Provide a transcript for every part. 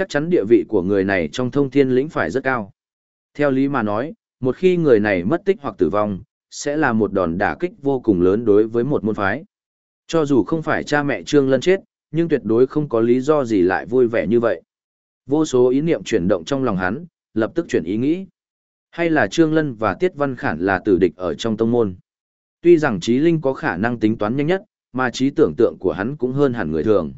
Chắc chắn địa vị của người này trong thông thiên lĩnh phải rất cao. Theo lý mà nói, một khi người này mất tích hoặc tử vong, sẽ là một đòn đả kích vô cùng lớn đối với một môn phái. Cho dù không phải cha mẹ Trương Lân chết, nhưng tuyệt đối không có lý do gì lại vui vẻ như vậy. Vô số ý niệm chuyển động trong lòng hắn, lập tức chuyển ý nghĩ. Hay là Trương Lân và Tiết Văn Khản là tử địch ở trong tông môn. Tuy rằng trí linh có khả năng tính toán nhanh nhất, mà trí tưởng tượng của hắn cũng hơn hẳn người thường.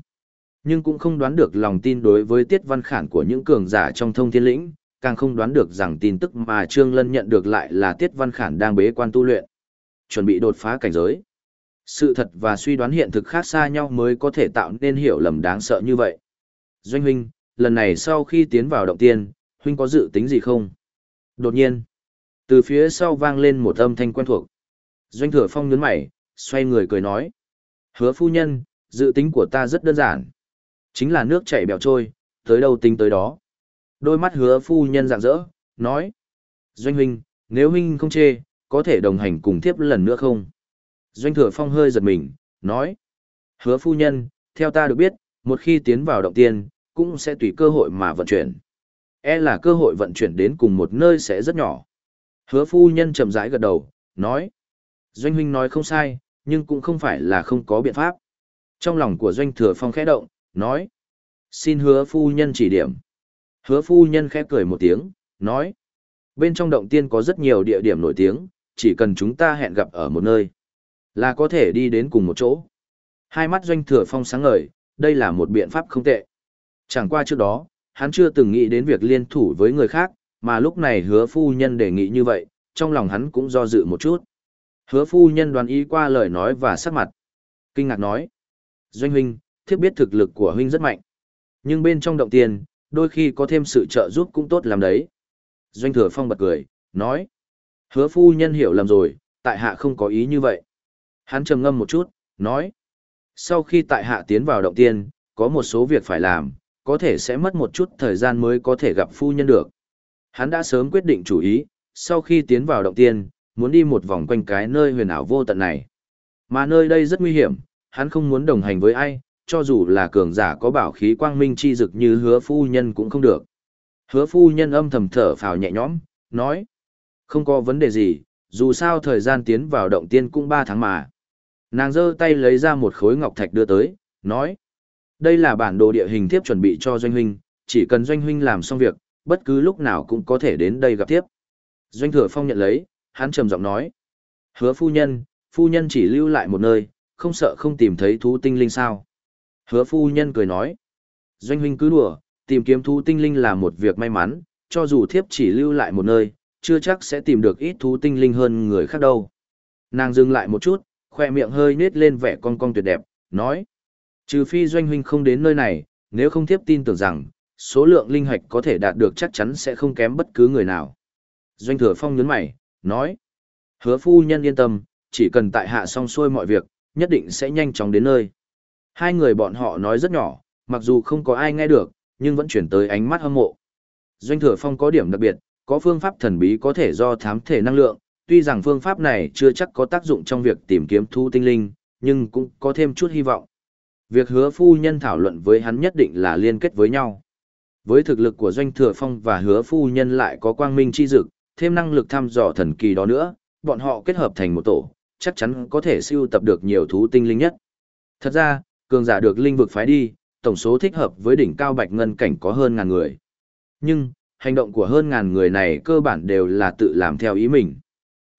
Nhưng cũng không đoán được lòng tin đối với Tiết Văn Khản của những cường giả trong thông thiên lĩnh, càng không đoán được rằng tin tức mà Trương Lân nhận được lại là Tiết Văn Khản đang bế quan tu luyện, chuẩn bị đột phá cảnh giới. Sự thật và suy đoán hiện thực khác xa nhau mới có thể tạo nên hiểu lầm đáng sợ như vậy. Doanh huynh, lần này sau khi tiến vào động tiên, huynh có dự tính gì không? Đột nhiên, từ phía sau vang lên một âm thanh quen thuộc. Doanh thừa phong nhấn mày, xoay người cười nói. Hứa phu nhân, dự tính của ta rất đơn giản. Chính là nước chảy bèo trôi, tới đâu tính tới đó. Đôi mắt hứa phu nhân rạng rỡ, nói. Doanh huynh, nếu huynh không chê, có thể đồng hành cùng tiếp lần nữa không? Doanh thừa phong hơi giật mình, nói. Hứa phu nhân, theo ta được biết, một khi tiến vào động tiên, cũng sẽ tùy cơ hội mà vận chuyển. E là cơ hội vận chuyển đến cùng một nơi sẽ rất nhỏ. Hứa phu nhân chậm rãi gật đầu, nói. Doanh huynh nói không sai, nhưng cũng không phải là không có biện pháp. Trong lòng của doanh thừa phong khẽ động, nói. Xin hứa phu nhân chỉ điểm. Hứa phu nhân khẽ cười một tiếng, nói. Bên trong động tiên có rất nhiều địa điểm nổi tiếng, chỉ cần chúng ta hẹn gặp ở một nơi. Là có thể đi đến cùng một chỗ. Hai mắt doanh thừa phong sáng ngời, đây là một biện pháp không tệ. Chẳng qua trước đó, hắn chưa từng nghĩ đến việc liên thủ với người khác, mà lúc này hứa phu nhân đề nghị như vậy, trong lòng hắn cũng do dự một chút. Hứa phu nhân đoán ý qua lời nói và sắc mặt. Kinh ngạc nói. Doanh huynh, thiếp biết thực lực của huynh rất mạnh. Nhưng bên trong động tiền, đôi khi có thêm sự trợ giúp cũng tốt làm đấy. Doanh thừa phong bật cười, nói. Hứa phu nhân hiểu lầm rồi, tại hạ không có ý như vậy. Hắn trầm ngâm một chút, nói. Sau khi tại hạ tiến vào động tiên, có một số việc phải làm, có thể sẽ mất một chút thời gian mới có thể gặp phu nhân được. Hắn đã sớm quyết định chủ ý, sau khi tiến vào động tiên, muốn đi một vòng quanh cái nơi huyền ảo vô tận này. Mà nơi đây rất nguy hiểm, hắn không muốn đồng hành với ai, cho dù là cường giả có bảo khí quang minh chi dực như hứa phu nhân cũng không được. Hứa phu nhân âm thầm thở phào nhẹ nhõm, nói, không có vấn đề gì, dù sao thời gian tiến vào động tiên cũng 3 tháng mà. Nàng giơ tay lấy ra một khối ngọc thạch đưa tới, nói, đây là bản đồ địa hình tiếp chuẩn bị cho doanh huynh, chỉ cần doanh huynh làm xong việc, bất cứ lúc nào cũng có thể đến đây gặp tiếp. Doanh thừa phong nhận lấy, hắn trầm giọng nói. Hứa phu nhân, phu nhân chỉ lưu lại một nơi, không sợ không tìm thấy thú tinh linh sao. Hứa phu nhân cười nói. Doanh huynh cứ đùa, tìm kiếm thú tinh linh là một việc may mắn, cho dù thiếp chỉ lưu lại một nơi, chưa chắc sẽ tìm được ít thú tinh linh hơn người khác đâu. Nàng dừng lại một chút, khoe miệng hơi nết lên vẻ cong cong tuyệt đẹp, nói. Trừ phi doanh huynh không đến nơi này, nếu không thiếp tin tưởng rằng, số lượng linh hạch có thể đạt được chắc chắn sẽ không kém bất cứ người nào. Doanh thừa phong nhấn mày, nói. Hứa phu nhân yên tâm, chỉ cần tại hạ xong xuôi mọi việc, nhất định sẽ nhanh chóng đến nơi. Hai người bọn họ nói rất nhỏ, mặc dù không có ai nghe được, nhưng vẫn chuyển tới ánh mắt hâm mộ. Doanh thừa phong có điểm đặc biệt, có phương pháp thần bí có thể do thám thể năng lượng, tuy rằng phương pháp này chưa chắc có tác dụng trong việc tìm kiếm thu tinh linh, nhưng cũng có thêm chút hy vọng. Việc hứa phu nhân thảo luận với hắn nhất định là liên kết với nhau. Với thực lực của Doanh Thừa Phong và hứa phu nhân lại có quang minh chi dực, thêm năng lực thăm dò thần kỳ đó nữa, bọn họ kết hợp thành một tổ, chắc chắn có thể siêu tập được nhiều thú tinh linh nhất. Thật ra, cường giả được linh vực phái đi, tổng số thích hợp với đỉnh cao bạch ngân cảnh có hơn ngàn người. Nhưng, hành động của hơn ngàn người này cơ bản đều là tự làm theo ý mình.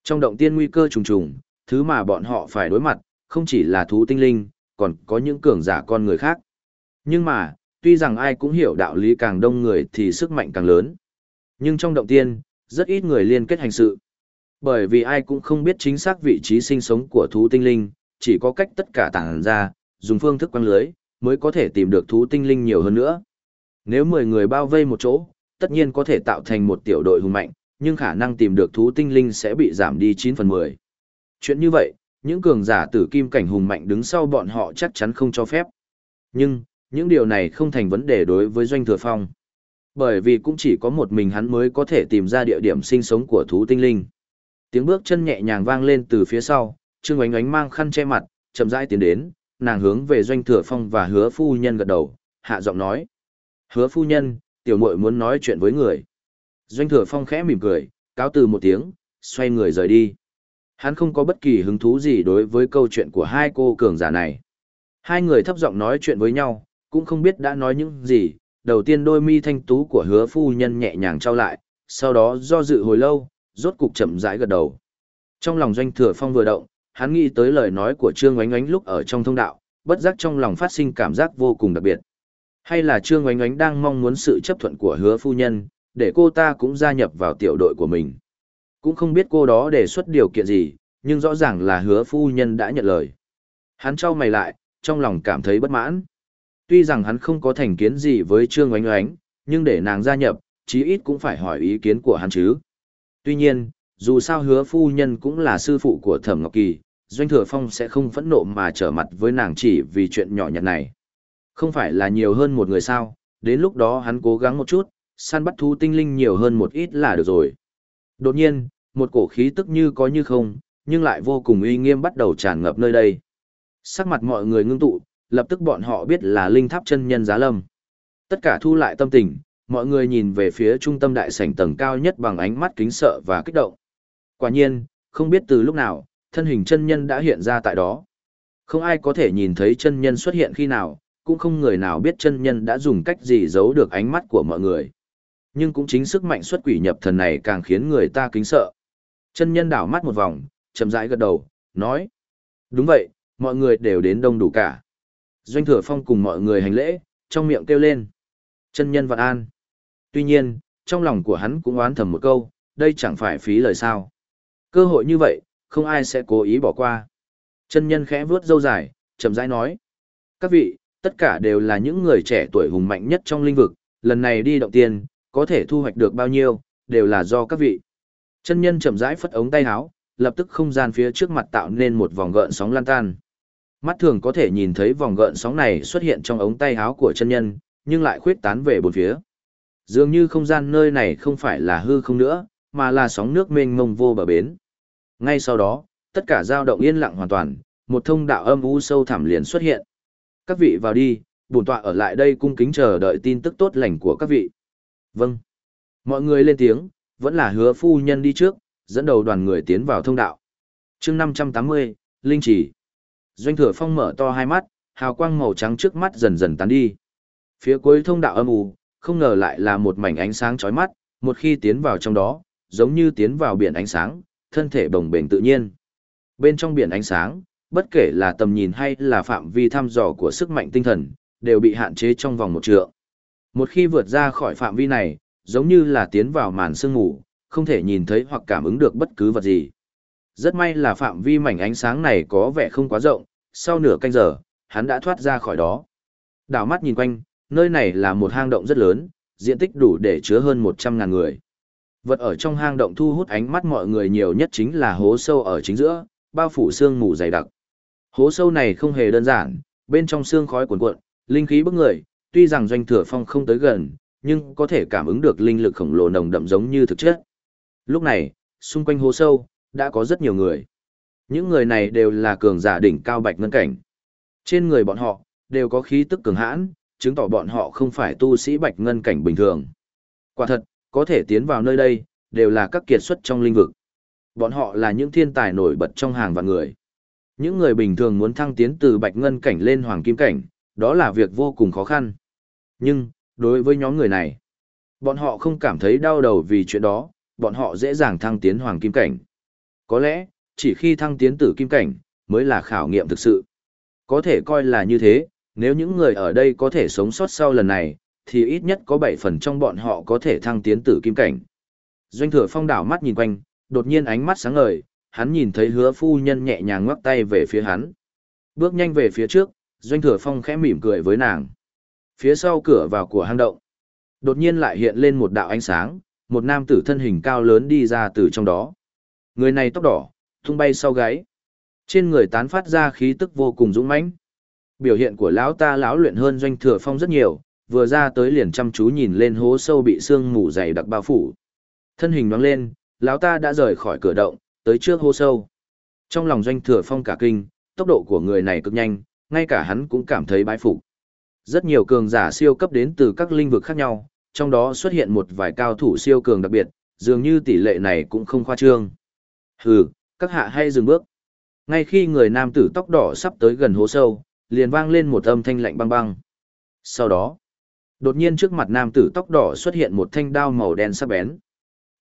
Trong động tiên nguy cơ trùng trùng, thứ mà bọn họ phải đối mặt, không chỉ là thú tinh linh, còn có những cường giả con người khác. Nhưng mà, tuy rằng ai cũng hiểu đạo lý càng đông người thì sức mạnh càng lớn. Nhưng trong động tiên, rất ít người liên kết hành sự. Bởi vì ai cũng không biết chính xác vị trí sinh sống của thú tinh linh, chỉ có cách tất cả tàng ra, dùng phương thức quăng lưới, mới có thể tìm được thú tinh linh nhiều hơn nữa. Nếu 10 người bao vây một chỗ, tất nhiên có thể tạo thành một tiểu đội hùng mạnh, nhưng khả năng tìm được thú tinh linh sẽ bị giảm đi 9 phần 10. Chuyện như vậy, những cường giả tử kim cảnh hùng mạnh đứng sau bọn họ chắc chắn không cho phép. Nhưng, những điều này không thành vấn đề đối với doanh thừa phong. Bởi vì cũng chỉ có một mình hắn mới có thể tìm ra địa điểm sinh sống của thú tinh linh. Tiếng bước chân nhẹ nhàng vang lên từ phía sau, Trương Oánh Oánh mang khăn che mặt, chậm rãi tiến đến, nàng hướng về doanh thừa phong và hứa phu nhân gật đầu, hạ giọng nói. Hứa phu nhân, tiểu muội muốn nói chuyện với người. Doanh thừa phong khẽ mỉm cười, cáo từ một tiếng, xoay người rời đi. Hắn không có bất kỳ hứng thú gì đối với câu chuyện của hai cô cường giả này. Hai người thấp giọng nói chuyện với nhau, cũng không biết đã nói những gì. Đầu tiên đôi mi thanh tú của hứa phu nhân nhẹ nhàng trao lại, sau đó do dự hồi lâu, rốt cục chậm rãi gật đầu. Trong lòng doanh thừa phong vừa động, hắn nghĩ tới lời nói của Trương Oánh Oánh lúc ở trong thông đạo, bất giác trong lòng phát sinh cảm giác vô cùng đặc biệt. Hay là Trương Oánh Oánh đang mong muốn sự chấp thuận của hứa phu nhân, để cô ta cũng gia nhập vào tiểu đội của mình. Cũng không biết cô đó đề xuất điều kiện gì, nhưng rõ ràng là hứa phu nhân đã nhận lời. Hắn trao mày lại, trong lòng cảm thấy bất mãn. Tuy rằng hắn không có thành kiến gì với Trương Oánh Oánh, nhưng để nàng gia nhập, chí ít cũng phải hỏi ý kiến của hắn chứ. Tuy nhiên, dù sao hứa phu nhân cũng là sư phụ của Thẩm Ngọc Kỳ, Doanh Thừa Phong sẽ không phẫn nộ mà trở mặt với nàng chỉ vì chuyện nhỏ nhặt này. Không phải là nhiều hơn một người sao, đến lúc đó hắn cố gắng một chút, săn bắt thú tinh linh nhiều hơn một ít là được rồi. Đột nhiên, một cổ khí tức như có như không, nhưng lại vô cùng uy nghiêm bắt đầu tràn ngập nơi đây. Sắc mặt mọi người ngưng tụ, lập tức bọn họ biết là linh tháp chân nhân giá lâm. Tất cả thu lại tâm tình, mọi người nhìn về phía trung tâm đại sảnh tầng cao nhất bằng ánh mắt kính sợ và kích động. Quả nhiên, không biết từ lúc nào, thân hình chân nhân đã hiện ra tại đó. Không ai có thể nhìn thấy chân nhân xuất hiện khi nào, cũng không người nào biết chân nhân đã dùng cách gì giấu được ánh mắt của mọi người. Nhưng cũng chính sức mạnh xuất quỷ nhập thần này càng khiến người ta kính sợ. Chân nhân đảo mắt một vòng, chậm rãi gật đầu, nói. Đúng vậy, mọi người đều đến đông đủ cả. Doanh thừa phong cùng mọi người hành lễ, trong miệng kêu lên. Chân nhân vạn an. Tuy nhiên, trong lòng của hắn cũng oán thầm một câu, đây chẳng phải phí lời sao. Cơ hội như vậy, không ai sẽ cố ý bỏ qua. Chân nhân khẽ vuốt râu dài, chậm rãi nói. Các vị, tất cả đều là những người trẻ tuổi hùng mạnh nhất trong lĩnh vực, lần này đi động tiền, có thể thu hoạch được bao nhiêu, đều là do các vị. Chân nhân chậm rãi phất ống tay áo, lập tức không gian phía trước mặt tạo nên một vòng gợn sóng lan tan. Mắt thường có thể nhìn thấy vòng gợn sóng này xuất hiện trong ống tay áo của chân nhân, nhưng lại khuyết tán về bốn phía. Dường như không gian nơi này không phải là hư không nữa, mà là sóng nước mênh mông vô bờ bến. Ngay sau đó, tất cả dao động yên lặng hoàn toàn, một thông đạo âm u sâu thẳm liền xuất hiện. Các vị vào đi, bổn tọa ở lại đây cung kính chờ đợi tin tức tốt lành của các vị. Vâng. Mọi người lên tiếng, vẫn là hứa phu nhân đi trước, dẫn đầu đoàn người tiến vào thông đạo. chương 580, Linh Chỉ. Doanh thừa phong mở to hai mắt, hào quang màu trắng trước mắt dần dần tán đi. Phía cuối thông đạo âm u, không ngờ lại là một mảnh ánh sáng chói mắt, một khi tiến vào trong đó, giống như tiến vào biển ánh sáng, thân thể bồng bềnh tự nhiên. Bên trong biển ánh sáng, bất kể là tầm nhìn hay là phạm vi thăm dò của sức mạnh tinh thần, đều bị hạn chế trong vòng một trượng. Một khi vượt ra khỏi phạm vi này, giống như là tiến vào màn sương mù, không thể nhìn thấy hoặc cảm ứng được bất cứ vật gì. Rất may là phạm vi mảnh ánh sáng này có vẻ không quá rộng, sau nửa canh giờ, hắn đã thoát ra khỏi đó. Đảo mắt nhìn quanh, nơi này là một hang động rất lớn, diện tích đủ để chứa hơn 100.000 người. Vật ở trong hang động thu hút ánh mắt mọi người nhiều nhất chính là hố sâu ở chính giữa, bao phủ xương mù dày đặc. Hố sâu này không hề đơn giản, bên trong xương khói cuồn cuộn, linh khí bức người, tuy rằng doanh thừa phong không tới gần, nhưng có thể cảm ứng được linh lực khổng lồ nồng đậm giống như thực chất. Lúc này, xung quanh hố sâu, đã có rất nhiều người. Những người này đều là cường giả đỉnh cao bạch ngân cảnh. Trên người bọn họ, đều có khí tức cường hãn, chứng tỏ bọn họ không phải tu sĩ bạch ngân cảnh bình thường. Quả thật, có thể tiến vào nơi đây, đều là các kiệt xuất trong linh vực. Bọn họ là những thiên tài nổi bật trong hàng vạn người. Những người bình thường muốn thăng tiến từ bạch ngân cảnh lên hoàng kim cảnh, đó là việc vô cùng khó khăn. Nhưng, đối với nhóm người này, bọn họ không cảm thấy đau đầu vì chuyện đó, bọn họ dễ dàng thăng tiến hoàng kim cảnh. Có lẽ, chỉ khi thăng tiến tử kim cảnh, mới là khảo nghiệm thực sự. Có thể coi là như thế, nếu những người ở đây có thể sống sót sau lần này, thì ít nhất có 7 phần trong bọn họ có thể thăng tiến tử kim cảnh. Doanh thừa phong đảo mắt nhìn quanh, đột nhiên ánh mắt sáng ngời, hắn nhìn thấy hứa phu nhân nhẹ nhàng ngoắc tay về phía hắn. Bước nhanh về phía trước, doanh thừa phong khẽ mỉm cười với nàng. Phía sau cửa vào của hang động, đột nhiên lại hiện lên một đạo ánh sáng, một nam tử thân hình cao lớn đi ra từ trong đó. Người này tóc đỏ, tung bay sau gáy. Trên người tán phát ra khí tức vô cùng dũng mãnh. Biểu hiện của lão ta lão luyện hơn doanh thừa phong rất nhiều, vừa ra tới liền chăm chú nhìn lên hố sâu bị sương mù dày đặc bao phủ. Thân hình nhoáng lên, lão ta đã rời khỏi cửa động, tới trước hố sâu. Trong lòng doanh thừa phong cả kinh, tốc độ của người này cực nhanh, ngay cả hắn cũng cảm thấy bái phục. Rất nhiều cường giả siêu cấp đến từ các lĩnh vực khác nhau, trong đó xuất hiện một vài cao thủ siêu cường đặc biệt, dường như tỷ lệ này cũng không khoa trương. Hừ, các hạ hay dừng bước. Ngay khi người nam tử tóc đỏ sắp tới gần hố sâu, liền vang lên một âm thanh lạnh băng băng. Sau đó, đột nhiên trước mặt nam tử tóc đỏ xuất hiện một thanh đao màu đen sắc bén.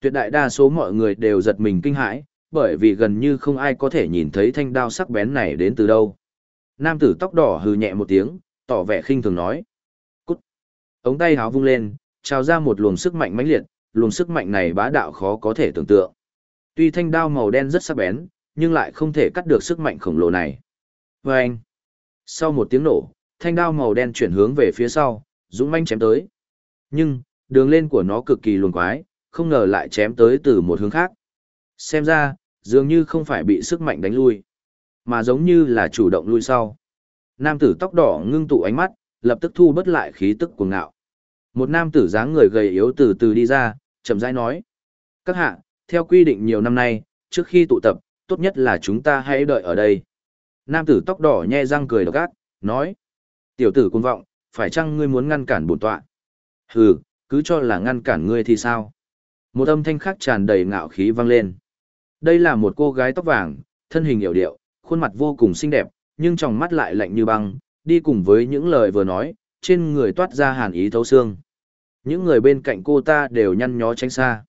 Tuyệt đại đa số mọi người đều giật mình kinh hãi, bởi vì gần như không ai có thể nhìn thấy thanh đao sắc bén này đến từ đâu. Nam tử tóc đỏ hừ nhẹ một tiếng, tỏ vẻ khinh thường nói. Cút! Ống tay háo vung lên, trao ra một luồng sức mạnh mãnh liệt, luồng sức mạnh này bá đạo khó có thể tưởng tượng. Tuy thanh đao màu đen rất sắc bén, nhưng lại không thể cắt được sức mạnh khổng lồ này. Vâng! sau một tiếng nổ, thanh đao màu đen chuyển hướng về phía sau, dũng manh chém tới. Nhưng, đường lên của nó cực kỳ luồn quái, không ngờ lại chém tới từ một hướng khác. Xem ra, dường như không phải bị sức mạnh đánh lui, mà giống như là chủ động lui sau. Nam tử tóc đỏ ngưng tụ ánh mắt, lập tức thu bất lại khí tức cuồng ngạo. Một nam tử dáng người gầy yếu từ từ đi ra, chậm rãi nói. Các hạ, theo quy định nhiều năm nay, trước khi tụ tập, tốt nhất là chúng ta hãy đợi ở đây. Nam tử tóc đỏ nhe răng cười độc ác, nói. Tiểu tử cuồng vọng, phải chăng ngươi muốn ngăn cản bổn tọa? Hừ, cứ cho là ngăn cản ngươi thì sao? Một âm thanh khác tràn đầy ngạo khí vang lên. Đây là một cô gái tóc vàng, thân hình hiểu điệu, khuôn mặt vô cùng xinh đẹp, nhưng trong mắt lại lạnh như băng, đi cùng với những lời vừa nói, trên người toát ra hàn ý thấu xương. Những người bên cạnh cô ta đều nhăn nhó tránh xa.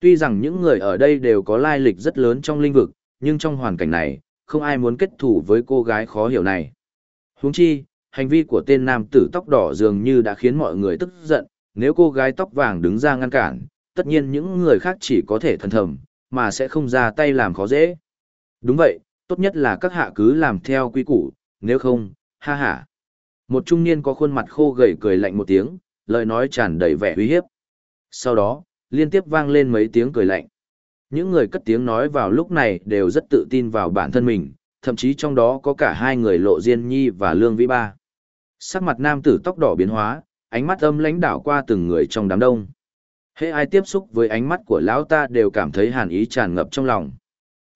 Tuy rằng những người ở đây đều có lai lịch rất lớn trong lĩnh vực, nhưng trong hoàn cảnh này, không ai muốn kết thủ với cô gái khó hiểu này. Huống chi, hành vi của tên nam tử tóc đỏ dường như đã khiến mọi người tức giận, nếu cô gái tóc vàng đứng ra ngăn cản, tất nhiên những người khác chỉ có thể thần thầm, mà sẽ không ra tay làm khó dễ. Đúng vậy, tốt nhất là các hạ cứ làm theo quy củ, nếu không, ha ha. Một trung niên có khuôn mặt khô gầy cười lạnh một tiếng, lời nói tràn đầy vẻ uy hiếp. Sau đó, liên tiếp vang lên mấy tiếng cười lạnh. Những người cất tiếng nói vào lúc này đều rất tự tin vào bản thân mình, thậm chí trong đó có cả hai người lộ Diên Nhi và Lương Vĩ Ba. Sắc mặt nam tử tóc đỏ biến hóa, ánh mắt âm lãnh đảo qua từng người trong đám đông. Hễ ai tiếp xúc với ánh mắt của lão ta đều cảm thấy hàn ý tràn ngập trong lòng.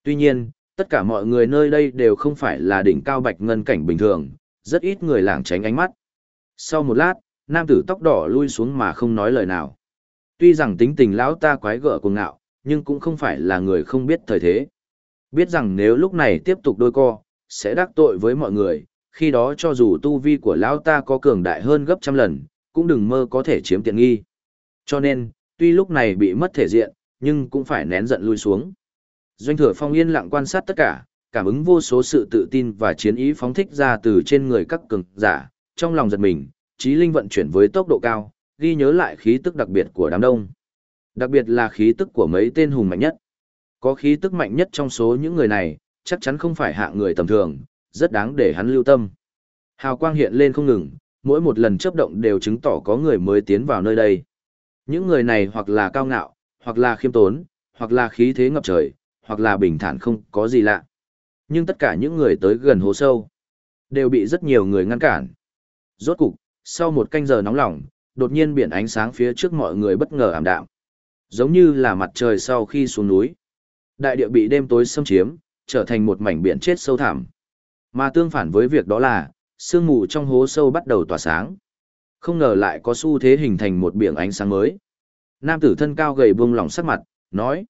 Tuy nhiên, tất cả mọi người nơi đây đều không phải là đỉnh cao bạch ngân cảnh bình thường, rất ít người lảng tránh ánh mắt. Sau một lát, nam tử tóc đỏ lui xuống mà không nói lời nào. Tuy rằng tính tình lão ta quái gở cuồng ngạo, nhưng cũng không phải là người không biết thời thế. Biết rằng nếu lúc này tiếp tục đôi co, sẽ đắc tội với mọi người, khi đó cho dù tu vi của lão ta có cường đại hơn gấp trăm lần, cũng đừng mơ có thể chiếm tiện nghi. Cho nên, tuy lúc này bị mất thể diện, nhưng cũng phải nén giận lui xuống. Doanh thừa phong yên lặng quan sát tất cả, cảm ứng vô số sự tự tin và chiến ý phóng thích ra từ trên người các cường giả, trong lòng giật mình, trí linh vận chuyển với tốc độ cao, ghi nhớ lại khí tức đặc biệt của đám đông. Đặc biệt là khí tức của mấy tên hùng mạnh nhất. Có khí tức mạnh nhất trong số những người này, chắc chắn không phải hạng người tầm thường, rất đáng để hắn lưu tâm. Hào quang hiện lên không ngừng, mỗi một lần chớp động đều chứng tỏ có người mới tiến vào nơi đây. Những người này hoặc là cao ngạo, hoặc là khiêm tốn, hoặc là khí thế ngập trời, hoặc là bình thản không có gì lạ. Nhưng tất cả những người tới gần hồ sâu, đều bị rất nhiều người ngăn cản. Rốt cục, sau một canh giờ nóng lỏng, đột nhiên biển ánh sáng phía trước mọi người bất ngờ ảm đạm. Giống như là mặt trời sau khi xuống núi. Đại địa bị đêm tối xâm chiếm, trở thành một mảnh biển chết sâu thẳm. Mà tương phản với việc đó là, sương mù trong hố sâu bắt đầu tỏa sáng. Không ngờ lại có xu thế hình thành một biển ánh sáng mới. Nam tử thân cao gầy buông lỏng sắc mặt, nói.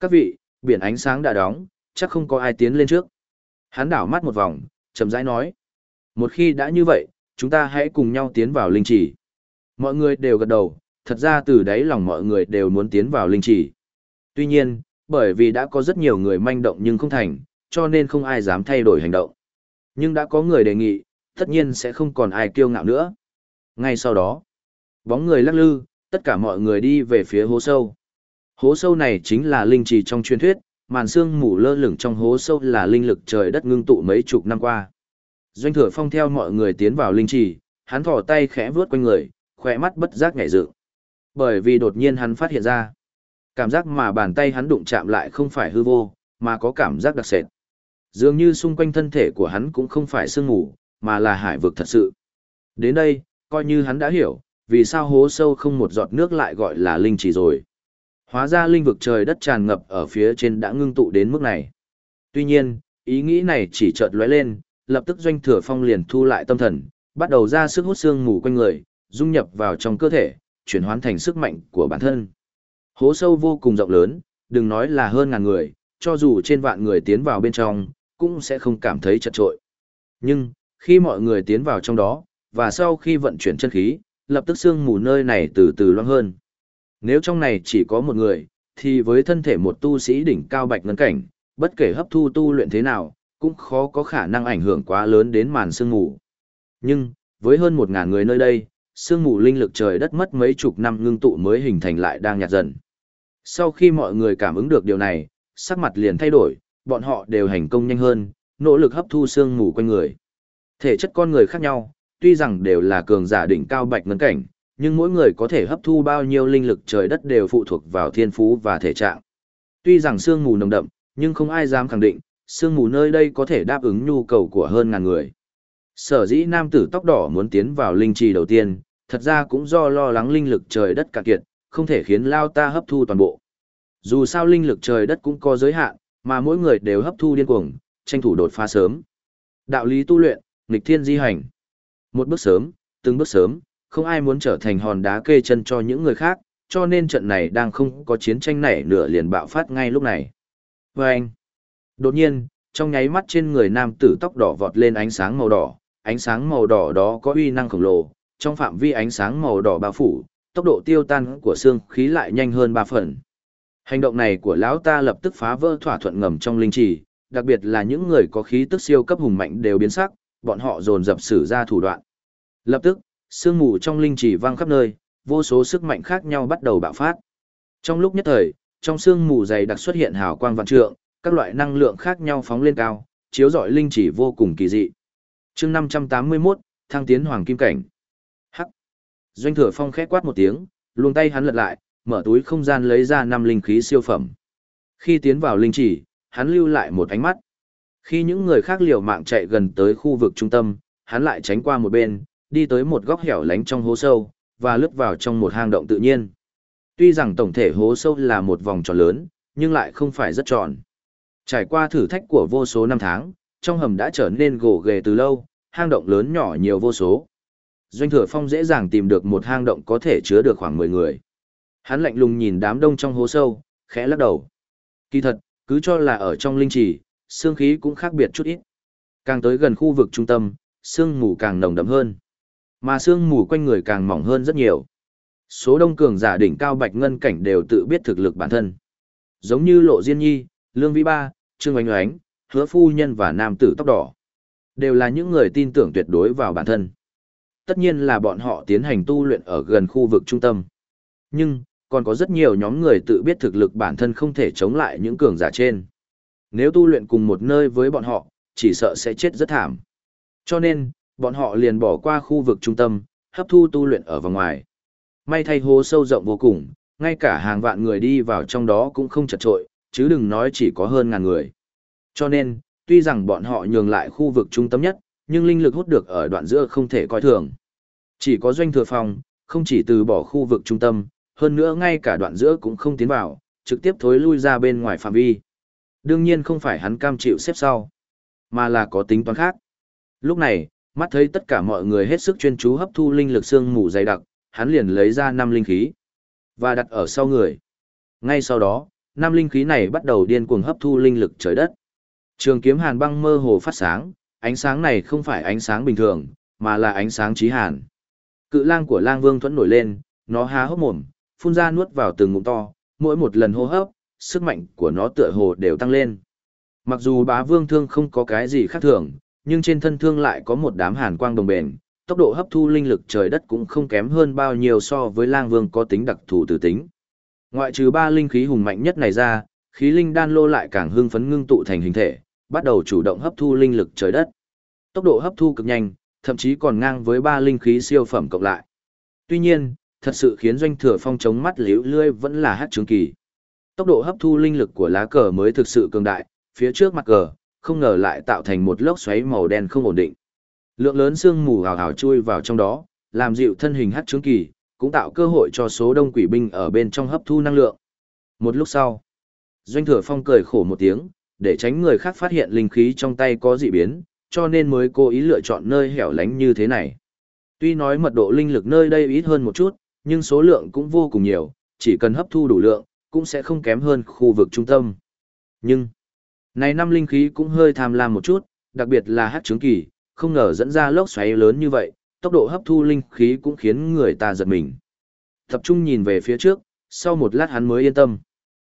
Các vị, biển ánh sáng đã đóng, chắc không có ai tiến lên trước. Hắn đảo mắt một vòng, chậm rãi nói. Một khi đã như vậy, chúng ta hãy cùng nhau tiến vào linh chỉ. Mọi người đều gật đầu, thật ra từ đấy lòng mọi người đều muốn tiến vào linh chỉ. Tuy nhiên, bởi vì đã có rất nhiều người manh động nhưng không thành, cho nên không ai dám thay đổi hành động. Nhưng đã có người đề nghị, tất nhiên sẽ không còn ai kiêu ngạo nữa. Ngay sau đó, bóng người lắc lư, tất cả mọi người đi về phía hố sâu. Hố sâu này chính là linh trì trong truyền thuyết, màn xương mù lơ lửng trong hố sâu là linh lực trời đất ngưng tụ mấy chục năm qua. Doanh thừa phong theo mọi người tiến vào linh trì, hắn thò tay khẽ vướt quanh người, khỏe mắt bất giác nhảy dựng. Bởi vì đột nhiên hắn phát hiện ra, cảm giác mà bàn tay hắn đụng chạm lại không phải hư vô, mà có cảm giác đặc sệt. Dường như xung quanh thân thể của hắn cũng không phải sương mù, mà là hải vực thật sự. Đến đây, coi như hắn đã hiểu, vì sao hố sâu không một giọt nước lại gọi là linh chỉ rồi. Hóa ra linh vực trời đất tràn ngập ở phía trên đã ngưng tụ đến mức này. Tuy nhiên, ý nghĩ này chỉ chợt lóe lên, lập tức doanh thừa phong liền thu lại tâm thần, bắt đầu ra sức hút xương mù quanh người, dung nhập vào trong cơ thể, chuyển hóa thành sức mạnh của bản thân. Hố sâu vô cùng rộng lớn, đừng nói là hơn ngàn người, cho dù trên vạn người tiến vào bên trong, cũng sẽ không cảm thấy chật trội. Nhưng, khi mọi người tiến vào trong đó, và sau khi vận chuyển chân khí, lập tức xương mù nơi này từ từ loang hơn. Nếu trong này chỉ có một người, thì với thân thể một tu sĩ đỉnh cao bạch ngân cảnh, bất kể hấp thu tu luyện thế nào, cũng khó có khả năng ảnh hưởng quá lớn đến màn sương mù. Nhưng, với hơn một ngàn người nơi đây, sương mù linh lực trời đất mất mấy chục năm ngưng tụ mới hình thành lại đang nhạt dần. Sau khi mọi người cảm ứng được điều này, sắc mặt liền thay đổi, bọn họ đều hành công nhanh hơn, nỗ lực hấp thu xương mù quanh người. Thể chất con người khác nhau, tuy rằng đều là cường giả đỉnh cao bạch ngân cảnh, nhưng mỗi người có thể hấp thu bao nhiêu linh lực trời đất đều phụ thuộc vào thiên phú và thể trạng. Tuy rằng xương mù nồng đậm, nhưng không ai dám khẳng định, xương mù nơi đây có thể đáp ứng nhu cầu của hơn ngàn người. Sở dĩ nam tử tóc đỏ muốn tiến vào linh trì đầu tiên, thật ra cũng do lo lắng linh lực trời đất cạn kiệt, không thể khiến Lao ta hấp thu toàn bộ. Dù sao linh lực trời đất cũng có giới hạn, mà mỗi người đều hấp thu điên cuồng, tranh thủ đột phá sớm. Đạo lý tu luyện, nghịch thiên di hành. Một bước sớm, từng bước sớm, không ai muốn trở thành hòn đá kê chân cho những người khác, cho nên trận này đang không có chiến tranh nảy nửa liền bạo phát ngay lúc này. Và anh, đột nhiên, trong nháy mắt trên người nam tử tóc đỏ vọt lên ánh sáng màu đỏ, ánh sáng màu đỏ đó có uy năng khổng lồ, trong phạm vi ánh sáng màu đỏ bao phủ, tốc độ tiêu tan của xương khí lại nhanh hơn ba phần. Hành động này của lão ta lập tức phá vỡ thỏa thuận ngầm trong linh trì, đặc biệt là những người có khí tức siêu cấp hùng mạnh đều biến sắc, bọn họ dồn dập sử ra thủ đoạn. Lập tức, sương mù trong linh trì vang khắp nơi, vô số sức mạnh khác nhau bắt đầu bạo phát. Trong lúc nhất thời, trong sương mù dày đặc xuất hiện hào quang vạn trượng, các loại năng lượng khác nhau phóng lên cao, chiếu rọi linh trì vô cùng kỳ dị. Chương 581, thăng tiến hoàng kim cảnh. Hắc. Doanh Thừa Phong khẽ quát một tiếng, luồng tay hắn lật lại, mở túi không gian lấy ra năm linh khí siêu phẩm. Khi tiến vào linh chỉ, hắn lưu lại một ánh mắt. Khi những người khác liều mạng chạy gần tới khu vực trung tâm, hắn lại tránh qua một bên, đi tới một góc hẻo lánh trong hố sâu, và lướt vào trong một hang động tự nhiên. Tuy rằng tổng thể hố sâu là một vòng tròn lớn, nhưng lại không phải rất tròn. Trải qua thử thách của vô số năm tháng, trong hầm đã trở nên gồ ghề từ lâu, hang động lớn nhỏ nhiều vô số. Doanh thừa phong dễ dàng tìm được một hang động có thể chứa được khoảng 10 người. Hắn lạnh lùng nhìn đám đông trong hố sâu, khẽ lắc đầu. Kỳ thật, cứ cho là ở trong linh trì, xương khí cũng khác biệt chút ít. Càng tới gần khu vực trung tâm, xương mù càng nồng đậm hơn. Mà xương mù quanh người càng mỏng hơn rất nhiều. Số đông cường giả đỉnh cao bạch ngân cảnh đều tự biết thực lực bản thân. Giống như Lộ Diên Nhi, Lương Vĩ Ba, Trương Oánh Oánh, Hứa Phu Nhân và Nam Tử Tóc Đỏ. Đều là những người tin tưởng tuyệt đối vào bản thân. Tất nhiên là bọn họ tiến hành tu luyện ở gần khu vực trung tâm. Nhưng, còn có rất nhiều nhóm người tự biết thực lực bản thân không thể chống lại những cường giả trên. Nếu tu luyện cùng một nơi với bọn họ, chỉ sợ sẽ chết rất thảm. Cho nên, bọn họ liền bỏ qua khu vực trung tâm, hấp thu tu luyện ở vòng ngoài. May thay hố sâu rộng vô cùng, ngay cả hàng vạn người đi vào trong đó cũng không chật trội, chứ đừng nói chỉ có hơn ngàn người. Cho nên, tuy rằng bọn họ nhường lại khu vực trung tâm nhất, nhưng linh lực hút được ở đoạn giữa không thể coi thường. Chỉ có doanh thừa phòng, không chỉ từ bỏ khu vực trung tâm, hơn nữa ngay cả đoạn giữa cũng không tiến vào, trực tiếp thối lui ra bên ngoài phạm vi. Đương nhiên không phải hắn cam chịu xếp sau, mà là có tính toán khác. Lúc này, mắt thấy tất cả mọi người hết sức chuyên chú hấp thu linh lực xương mù dày đặc, hắn liền lấy ra năm linh khí và đặt ở sau người. Ngay sau đó, năm linh khí này bắt đầu điên cuồng hấp thu linh lực trời đất. Trường kiếm hàn băng mơ hồ phát sáng, ánh sáng này không phải ánh sáng bình thường, mà là ánh sáng trí hàn. Cự lang của lang vương thuẫn nổi lên, nó há hốc mồm, phun ra nuốt vào từng ngụm to, mỗi một lần hô hấp, sức mạnh của nó tựa hồ đều tăng lên. Mặc dù bá vương thương không có cái gì khác thường, nhưng trên thân thương lại có một đám hàn quang đồng bền, tốc độ hấp thu linh lực trời đất cũng không kém hơn bao nhiêu so với lang vương có tính đặc thù từ tính. Ngoại trừ ba linh khí hùng mạnh nhất này ra, khí linh đan lô lại càng hưng phấn ngưng tụ thành hình thể, bắt đầu chủ động hấp thu linh lực trời đất. Tốc độ hấp thu cực nhanh, thậm chí còn ngang với ba linh khí siêu phẩm cộng lại. Tuy nhiên, thật sự khiến doanh thừa phong chống mắt liễu lươi vẫn là hát trướng kỳ. Tốc độ hấp thu linh lực của lá cờ mới thực sự cường đại, phía trước mặt cờ, không ngờ lại tạo thành một lốc xoáy màu đen không ổn định. Lượng lớn sương mù hào hào chui vào trong đó, làm dịu thân hình hát trướng kỳ, cũng tạo cơ hội cho số đông quỷ binh ở bên trong hấp thu năng lượng. Một lúc sau, doanh thừa phong cười khổ một tiếng, để tránh người khác phát hiện linh khí trong tay có dị biến, cho nên mới cố ý lựa chọn nơi hẻo lánh như thế này. Tuy nói mật độ linh lực nơi đây ít hơn một chút, nhưng số lượng cũng vô cùng nhiều, chỉ cần hấp thu đủ lượng, cũng sẽ không kém hơn khu vực trung tâm. Nhưng, này năm linh khí cũng hơi tham lam một chút, đặc biệt là hát trướng kỳ, không ngờ dẫn ra lốc xoáy lớn như vậy, tốc độ hấp thu linh khí cũng khiến người ta giật mình. Tập trung nhìn về phía trước, sau một lát hắn mới yên tâm.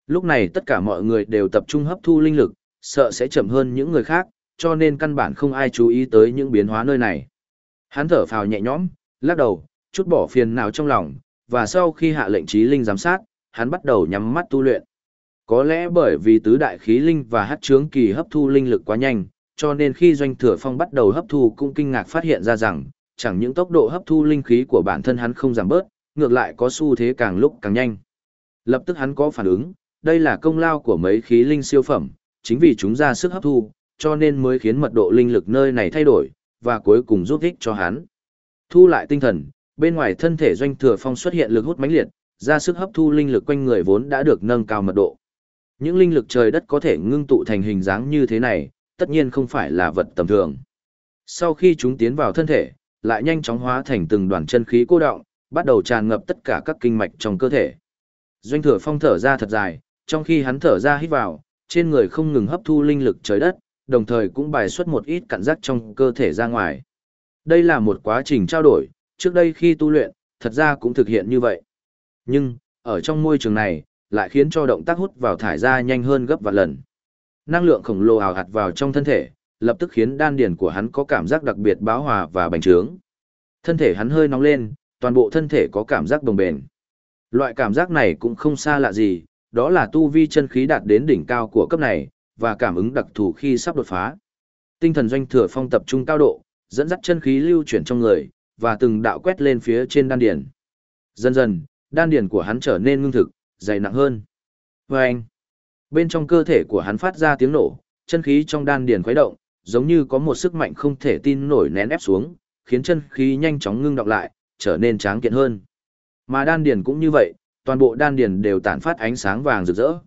Lúc này tất cả mọi người đều tập trung hấp thu linh lực, sợ sẽ chậm hơn những người khác, cho nên căn bản không ai chú ý tới những biến hóa nơi này. Hắn thở phào nhẹ nhõm, lắc đầu, chút bỏ phiền nào trong lòng, và sau khi hạ lệnh trí linh giám sát, hắn bắt đầu nhắm mắt tu luyện. Có lẽ bởi vì tứ đại khí linh và hát trướng kỳ hấp thu linh lực quá nhanh, cho nên khi doanh thừa phong bắt đầu hấp thu cũng kinh ngạc phát hiện ra rằng, chẳng những tốc độ hấp thu linh khí của bản thân hắn không giảm bớt, ngược lại có xu thế càng lúc càng nhanh. Lập tức hắn có phản ứng, đây là công lao của mấy khí linh siêu phẩm, chính vì chúng ra sức hấp thu, cho nên mới khiến mật độ linh lực nơi này thay đổi, và cuối cùng giúp ích cho hắn. Thu lại tinh thần, bên ngoài thân thể doanh thừa phong xuất hiện lực hút mãnh liệt, ra sức hấp thu linh lực quanh người vốn đã được nâng cao mật độ. Những linh lực trời đất có thể ngưng tụ thành hình dáng như thế này, tất nhiên không phải là vật tầm thường. Sau khi chúng tiến vào thân thể, lại nhanh chóng hóa thành từng đoàn chân khí cô động, bắt đầu tràn ngập tất cả các kinh mạch trong cơ thể. Doanh thừa phong thở ra thật dài, trong khi hắn thở ra hít vào, trên người không ngừng hấp thu linh lực trời đất, đồng thời cũng bài xuất một ít cặn rắc trong cơ thể ra ngoài. Đây là một quá trình trao đổi, trước đây khi tu luyện, thật ra cũng thực hiện như vậy. Nhưng, ở trong môi trường này, lại khiến cho động tác hút vào thải ra nhanh hơn gấp vạn lần. Năng lượng khổng lồ ảo hạt vào trong thân thể, lập tức khiến đan điền của hắn có cảm giác đặc biệt báo hòa và bành trướng. Thân thể hắn hơi nóng lên, toàn bộ thân thể có cảm giác đồng bền. Loại cảm giác này cũng không xa lạ gì, đó là tu vi chân khí đạt đến đỉnh cao của cấp này, và cảm ứng đặc thù khi sắp đột phá. Tinh thần doanh thừa phong tập trung cao độ, dẫn dắt chân khí lưu chuyển trong người, và từng đạo quét lên phía trên đan điền. Dần dần, đan điền của hắn trở nên ngưng thực, dày nặng hơn. Và anh, bên trong cơ thể của hắn phát ra tiếng nổ, chân khí trong đan điền khuấy động, giống như có một sức mạnh không thể tin nổi nén ép xuống, khiến chân khí nhanh chóng ngưng đọng lại, trở nên tráng kiện hơn. Mà đan điền cũng như vậy, toàn bộ đan điền đều tản phát ánh sáng vàng rực rỡ.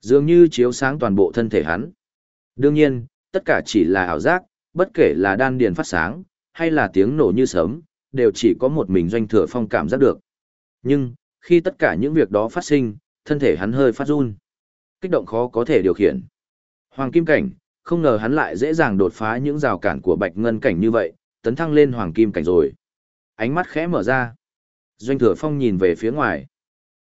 Dường như chiếu sáng toàn bộ thân thể hắn. Đương nhiên, tất cả chỉ là ảo giác, bất kể là đan điền phát sáng, hay là tiếng nổ như sớm, đều chỉ có một mình doanh thừa phong cảm giác được. Nhưng, khi tất cả những việc đó phát sinh, thân thể hắn hơi phát run. Kích động khó có thể điều khiển. Hoàng kim cảnh, không ngờ hắn lại dễ dàng đột phá những rào cản của bạch ngân cảnh như vậy, tấn thăng lên hoàng kim cảnh rồi. Ánh mắt khẽ mở ra. Doanh thừa phong nhìn về phía ngoài.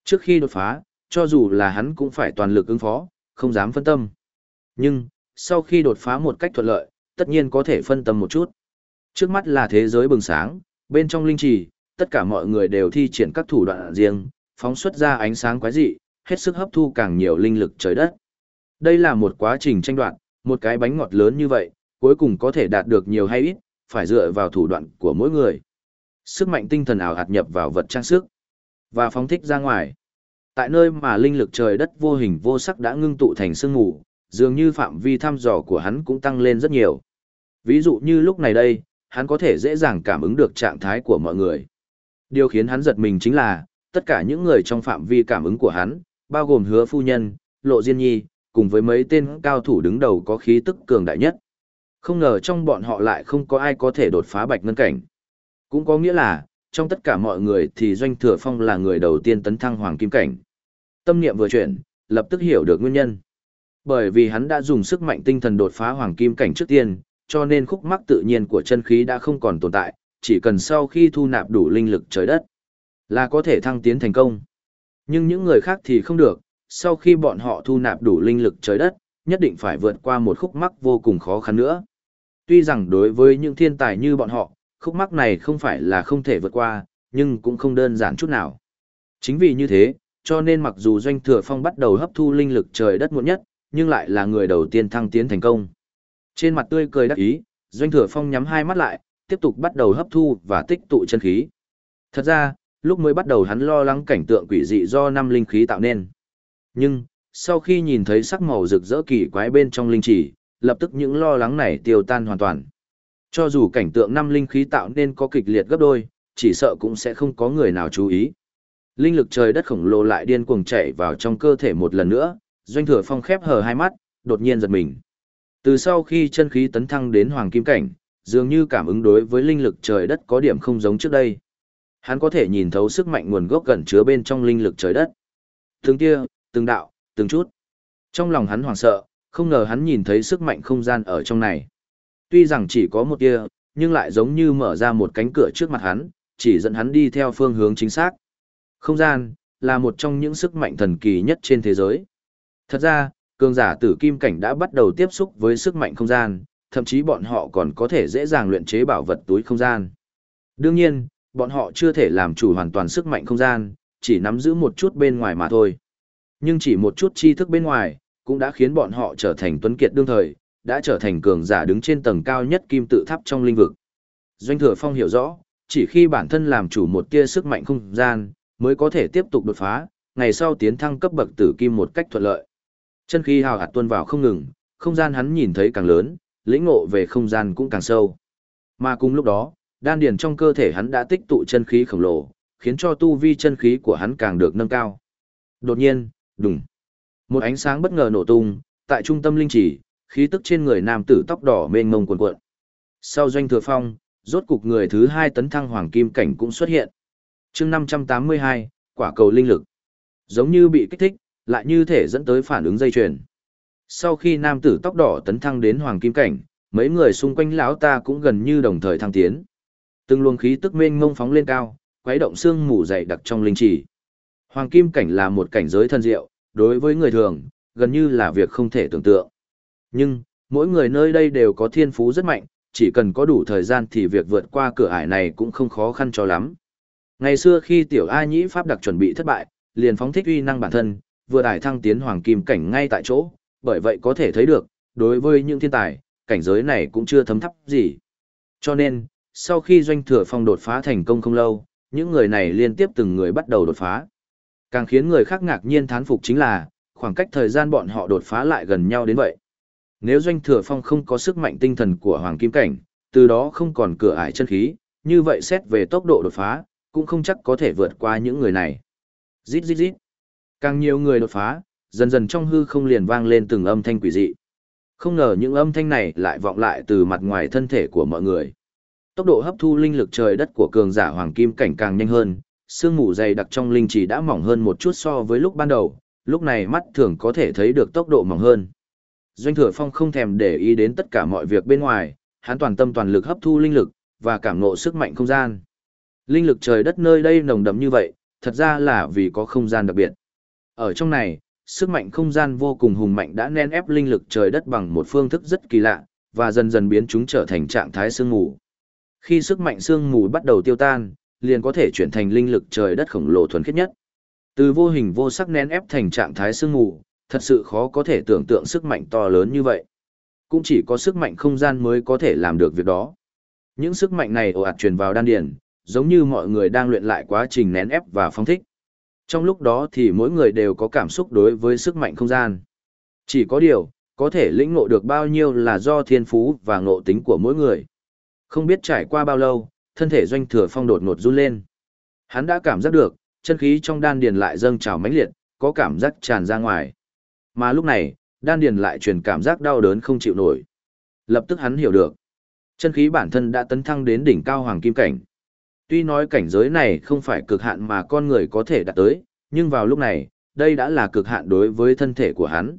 Trước khi đột phá, cho dù là hắn cũng phải toàn lực ứng phó, không dám phân tâm. Nhưng, sau khi đột phá một cách thuận lợi, tất nhiên có thể phân tâm một chút. Trước mắt là thế giới bừng sáng, bên trong linh trì, tất cả mọi người đều thi triển các thủ đoạn riêng, phóng xuất ra ánh sáng quái dị, hết sức hấp thu càng nhiều linh lực trời đất. Đây là một quá trình tranh đoạt, một cái bánh ngọt lớn như vậy, cuối cùng có thể đạt được nhiều hay ít, phải dựa vào thủ đoạn của mỗi người. Sức mạnh tinh thần ảo hạt nhập vào vật trang sức và phóng thích ra ngoài. Tại nơi mà linh lực trời đất vô hình vô sắc đã ngưng tụ thành sương mù, dường như phạm vi thăm dò của hắn cũng tăng lên rất nhiều. Ví dụ như lúc này đây, hắn có thể dễ dàng cảm ứng được trạng thái của mọi người. Điều khiến hắn giật mình chính là, tất cả những người trong phạm vi cảm ứng của hắn, bao gồm hứa phu nhân, lộ diên nhi, cùng với mấy tên cao thủ đứng đầu có khí tức cường đại nhất. Không ngờ trong bọn họ lại không có ai có thể đột phá bạch ngân cảnh. Cũng có nghĩa là, trong tất cả mọi người thì Doanh Thừa Phong là người đầu tiên tấn thăng hoàng kim cảnh. Tâm niệm vừa chuyển, lập tức hiểu được nguyên nhân. Bởi vì hắn đã dùng sức mạnh tinh thần đột phá hoàng kim cảnh trước tiên, cho nên khúc mắc tự nhiên của chân khí đã không còn tồn tại, chỉ cần sau khi thu nạp đủ linh lực trời đất, là có thể thăng tiến thành công. Nhưng những người khác thì không được, sau khi bọn họ thu nạp đủ linh lực trời đất, nhất định phải vượt qua một khúc mắc vô cùng khó khăn nữa. Tuy rằng đối với những thiên tài như bọn họ, khúc mắc này không phải là không thể vượt qua, nhưng cũng không đơn giản chút nào. Chính vì như thế, cho nên mặc dù Doanh Thừa Phong bắt đầu hấp thu linh lực trời đất muộn nhất, nhưng lại là người đầu tiên thăng tiến thành công. Trên mặt tươi cười đắc ý, Doanh Thừa Phong nhắm hai mắt lại, tiếp tục bắt đầu hấp thu và tích tụ chân khí. Thật ra, lúc mới bắt đầu hắn lo lắng cảnh tượng quỷ dị do năm linh khí tạo nên. Nhưng, sau khi nhìn thấy sắc màu rực rỡ kỳ quái bên trong linh chỉ, lập tức những lo lắng này tiêu tan hoàn toàn. Cho dù cảnh tượng năm linh khí tạo nên có kịch liệt gấp đôi, chỉ sợ cũng sẽ không có người nào chú ý. Linh lực trời đất khổng lồ lại điên cuồng chảy vào trong cơ thể một lần nữa, doanh thừa phong khép hờ hai mắt, đột nhiên giật mình. Từ sau khi chân khí tấn thăng đến hoàng kim cảnh, dường như cảm ứng đối với linh lực trời đất có điểm không giống trước đây. Hắn có thể nhìn thấu sức mạnh nguồn gốc gần chứa bên trong linh lực trời đất. Từng tia, từng đạo, từng chút. Trong lòng hắn hoảng sợ, không ngờ hắn nhìn thấy sức mạnh không gian ở trong này. Tuy rằng chỉ có một tia, nhưng lại giống như mở ra một cánh cửa trước mặt hắn, chỉ dẫn hắn đi theo phương hướng chính xác. Không gian, là một trong những sức mạnh thần kỳ nhất trên thế giới. Thật ra, cường giả tử kim cảnh đã bắt đầu tiếp xúc với sức mạnh không gian, thậm chí bọn họ còn có thể dễ dàng luyện chế bảo vật túi không gian. Đương nhiên, bọn họ chưa thể làm chủ hoàn toàn sức mạnh không gian, chỉ nắm giữ một chút bên ngoài mà thôi. Nhưng chỉ một chút tri thức bên ngoài, cũng đã khiến bọn họ trở thành tuấn kiệt đương thời, đã trở thành cường giả đứng trên tầng cao nhất kim tự tháp trong linh vực. Doanh thừa phong hiểu rõ, chỉ khi bản thân làm chủ một tia sức mạnh không gian, mới có thể tiếp tục đột phá, ngày sau tiến thăng cấp bậc tử kim một cách thuận lợi. Chân khí hào hạt tuôn vào không ngừng, không gian hắn nhìn thấy càng lớn, lĩnh ngộ về không gian cũng càng sâu. Mà cùng lúc đó, đan điền trong cơ thể hắn đã tích tụ chân khí khổng lồ, khiến cho tu vi chân khí của hắn càng được nâng cao. Đột nhiên, đùng. Một ánh sáng bất ngờ nổ tung, tại trung tâm linh chỉ, khí tức trên người nam tử tóc đỏ mênh mông cuồn cuộn. Sau doanh thừa phong, rốt cục người thứ hai tấn thăng hoàng kim cảnh cũng xuất hiện. chương 582, quả cầu linh lực. Giống như bị kích thích, lại như thể dẫn tới phản ứng dây chuyền. Sau khi nam tử tóc đỏ tấn thăng đến hoàng kim cảnh, mấy người xung quanh lão ta cũng gần như đồng thời thăng tiến. Từng luồng khí tức mênh mông phóng lên cao, quấy động xương mù dày đặc trong linh trì. Hoàng kim cảnh là một cảnh giới thân diệu, đối với người thường, gần như là việc không thể tưởng tượng. Nhưng, mỗi người nơi đây đều có thiên phú rất mạnh, chỉ cần có đủ thời gian thì việc vượt qua cửa ải này cũng không khó khăn cho lắm. Ngày xưa khi tiểu A nhĩ pháp đặc chuẩn bị thất bại, liền phóng thích uy năng bản thân, vừa đại thăng tiến hoàng kim cảnh ngay tại chỗ, bởi vậy có thể thấy được, đối với những thiên tài, cảnh giới này cũng chưa thấm thấp gì. Cho nên, sau khi doanh thừa phong đột phá thành công không lâu, những người này liên tiếp từng người bắt đầu đột phá. Càng khiến người khác ngạc nhiên thán phục chính là, khoảng cách thời gian bọn họ đột phá lại gần nhau đến vậy. Nếu doanh thừa phong không có sức mạnh tinh thần của hoàng kim cảnh, từ đó không còn cửa ải chân khí, như vậy xét về tốc độ đột phá, cũng không chắc có thể vượt qua những người này. Rít rít rít. Càng nhiều người đột phá, dần dần trong hư không liền vang lên từng âm thanh quỷ dị. Không ngờ những âm thanh này lại vọng lại từ mặt ngoài thân thể của mọi người. Tốc độ hấp thu linh lực trời đất của cường giả hoàng kim cảnh càng nhanh hơn, sương mù dày đặc trong linh chỉ đã mỏng hơn một chút so với lúc ban đầu, lúc này mắt thường có thể thấy được tốc độ mỏng hơn. Doanh Thừa Phong không thèm để ý đến tất cả mọi việc bên ngoài, hắn toàn tâm toàn lực hấp thu linh lực và cảm ngộ sức mạnh không gian. Linh lực trời đất nơi đây nồng đậm như vậy, thật ra là vì có không gian đặc biệt. Ở trong này, sức mạnh không gian vô cùng hùng mạnh đã nén ép linh lực trời đất bằng một phương thức rất kỳ lạ, và dần dần biến chúng trở thành trạng thái sương mù. Khi sức mạnh sương mù bắt đầu tiêu tan, liền có thể chuyển thành linh lực trời đất khổng lồ thuần khiết nhất. Từ vô hình vô sắc nén ép thành trạng thái sương mù, thật sự khó có thể tưởng tượng sức mạnh to lớn như vậy. Cũng chỉ có sức mạnh không gian mới có thể làm được việc đó. Những sức mạnh này ồ ạt truyền vào đan điền, giống như mọi người đang luyện lại quá trình nén ép và phóng thích. Trong lúc đó thì mỗi người đều có cảm xúc đối với sức mạnh không gian. Chỉ có điều, có thể lĩnh ngộ được bao nhiêu là do thiên phú và ngộ tính của mỗi người. Không biết trải qua bao lâu, thân thể doanh thừa phong đột ngột run lên. Hắn đã cảm giác được, chân khí trong đan điền lại dâng trào mãnh liệt, có cảm giác tràn ra ngoài. Mà lúc này, đan điền lại truyền cảm giác đau đớn không chịu nổi. Lập tức hắn hiểu được, chân khí bản thân đã tấn thăng đến đỉnh cao hoàng kim cảnh. Tuy nói cảnh giới này không phải cực hạn mà con người có thể đạt tới, nhưng vào lúc này, đây đã là cực hạn đối với thân thể của hắn.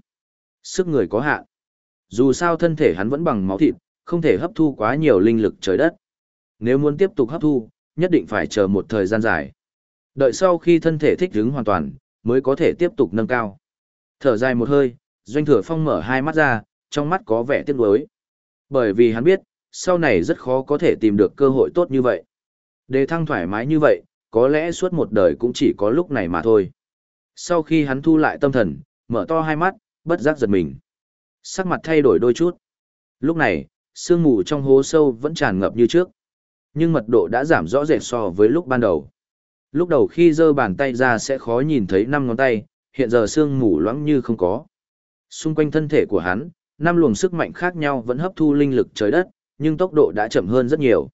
Sức người có hạn. Dù sao thân thể hắn vẫn bằng máu thịt, không thể hấp thu quá nhiều linh lực trời đất. Nếu muốn tiếp tục hấp thu, nhất định phải chờ một thời gian dài. Đợi sau khi thân thể thích ứng hoàn toàn, mới có thể tiếp tục nâng cao. Thở dài một hơi, Doanh Thừa Phong mở hai mắt ra, trong mắt có vẻ tiếc nuối. Bởi vì hắn biết, sau này rất khó có thể tìm được cơ hội tốt như vậy. Đề thăng thoải mái như vậy, có lẽ suốt một đời cũng chỉ có lúc này mà thôi. Sau khi hắn thu lại tâm thần, mở to hai mắt, bất giác giật mình. Sắc mặt thay đổi đôi chút. Lúc này, sương mù trong hố sâu vẫn tràn ngập như trước. Nhưng mật độ đã giảm rõ rệt so với lúc ban đầu. Lúc đầu khi giơ bàn tay ra sẽ khó nhìn thấy năm ngón tay, hiện giờ sương mù loãng như không có. Xung quanh thân thể của hắn, năm luồng sức mạnh khác nhau vẫn hấp thu linh lực trời đất, nhưng tốc độ đã chậm hơn rất nhiều.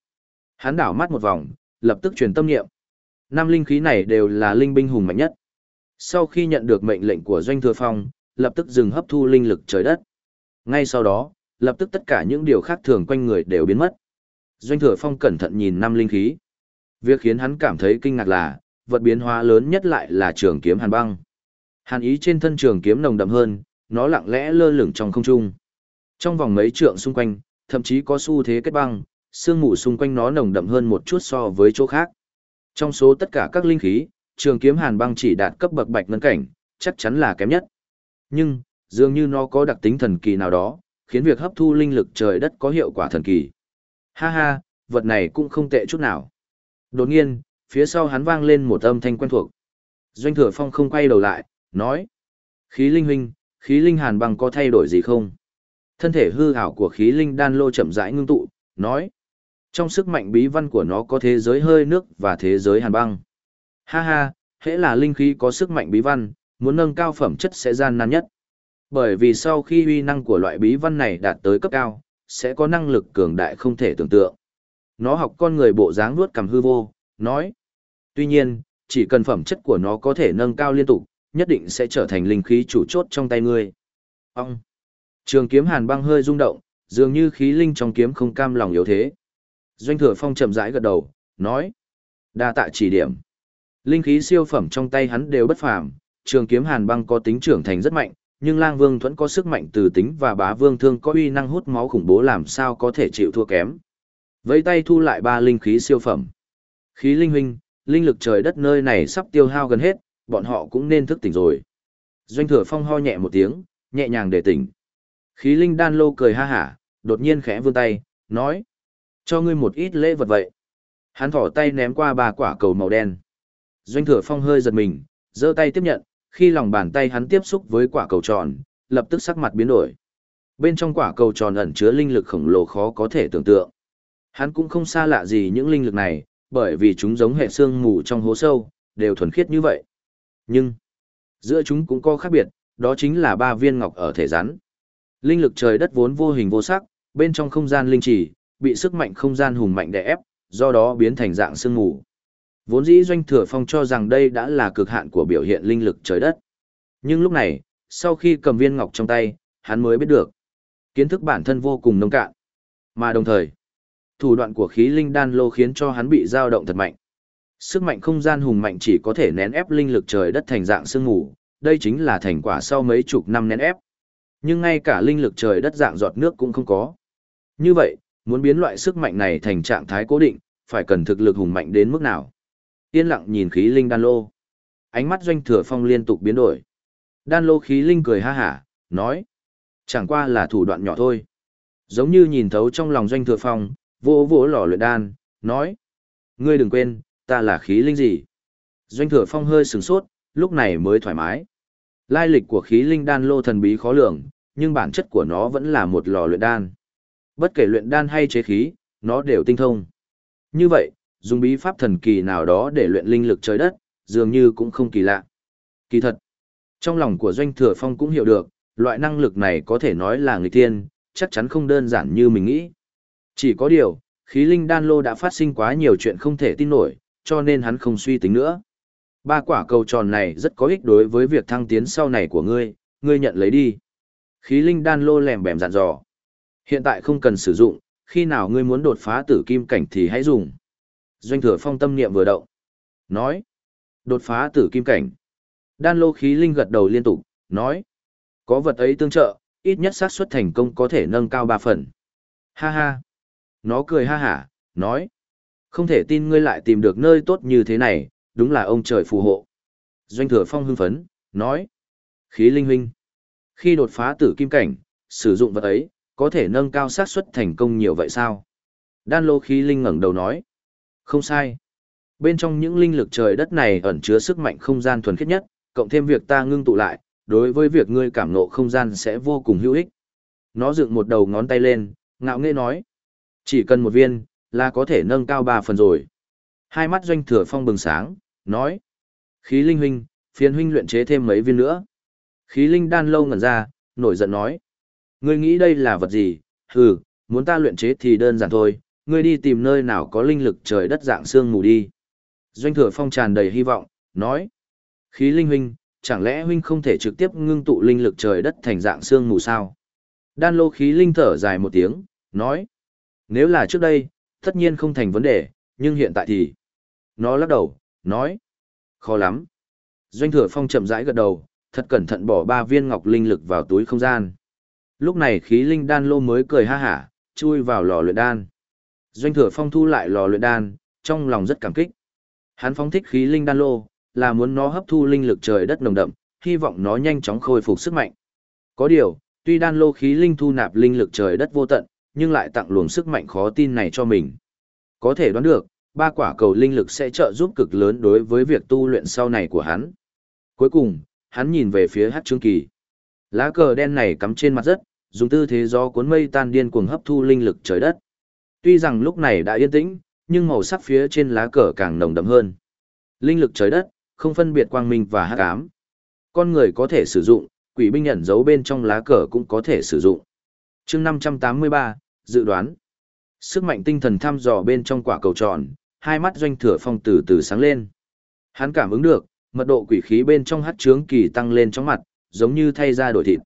Hắn đảo mắt một vòng, lập tức truyền tâm niệm. Năm linh khí này đều là linh binh hùng mạnh nhất. Sau khi nhận được mệnh lệnh của Doanh Thừa Phong, lập tức dừng hấp thu linh lực trời đất. Ngay sau đó, lập tức tất cả những điều khác thường quanh người đều biến mất. Doanh thừa phong cẩn thận nhìn năm linh khí. Việc khiến hắn cảm thấy kinh ngạc là, vật biến hóa lớn nhất lại là trường kiếm hàn băng. Hàn ý trên thân trường kiếm nồng đậm hơn, nó lặng lẽ lơ lửng trong không trung. Trong vòng mấy trượng xung quanh, thậm chí có xu thế kết băng, sương mù xung quanh nó nồng đậm hơn một chút so với chỗ khác. Trong số tất cả các linh khí, trường kiếm hàn băng chỉ đạt cấp bậc bạch ngân cảnh, chắc chắn là kém nhất. Nhưng, dường như nó có đặc tính thần kỳ nào đó, khiến việc hấp thu linh lực trời đất có hiệu quả thần kỳ. Ha ha, vật này cũng không tệ chút nào. Đột nhiên, phía sau hắn vang lên một âm thanh quen thuộc. Doanh thừa phong không quay đầu lại, nói. Khí linh huynh, khí linh hàn băng có thay đổi gì không? Thân thể hư ảo của khí linh đan lô chậm rãi ngưng tụ, nói. Trong sức mạnh bí văn của nó có thế giới hơi nước và thế giới hàn băng. Ha ha, hễ là linh khí có sức mạnh bí văn, muốn nâng cao phẩm chất sẽ gian nan nhất. Bởi vì sau khi uy năng của loại bí văn này đạt tới cấp cao, sẽ có năng lực cường đại không thể tưởng tượng. Nó học con người bộ dáng nuốt cầm hư vô, nói. Tuy nhiên, chỉ cần phẩm chất của nó có thể nâng cao liên tục, nhất định sẽ trở thành linh khí chủ chốt trong tay ngươi. Ông! Trường kiếm hàn băng hơi rung động, dường như khí linh trong kiếm không cam lòng yếu thế. Doanh thừa phong chậm rãi gật đầu, nói. đa tạ chỉ điểm. Linh khí siêu phẩm trong tay hắn đều bất phàm, trường kiếm hàn băng có tính trưởng thành rất mạnh, nhưng lang vương thuẫn có sức mạnh từ tính và bá vương thương có uy năng hút máu khủng bố làm sao có thể chịu thua kém. Vẫy tay thu lại ba linh khí siêu phẩm. Khí linh huynh, linh lực trời đất nơi này sắp tiêu hao gần hết, bọn họ cũng nên thức tỉnh rồi. Doanh thừa phong ho nhẹ một tiếng, nhẹ nhàng để tỉnh. Khí linh đan lô cười ha hả, đột nhiên khẽ vươn tay, nói. Cho ngươi một ít lễ vật vậy. Hắn thỏ tay ném qua ba quả cầu màu đen. Doanh thừa phong hơi giật mình, giơ tay tiếp nhận, khi lòng bàn tay hắn tiếp xúc với quả cầu tròn, lập tức sắc mặt biến đổi. Bên trong quả cầu tròn ẩn chứa linh lực khổng lồ khó có thể tưởng tượng. Hắn cũng không xa lạ gì những linh lực này, bởi vì chúng giống hệ xương mù trong hố sâu, đều thuần khiết như vậy. Nhưng, giữa chúng cũng có khác biệt, đó chính là ba viên ngọc ở thể rắn. Linh lực trời đất vốn vô hình vô sắc, bên trong không gian linh trì, bị sức mạnh không gian hùng mạnh đè ép, do đó biến thành dạng sương mù. Vốn dĩ doanh thừa phong cho rằng đây đã là cực hạn của biểu hiện linh lực trời đất. Nhưng lúc này, sau khi cầm viên ngọc trong tay, hắn mới biết được. Kiến thức bản thân vô cùng nông cạn. Mà đồng thời, thủ đoạn của khí linh đan lô khiến cho hắn bị dao động thật mạnh. Sức mạnh không gian hùng mạnh chỉ có thể nén ép linh lực trời đất thành dạng sương mù, đây chính là thành quả sau mấy chục năm nén ép. Nhưng ngay cả linh lực trời đất dạng giọt nước cũng không có. Như vậy, muốn biến loại sức mạnh này thành trạng thái cố định, phải cần thực lực hùng mạnh đến mức nào? Yên lặng nhìn khí linh đan lô. Ánh mắt doanh thừa phong liên tục biến đổi. Đan lô khí linh cười ha hả, nói. Chẳng qua là thủ đoạn nhỏ thôi. Giống như nhìn thấu trong lòng doanh thừa phong, vô vỗ lò luyện đan, nói. Ngươi đừng quên, ta là khí linh gì? Doanh thừa phong hơi sừng sốt, lúc này mới thoải mái. Lai lịch của khí linh đan lô thần bí khó lường, nhưng bản chất của nó vẫn là một lò luyện đan. Bất kể luyện đan hay chế khí, nó đều tinh thông. Như vậy, dùng bí pháp thần kỳ nào đó để luyện linh lực trời đất, dường như cũng không kỳ lạ. Kỳ thật, trong lòng của Doanh Thừa Phong cũng hiểu được, loại năng lực này có thể nói là người tiên, chắc chắn không đơn giản như mình nghĩ. Chỉ có điều, khí linh đan lô đã phát sinh quá nhiều chuyện không thể tin nổi, cho nên hắn không suy tính nữa. Ba quả cầu tròn này rất có ích đối với việc thăng tiến sau này của ngươi, ngươi nhận lấy đi. Khí linh đan lô lèm bèm dặn dò. Hiện tại không cần sử dụng, khi nào ngươi muốn đột phá tử kim cảnh thì hãy dùng. Doanh thừa phong tâm niệm vừa động. Nói. Đột phá tử kim cảnh. Đan lô khí linh gật đầu liên tục, nói. Có vật ấy tương trợ, ít nhất xác suất thành công có thể nâng cao ba phần. Ha ha. Nó cười ha hả, nói. Không thể tin ngươi lại tìm được nơi tốt như thế này, đúng là ông trời phù hộ. Doanh thừa phong hưng phấn, nói. Khí linh huynh. Khi đột phá tử kim cảnh, sử dụng vật ấy, có thể nâng cao xác suất thành công nhiều vậy sao? Đan lô khí linh ngẩng đầu nói. Không sai. Bên trong những linh lực trời đất này ẩn chứa sức mạnh không gian thuần khiết nhất, cộng thêm việc ta ngưng tụ lại, đối với việc ngươi cảm ngộ không gian sẽ vô cùng hữu ích. Nó dựng một đầu ngón tay lên, ngạo nghễ nói. Chỉ cần một viên, là có thể nâng cao ba phần rồi. Hai mắt doanh thừa phong bừng sáng, nói. Khí linh huynh, phiền huynh luyện chế thêm mấy viên nữa. Khí linh đan lâu ngẩn ra, nổi giận nói. Ngươi nghĩ đây là vật gì? Hừ, muốn ta luyện chế thì đơn giản thôi, ngươi đi tìm nơi nào có linh lực trời đất dạng xương mù đi. Doanh thừa phong tràn đầy hy vọng, nói. Khí linh huynh, chẳng lẽ huynh không thể trực tiếp ngưng tụ linh lực trời đất thành dạng xương mù sao? Đan lô khí linh thở dài một tiếng, nói. Nếu là trước đây, Tất nhiên không thành vấn đề, nhưng hiện tại thì... Nó lắc đầu, nói. Khó lắm. Doanh thừa phong chậm rãi gật đầu, thật cẩn thận bỏ ba viên ngọc linh lực vào túi không gian. Lúc này khí linh đan lô mới cười ha hả, chui vào lò luyện đan. Doanh thừa phong thu lại lò luyện đan, trong lòng rất cảm kích. Hắn phóng thích khí linh đan lô, là muốn nó hấp thu linh lực trời đất nồng đậm, hy vọng nó nhanh chóng khôi phục sức mạnh. Có điều, tuy đan lô khí linh thu nạp linh lực trời đất vô tận, nhưng lại tặng luồng sức mạnh khó tin này cho mình. Có thể đoán được, ba quả cầu linh lực sẽ trợ giúp cực lớn đối với việc tu luyện sau này của hắn. Cuối cùng, hắn nhìn về phía hát trương kỳ. Lá cờ đen này cắm trên mặt đất, dùng tư thế do cuốn mây tan điên cuồng hấp thu linh lực trời đất. Tuy rằng lúc này đã yên tĩnh, nhưng màu sắc phía trên lá cờ càng nồng đậm hơn. Linh lực trời đất, không phân biệt quang minh và hắc ám. Con người có thể sử dụng, quỷ binh nhận dấu bên trong lá cờ cũng có thể sử dụng. chương 583, dự đoán. Sức mạnh tinh thần thăm dò bên trong quả cầu tròn, hai mắt doanh thừa phong từ từ sáng lên. Hắn cảm ứng được, mật độ quỷ khí bên trong hắc trướng kỳ tăng lên trong mặt, giống như thay ra đổi thịt.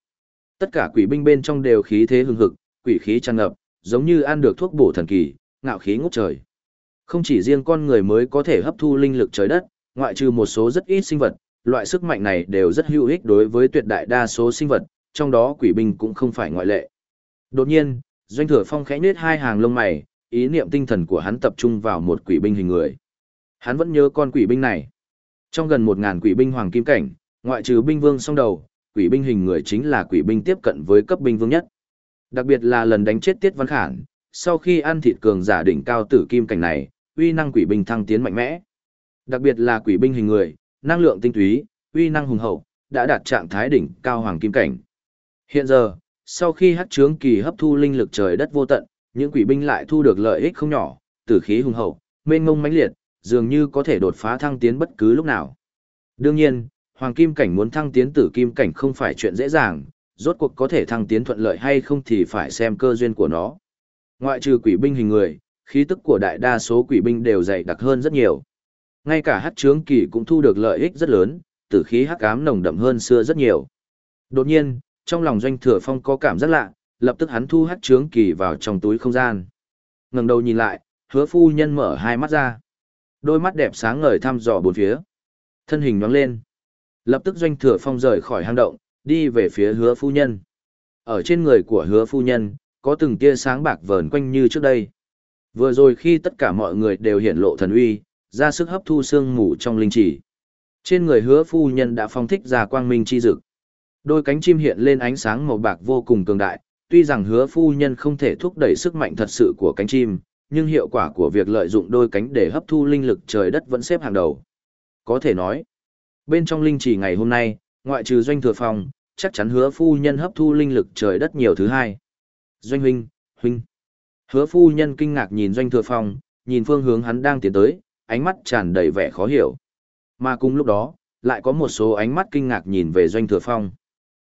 Tất cả quỷ binh bên trong đều khí thế hưng hực, quỷ khí tràn ngập, giống như ăn được thuốc bổ thần kỳ, ngạo khí ngút trời. Không chỉ riêng con người mới có thể hấp thu linh lực trời đất, ngoại trừ một số rất ít sinh vật, loại sức mạnh này đều rất hữu ích đối với tuyệt đại đa số sinh vật, trong đó quỷ binh cũng không phải ngoại lệ. Đột nhiên, Doanh Thừa Phong khẽ nhếch hai hàng lông mày, ý niệm tinh thần của hắn tập trung vào một quỷ binh hình người. Hắn vẫn nhớ con quỷ binh này. Trong gần một ngàn quỷ binh hoàng kim cảnh, ngoại trừ binh vương song đầu, quỷ binh hình người chính là quỷ binh tiếp cận với cấp binh vương nhất. Đặc biệt là lần đánh chết Tiết Văn Khản, sau khi ăn thịt cường giả đỉnh cao tử kim cảnh này, uy năng quỷ binh thăng tiến mạnh mẽ. Đặc biệt là quỷ binh hình người, năng lượng tinh túy, uy năng hùng hậu, đã đạt trạng thái đỉnh cao hoàng kim cảnh. Hiện giờ, sau khi hắc trướng kỳ hấp thu linh lực trời đất vô tận, những quỷ binh lại thu được lợi ích không nhỏ, tử khí hùng hậu, mênh mông mãnh liệt, dường như có thể đột phá thăng tiến bất cứ lúc nào. Đương nhiên, hoàng kim cảnh muốn thăng tiến tử kim cảnh không phải chuyện dễ dàng, rốt cuộc có thể thăng tiến thuận lợi hay không thì phải xem cơ duyên của nó. Ngoại trừ quỷ binh hình người, khí tức của đại đa số quỷ binh đều dày đặc hơn rất nhiều. Ngay cả hắc trướng kỳ cũng thu được lợi ích rất lớn, tử khí hắc ám nồng đậm hơn xưa rất nhiều. Đột nhiên, trong lòng doanh thừa phong có cảm giác lạ, lập tức hắn thu hắc trướng kỳ vào trong túi không gian. ngẩng đầu nhìn lại, hứa phu nhân mở hai mắt ra. Đôi mắt đẹp sáng ngời thăm dò bốn phía. Thân hình nhoáng lên. Lập tức doanh thừa phong rời khỏi hang động, đi về phía hứa phu nhân. Ở trên người của hứa phu nhân, có từng tia sáng bạc vờn quanh như trước đây. Vừa rồi khi tất cả mọi người đều hiện lộ thần uy, ra sức hấp thu sương mù trong linh chỉ. Trên người hứa phu nhân đã phong thích ra quang minh chi dực. Đôi cánh chim hiện lên ánh sáng màu bạc vô cùng cường đại, tuy rằng hứa phu nhân không thể thúc đẩy sức mạnh thật sự của cánh chim, nhưng hiệu quả của việc lợi dụng đôi cánh để hấp thu linh lực trời đất vẫn xếp hàng đầu. Có thể nói, bên trong linh chỉ ngày hôm nay, ngoại trừ doanh thừa phong, chắc chắn hứa phu nhân hấp thu linh lực trời đất nhiều thứ hai. Doanh huynh, huynh. Hứa phu nhân kinh ngạc nhìn doanh thừa phong, nhìn phương hướng hắn đang tiến tới, ánh mắt tràn đầy vẻ khó hiểu. Mà cùng lúc đó, lại có một số ánh mắt kinh ngạc nhìn về doanh thừa phong.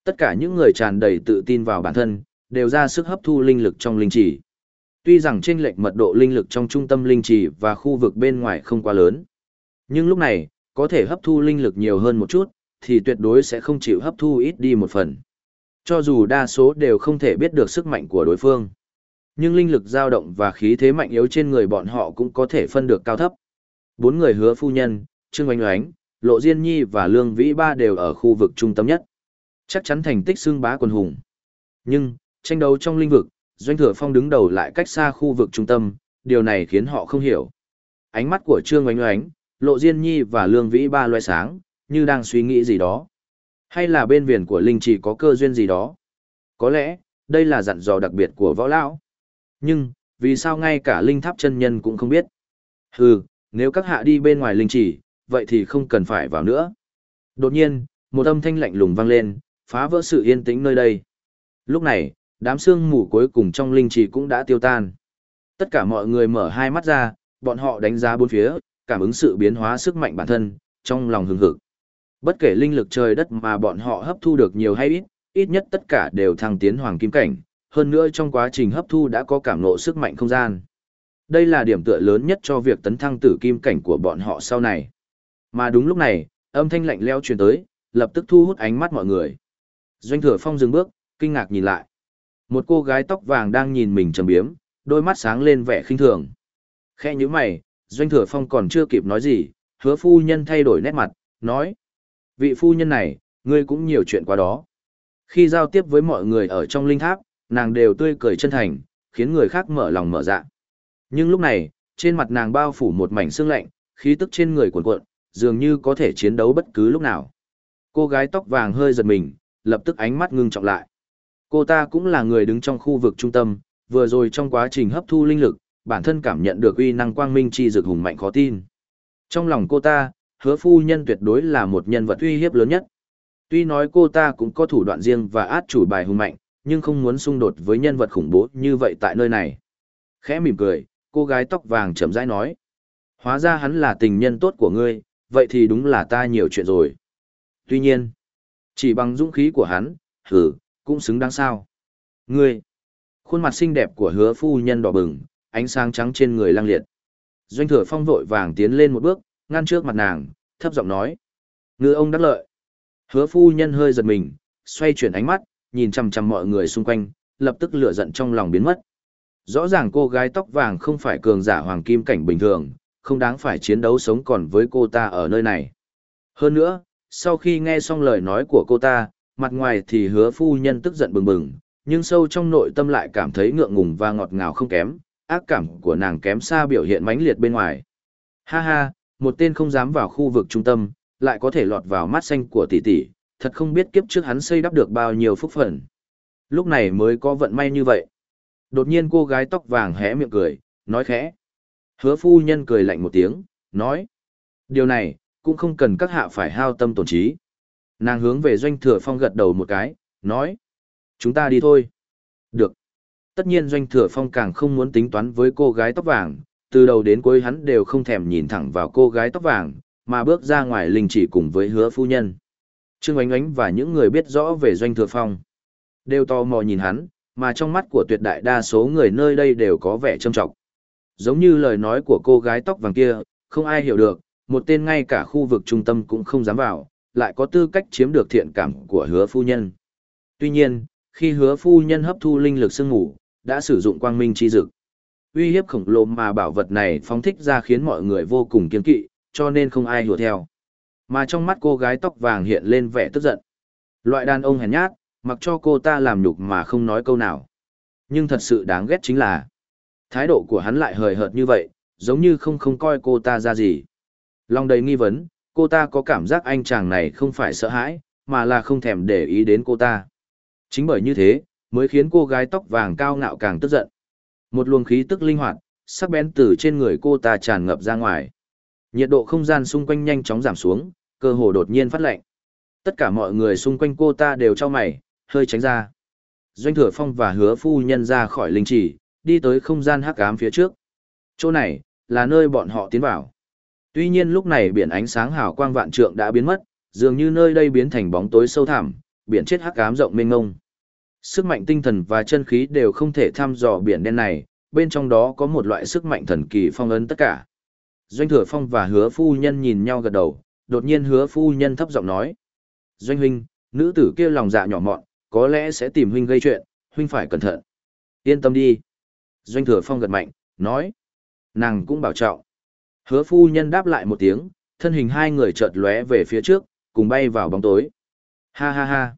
Tất cả những người tràn đầy tự tin vào bản thân, đều ra sức hấp thu linh lực trong linh trì. Tuy rằng chênh lệch mật độ linh lực trong trung tâm linh trì và khu vực bên ngoài không quá lớn, nhưng lúc này, có thể hấp thu linh lực nhiều hơn một chút, thì tuyệt đối sẽ không chịu hấp thu ít đi một phần. Cho dù đa số đều không thể biết được sức mạnh của đối phương, nhưng linh lực dao động và khí thế mạnh yếu trên người bọn họ cũng có thể phân được cao thấp. Bốn người hứa phu nhân, Trương Oanh Oánh, Lộ Diên Nhi và Lương Vĩ Ba đều ở khu vực trung tâm nhất. Chắc chắn thành tích xương bá quần hùng. Nhưng, tranh đấu trong linh vực, Doanh Thừa Phong đứng đầu lại cách xa khu vực trung tâm, điều này khiến họ không hiểu. Ánh mắt của Trương Oanh Oánh, Lộ Diên Nhi và Lương Vĩ Ba loe sáng, như đang suy nghĩ gì đó. Hay là bên viền của linh chỉ có cơ duyên gì đó? Có lẽ, đây là dặn dò đặc biệt của võ lão. Nhưng, vì sao ngay cả linh tháp chân nhân cũng không biết? Hừ, nếu các hạ đi bên ngoài linh chỉ, vậy thì không cần phải vào nữa. Đột nhiên, một âm thanh lạnh lùng vang lên, phá vỡ sự yên tĩnh nơi đây. Lúc này, đám sương mù cuối cùng trong linh chỉ cũng đã tiêu tan. Tất cả mọi người mở hai mắt ra, bọn họ đánh giá bốn phía, cảm ứng sự biến hóa sức mạnh bản thân, trong lòng hừng hực. Bất kể linh lực trời đất mà bọn họ hấp thu được nhiều hay ít, ít nhất tất cả đều thăng tiến hoàng kim cảnh, hơn nữa trong quá trình hấp thu đã có cảm ngộ sức mạnh không gian. Đây là điểm tựa lớn nhất cho việc tấn thăng tử kim cảnh của bọn họ sau này. Mà đúng lúc này, âm thanh lạnh leo truyền tới, lập tức thu hút ánh mắt mọi người. Doanh thừa phong dừng bước, kinh ngạc nhìn lại. Một cô gái tóc vàng đang nhìn mình trầm biếm, đôi mắt sáng lên vẻ khinh thường. Khe như mày, Doanh Thừa Phong còn chưa kịp nói gì, hứa phu nhân thay đổi nét mặt, nói. Vị phu nhân này, ngươi cũng nhiều chuyện quá đó. Khi giao tiếp với mọi người ở trong linh tháp, nàng đều tươi cười chân thành, khiến người khác mở lòng mở dạ. Nhưng lúc này, trên mặt nàng bao phủ một mảnh sương lạnh, khí tức trên người cuộn cuộn, dường như có thể chiến đấu bất cứ lúc nào. Cô gái tóc vàng hơi giật mình, lập tức ánh mắt ngưng trọng lại. Cô ta cũng là người đứng trong khu vực trung tâm, vừa rồi trong quá trình hấp thu linh lực, bản thân cảm nhận được uy năng quang minh chi dực hùng mạnh khó tin. Trong lòng cô ta, hứa phu nhân tuyệt đối là một nhân vật uy hiếp lớn nhất. Tuy nói cô ta cũng có thủ đoạn riêng và át chủ bài hùng mạnh, nhưng không muốn xung đột với nhân vật khủng bố như vậy tại nơi này. Khẽ mỉm cười, cô gái tóc vàng chậm rãi nói. Hóa ra hắn là tình nhân tốt của ngươi, vậy thì đúng là ta nhiều chuyện rồi. Tuy nhiên, chỉ bằng dũng khí của hắn, hử, cũng xứng đáng sao. Ngươi, khuôn mặt xinh đẹp của hứa phu nhân đỏ bừng, ánh sáng trắng trên người lang liệt. Doanh thừa phong vội vàng tiến lên một bước, ngăn trước mặt nàng, thấp giọng nói. Ngư ông đắc lợi. Hứa phu nhân hơi giật mình, xoay chuyển ánh mắt, nhìn chằm chằm mọi người xung quanh, lập tức lửa giận trong lòng biến mất. Rõ ràng cô gái tóc vàng không phải cường giả hoàng kim cảnh bình thường, không đáng phải chiến đấu sống còn với cô ta ở nơi này. Hơn nữa, sau khi nghe xong lời nói của cô ta, mặt ngoài thì hứa phu nhân tức giận bừng bừng, nhưng sâu trong nội tâm lại cảm thấy ngượng ngùng và ngọt ngào không kém, ác cảm của nàng kém xa biểu hiện mãnh liệt bên ngoài. Ha ha, một tên không dám vào khu vực trung tâm, lại có thể lọt vào mắt xanh của tỷ tỷ, thật không biết kiếp trước hắn xây đắp được bao nhiêu phúc phận. Lúc này mới có vận may như vậy. Đột nhiên cô gái tóc vàng hé miệng cười, nói khẽ. Hứa phu nhân cười lạnh một tiếng, nói. Điều này, cũng không cần các hạ phải hao tâm tổn trí. Nàng hướng về doanh thừa phong gật đầu một cái, nói. Chúng ta đi thôi. Được. Tất nhiên doanh thừa phong càng không muốn tính toán với cô gái tóc vàng, từ đầu đến cuối hắn đều không thèm nhìn thẳng vào cô gái tóc vàng, mà bước ra ngoài linh chỉ cùng với hứa phu nhân. Trương oánh oánh và những người biết rõ về doanh thừa phong, đều tò mò nhìn hắn, mà trong mắt của tuyệt đại đa số người nơi đây đều có vẻ trâm trọng. Giống như lời nói của cô gái tóc vàng kia, không ai hiểu được, một tên ngay cả khu vực trung tâm cũng không dám vào, lại có tư cách chiếm được thiện cảm của hứa phu nhân. Tuy nhiên, khi hứa phu nhân hấp thu linh lực sương ngủ, đã sử dụng quang minh chi dực. Uy hiếp khổng lồ mà bảo vật này phóng thích ra khiến mọi người vô cùng kiên kỵ, cho nên không ai hùa theo. Mà trong mắt cô gái tóc vàng hiện lên vẻ tức giận. Loại đàn ông hèn nhát, mặc cho cô ta làm nhục mà không nói câu nào. Nhưng thật sự đáng ghét chính là, thái độ của hắn lại hời hợt như vậy, giống như không không coi cô ta ra gì. Lòng đầy nghi vấn, cô ta có cảm giác anh chàng này không phải sợ hãi, mà là không thèm để ý đến cô ta. Chính bởi như thế, mới khiến cô gái tóc vàng cao ngạo càng tức giận. Một luồng khí tức linh hoạt, sắc bén từ trên người cô ta tràn ngập ra ngoài. Nhiệt độ không gian xung quanh nhanh chóng giảm xuống, cơ hồ đột nhiên phát lạnh. Tất cả mọi người xung quanh cô ta đều cho mày, hơi tránh ra. Doanh thừa phong và hứa phu nhân ra khỏi linh chỉ, đi tới không gian hắc ám phía trước. Chỗ này, là nơi bọn họ tiến vào. Tuy nhiên lúc này biển ánh sáng hào quang vạn trượng đã biến mất, dường như nơi đây biến thành bóng tối sâu thẳm, biển chết hắc ám rộng mênh mông. Sức mạnh tinh thần và chân khí đều không thể thăm dò biển đen này, bên trong đó có một loại sức mạnh thần kỳ phong ấn tất cả. Doanh thừa phong và hứa phu nhân nhìn nhau gật đầu, đột nhiên hứa phu nhân thấp giọng nói. Doanh huynh, nữ tử kia lòng dạ nhỏ mọn, có lẽ sẽ tìm huynh gây chuyện, huynh phải cẩn thận. Yên tâm đi. Doanh thừa phong gật mạnh, nói. Nàng cũng bảo trọng. Hứa phu nhân đáp lại một tiếng, thân hình hai người chợt lóe về phía trước, cùng bay vào bóng tối. Ha ha ha.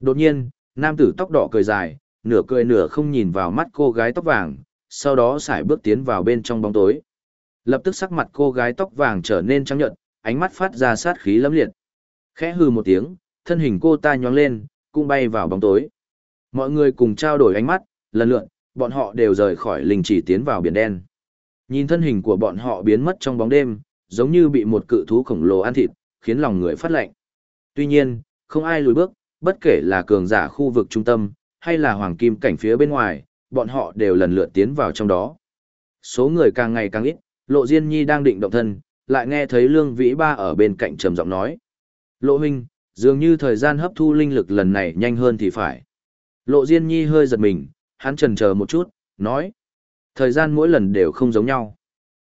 Đột nhiên, nam tử tóc đỏ cười dài, nửa cười nửa không nhìn vào mắt cô gái tóc vàng, sau đó xài bước tiến vào bên trong bóng tối. Lập tức sắc mặt cô gái tóc vàng trở nên trắng nhợt, ánh mắt phát ra sát khí lẫm liệt. Khẽ hừ một tiếng, thân hình cô ta nhoáng lên, cũng bay vào bóng tối. Mọi người cùng trao đổi ánh mắt, lần lượt, bọn họ đều rời khỏi linh chỉ tiến vào biển đen. Nhìn thân hình của bọn họ biến mất trong bóng đêm, giống như bị một cự thú khổng lồ ăn thịt, khiến lòng người phát lạnh. Tuy nhiên, không ai lùi bước, bất kể là cường giả khu vực trung tâm, hay là hoàng kim cảnh phía bên ngoài, bọn họ đều lần lượt tiến vào trong đó. Số người càng ngày càng ít, Lộ Diên Nhi đang định động thân, lại nghe thấy Lương Vĩ Ba ở bên cạnh trầm giọng nói. Lộ huynh, dường như thời gian hấp thu linh lực lần này nhanh hơn thì phải. Lộ Diên Nhi hơi giật mình, hắn chần chờ một chút, nói. Thời gian mỗi lần đều không giống nhau.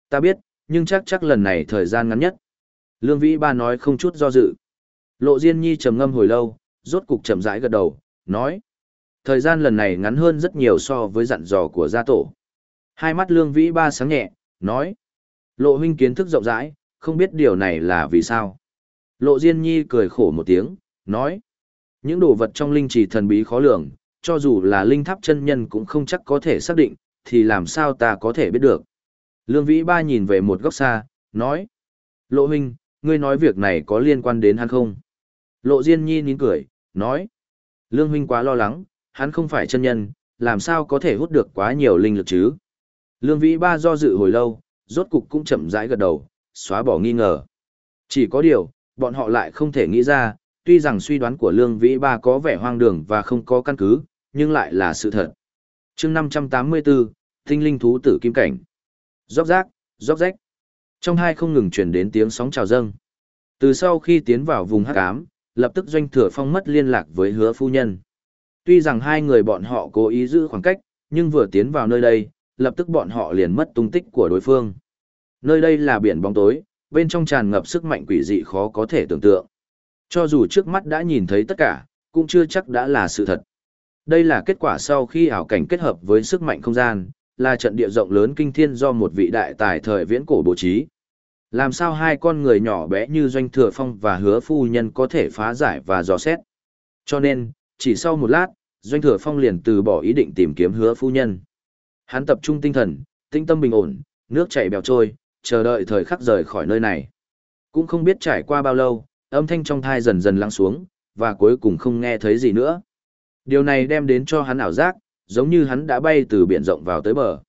Ta biết, nhưng chắc chắc lần này thời gian ngắn nhất. Lương Vĩ Ba nói không chút do dự. Lộ Diên Nhi trầm ngâm hồi lâu, rốt cục chậm rãi gật đầu, nói. Thời gian lần này ngắn hơn rất nhiều so với dặn dò của gia tổ. Hai mắt Lương Vĩ Ba sáng nhẹ, nói. Lộ huynh kiến thức rộng rãi, không biết điều này là vì sao. Lộ Diên Nhi cười khổ một tiếng, nói. Những đồ vật trong linh trì thần bí khó lường, cho dù là linh tháp chân nhân cũng không chắc có thể xác định, thì làm sao ta có thể biết được. Lương Vĩ Ba nhìn về một góc xa, nói. Lộ huynh, ngươi nói việc này có liên quan đến hắn không? Lộ Diên Nhi nín cười, nói. Lương huynh quá lo lắng, hắn không phải chân nhân, làm sao có thể hút được quá nhiều linh lực chứ? Lương Vĩ Ba do dự hồi lâu, rốt cục cũng chậm rãi gật đầu, xóa bỏ nghi ngờ. Chỉ có điều, bọn họ lại không thể nghĩ ra, tuy rằng suy đoán của Lương Vĩ Ba có vẻ hoang đường và không có căn cứ, nhưng lại là sự thật. chương 584, Tinh linh thú tử kim cảnh. Róc rác, róc rách. Trong hai không ngừng truyền đến tiếng sóng trào dâng. Từ sau khi tiến vào vùng hắc ám, lập tức doanh thừa phong mất liên lạc với hứa phu nhân. Tuy rằng hai người bọn họ cố ý giữ khoảng cách, nhưng vừa tiến vào nơi đây, lập tức bọn họ liền mất tung tích của đối phương. Nơi đây là biển bóng tối, bên trong tràn ngập sức mạnh quỷ dị khó có thể tưởng tượng. Cho dù trước mắt đã nhìn thấy tất cả, cũng chưa chắc đã là sự thật. Đây là kết quả sau khi ảo cảnh kết hợp với sức mạnh không gian, là trận địa rộng lớn kinh thiên do một vị đại tài thời viễn cổ bố trí. Làm sao hai con người nhỏ bé như Doanh Thừa Phong và Hứa Phu Nhân có thể phá giải và dò xét. Cho nên, chỉ sau một lát, Doanh Thừa Phong liền từ bỏ ý định tìm kiếm Hứa Phu Nhân. Hắn tập trung tinh thần, tinh tâm bình ổn, nước chảy bèo trôi, chờ đợi thời khắc rời khỏi nơi này. Cũng không biết trải qua bao lâu, âm thanh trong thai dần dần lắng xuống, và cuối cùng không nghe thấy gì nữa. Điều này đem đến cho hắn ảo giác, giống như hắn đã bay từ biển rộng vào tới bờ.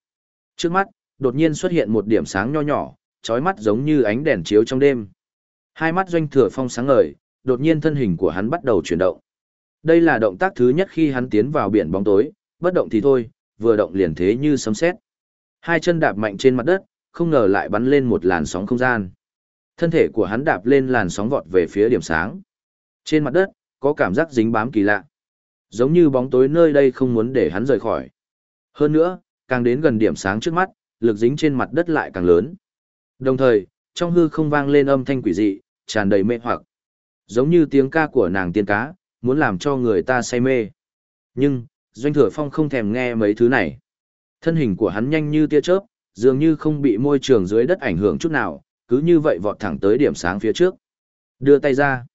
Trước mắt, đột nhiên xuất hiện một điểm sáng nho nhỏ, chói mắt giống như ánh đèn chiếu trong đêm. Hai mắt doanh thừa phong sáng ngời, đột nhiên thân hình của hắn bắt đầu chuyển động. Đây là động tác thứ nhất khi hắn tiến vào biển bóng tối, bất động thì thôi, vừa động liền thế như sấm sét. Hai chân đạp mạnh trên mặt đất, không ngờ lại bắn lên một làn sóng không gian. Thân thể của hắn đạp lên làn sóng vọt về phía điểm sáng. Trên mặt đất, có cảm giác dính bám kỳ lạ. Giống như bóng tối nơi đây không muốn để hắn rời khỏi. Hơn nữa, càng đến gần điểm sáng trước mắt, lực dính trên mặt đất lại càng lớn. Đồng thời, trong hư không vang lên âm thanh quỷ dị, tràn đầy mê hoặc. Giống như tiếng ca của nàng tiên cá, muốn làm cho người ta say mê. Nhưng, Doanh Thừa Phong không thèm nghe mấy thứ này. Thân hình của hắn nhanh như tia chớp, dường như không bị môi trường dưới đất ảnh hưởng chút nào, cứ như vậy vọt thẳng tới điểm sáng phía trước. Đưa tay ra.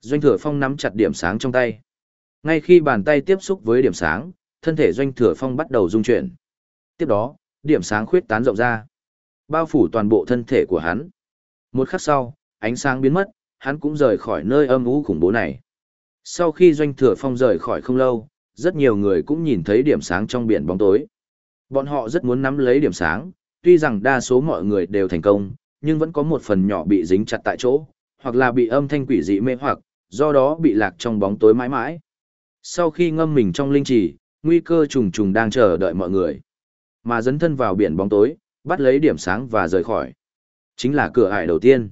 Doanh Thừa Phong nắm chặt điểm sáng trong tay. Ngay khi bàn tay tiếp xúc với điểm sáng, thân thể Doanh Thừa Phong bắt đầu rung chuyển. Tiếp đó, điểm sáng khuyết tán rộng ra, bao phủ toàn bộ thân thể của hắn. Một khắc sau, ánh sáng biến mất, hắn cũng rời khỏi nơi âm u khủng bố này. Sau khi Doanh Thừa Phong rời khỏi không lâu, rất nhiều người cũng nhìn thấy điểm sáng trong biển bóng tối. Bọn họ rất muốn nắm lấy điểm sáng, tuy rằng đa số mọi người đều thành công, nhưng vẫn có một phần nhỏ bị dính chặt tại chỗ, hoặc là bị âm thanh quỷ dị mê hoặc, do đó bị lạc trong bóng tối mãi mãi. Sau khi ngâm mình trong linh trì, nguy cơ trùng trùng đang chờ đợi mọi người. Mà dấn thân vào biển bóng tối, bắt lấy điểm sáng và rời khỏi. Chính là cửa ải đầu tiên.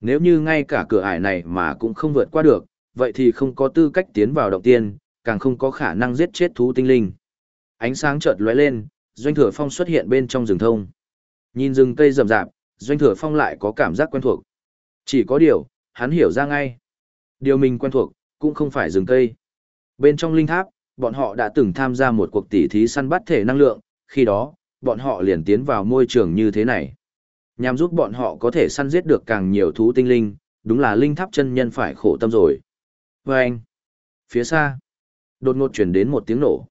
Nếu như ngay cả cửa ải này mà cũng không vượt qua được, vậy thì không có tư cách tiến vào động tiên, càng không có khả năng giết chết thú tinh linh. Ánh sáng chợt lóe lên, Doanh Thừa Phong xuất hiện bên trong rừng thông. Nhìn rừng cây rậm rạp, Doanh Thừa Phong lại có cảm giác quen thuộc. Chỉ có điều, hắn hiểu ra ngay. Điều mình quen thuộc, cũng không phải rừng cây. Bên trong linh tháp, bọn họ đã từng tham gia một cuộc tỉ thí săn bắt thể năng lượng, khi đó, bọn họ liền tiến vào môi trường như thế này. Nhằm giúp bọn họ có thể săn giết được càng nhiều thú tinh linh, đúng là linh tháp chân nhân phải khổ tâm rồi. Và anh, phía xa, đột ngột chuyển đến một tiếng nổ.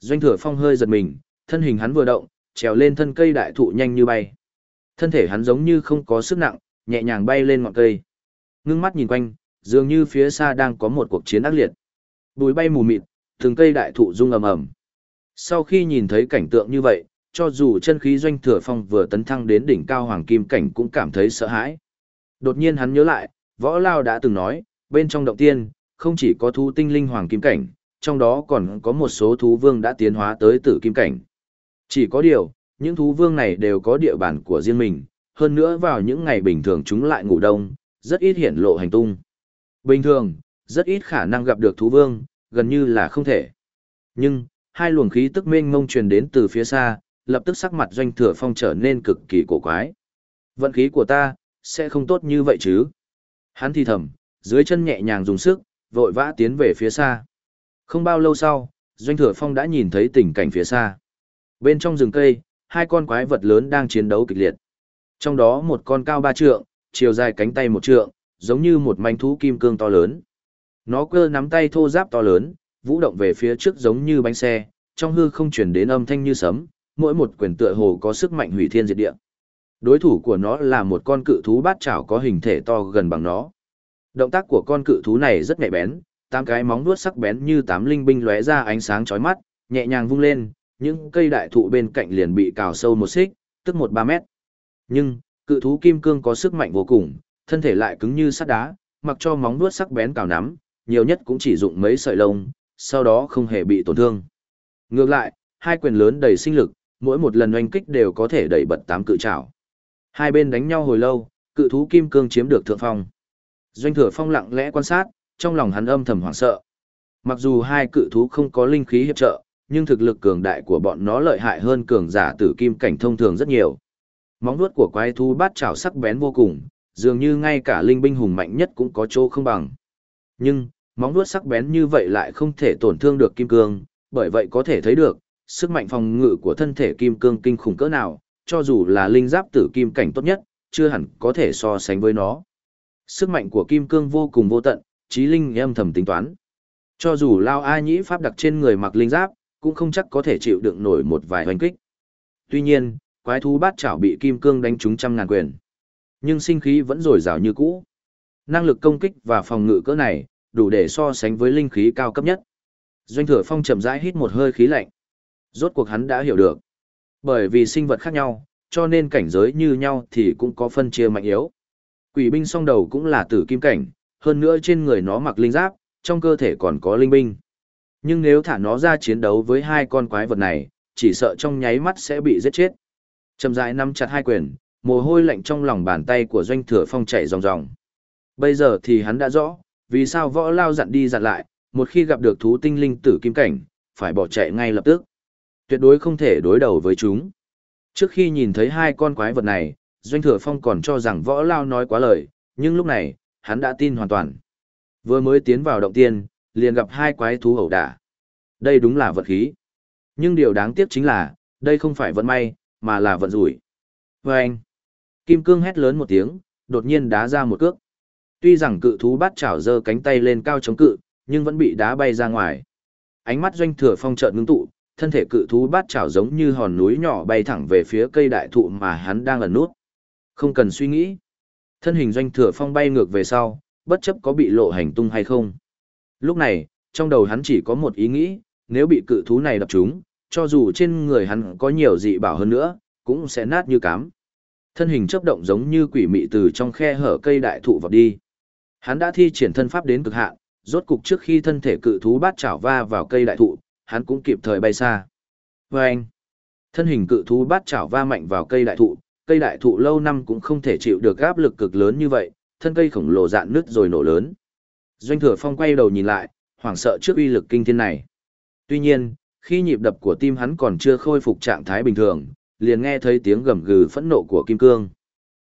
Doanh thừa phong hơi giật mình, thân hình hắn vừa động, trèo lên thân cây đại thụ nhanh như bay. Thân thể hắn giống như không có sức nặng, nhẹ nhàng bay lên ngọn cây. Ngưng mắt nhìn quanh, dường như phía xa đang có một cuộc chiến ác liệt. Bùi bay mù mịt, từng cây đại thụ rung ầm ầm. Sau khi nhìn thấy cảnh tượng như vậy, cho dù chân khí doanh thừa phong vừa tấn thăng đến đỉnh cao hoàng kim cảnh cũng cảm thấy sợ hãi. Đột nhiên hắn nhớ lại, võ lao đã từng nói, bên trong động tiên, không chỉ có thú tinh linh hoàng kim cảnh, trong đó còn có một số thú vương đã tiến hóa tới tử kim cảnh. Chỉ có điều, những thú vương này đều có địa bàn của riêng mình, hơn nữa vào những ngày bình thường chúng lại ngủ đông, rất ít hiện lộ hành tung. Bình thường, rất ít khả năng gặp được thú vương, gần như là không thể. Nhưng, hai luồng khí tức mênh mông truyền đến từ phía xa, lập tức sắc mặt doanh thừa phong trở nên cực kỳ cổ quái. Vận khí của ta, sẽ không tốt như vậy chứ. Hắn thì thầm, dưới chân nhẹ nhàng dùng sức, vội vã tiến về phía xa. Không bao lâu sau, doanh thừa phong đã nhìn thấy tình cảnh phía xa. Bên trong rừng cây, hai con quái vật lớn đang chiến đấu kịch liệt. Trong đó một con cao ba trượng, chiều dài cánh tay một trượng, giống như một manh thú kim cương to lớn. Nó cơ nắm tay thô giáp to lớn, vũ động về phía trước giống như bánh xe, trong hư không chuyển đến âm thanh như sấm, mỗi một quyền tựa hồ có sức mạnh hủy thiên diệt địa. Đối thủ của nó là một con cự thú bát chảo có hình thể to gần bằng nó. Động tác của con cự thú này rất nhạy bén, tám cái móng vuốt sắc bén như tám linh binh lóe ra ánh sáng chói mắt, nhẹ nhàng vung lên, những cây đại thụ bên cạnh liền bị cào sâu một xích, tức một ba mét. Nhưng, cự thú kim cương có sức mạnh vô cùng, thân thể lại cứng như sắt đá, mặc cho móng vuốt sắc bén cào nắm, nhiều nhất cũng chỉ dụng mấy sợi lông, sau đó không hề bị tổn thương. Ngược lại, hai quyền lớn đầy sinh lực, mỗi một lần oanh kích đều có thể đẩy bật tám cự trảo. Hai bên đánh nhau hồi lâu, cự thú kim cương chiếm được thượng phong. Doanh thừa phong lặng lẽ quan sát, trong lòng hắn âm thầm hoảng sợ. Mặc dù hai cự thú không có linh khí hiệp trợ, nhưng thực lực cường đại của bọn nó lợi hại hơn cường giả tử kim cảnh thông thường rất nhiều. Móng vuốt của quái thú bát chảo sắc bén vô cùng, dường như ngay cả linh binh hùng mạnh nhất cũng có chỗ không bằng. Nhưng, móng vuốt sắc bén như vậy lại không thể tổn thương được kim cương, bởi vậy có thể thấy được, sức mạnh phòng ngự của thân thể kim cương kinh khủng cỡ nào, cho dù là linh giáp tử kim cảnh tốt nhất, chưa hẳn có thể so sánh với nó. Sức mạnh của kim cương vô cùng vô tận, trí linh âm thầm tính toán. Cho dù Lao A Nhĩ pháp đặc trên người mặc linh giáp, cũng không chắc có thể chịu đựng nổi một vài hoành kích. Tuy nhiên, quái thú bát chảo bị kim cương đánh trúng trăm ngàn quyền. Nhưng sinh khí vẫn dồi dào như cũ. Năng lực công kích và phòng ngự cỡ này, đủ để so sánh với linh khí cao cấp nhất. Doanh thừa phong chậm rãi hít một hơi khí lạnh. Rốt cuộc hắn đã hiểu được. Bởi vì sinh vật khác nhau, cho nên cảnh giới như nhau thì cũng có phân chia mạnh yếu. Quỷ binh song đầu cũng là tử kim cảnh, hơn nữa trên người nó mặc linh giáp, trong cơ thể còn có linh binh. Nhưng nếu thả nó ra chiến đấu với hai con quái vật này, chỉ sợ trong nháy mắt sẽ bị giết chết. Chầm rãi nắm chặt hai quyền, mồ hôi lạnh trong lòng bàn tay của doanh thừa phong chảy ròng ròng. Bây giờ thì hắn đã rõ, vì sao võ lao dặn đi dặn lại, một khi gặp được thú tinh linh tử kim cảnh, phải bỏ chạy ngay lập tức. Tuyệt đối không thể đối đầu với chúng. Trước khi nhìn thấy hai con quái vật này, Doanh Thừa Phong còn cho rằng võ lao nói quá lời, nhưng lúc này, hắn đã tin hoàn toàn. Vừa mới tiến vào động tiên, liền gặp hai quái thú ẩu đả. Đây đúng là vật khí. Nhưng điều đáng tiếc chính là, đây không phải vận may, mà là vận rủi. Và anh, Kim Cương hét lớn một tiếng, đột nhiên đá ra một cước. Tuy rằng cự thú bắt chảo giơ cánh tay lên cao chống cự, nhưng vẫn bị đá bay ra ngoài. Ánh mắt doanh thừa phong trợn ngưng tụ, thân thể cự thú bát chảo giống như hòn núi nhỏ bay thẳng về phía cây đại thụ mà hắn đang ẩn nút. Không cần suy nghĩ. Thân hình doanh thừa phong bay ngược về sau, bất chấp có bị lộ hành tung hay không. Lúc này, trong đầu hắn chỉ có một ý nghĩ, nếu bị cự thú này đập trúng, cho dù trên người hắn có nhiều dị bảo hơn nữa, cũng sẽ nát như cám. Thân hình chấp động giống như quỷ mị từ trong khe hở cây đại thụ vọt đi. Hắn đã thi triển thân pháp đến cực hạn, rốt cục trước khi thân thể cự thú bát chảo va vào cây đại thụ, hắn cũng kịp thời bay xa. Và anh, thân hình cự thú bát chảo va mạnh vào cây đại thụ, cây đại thụ lâu năm cũng không thể chịu được áp lực cực lớn như vậy, thân cây khổng lồ dạn nứt rồi nổ lớn. Doanh thừa phong quay đầu nhìn lại, hoảng sợ trước uy lực kinh thiên này. Tuy nhiên, khi nhịp đập của tim hắn còn chưa khôi phục trạng thái bình thường, liền nghe thấy tiếng gầm gừ phẫn nộ của kim cương.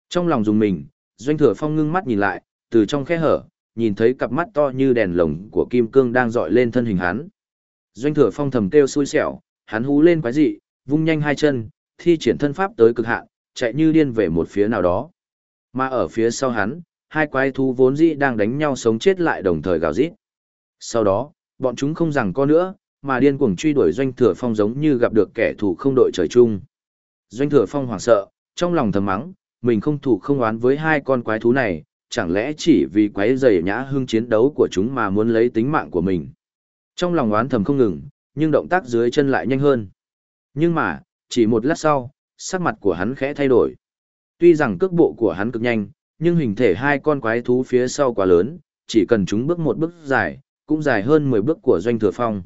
Trong lòng dùng mình, doanh thừa phong ngưng mắt nhìn lại, từ trong khe hở, nhìn thấy cặp mắt to như đèn lồng của kim cương đang dọi lên thân hình hắn. Doanh thừa phong thầm kêu xui xẻo, hắn hú lên quái dị, vung nhanh hai chân, thi triển thân pháp tới cực hạn, chạy như điên về một phía nào đó. Mà ở phía sau hắn, hai quái thú vốn dĩ đang đánh nhau sống chết lại đồng thời gào rít. Sau đó, bọn chúng không rằng có nữa, mà điên cuồng truy đuổi doanh thừa phong giống như gặp được kẻ thù không đội trời chung. Doanh thừa phong hoảng sợ, trong lòng thầm mắng, mình không thủ không oán với hai con quái thú này, chẳng lẽ chỉ vì quái dày nhã hương chiến đấu của chúng mà muốn lấy tính mạng của mình. Trong lòng oán thầm không ngừng, nhưng động tác dưới chân lại nhanh hơn. Nhưng mà, chỉ một lát sau, sắc mặt của hắn khẽ thay đổi. Tuy rằng cước bộ của hắn cực nhanh, nhưng hình thể hai con quái thú phía sau quá lớn, chỉ cần chúng bước một bước dài, cũng dài hơn 10 bước của doanh thừa phong.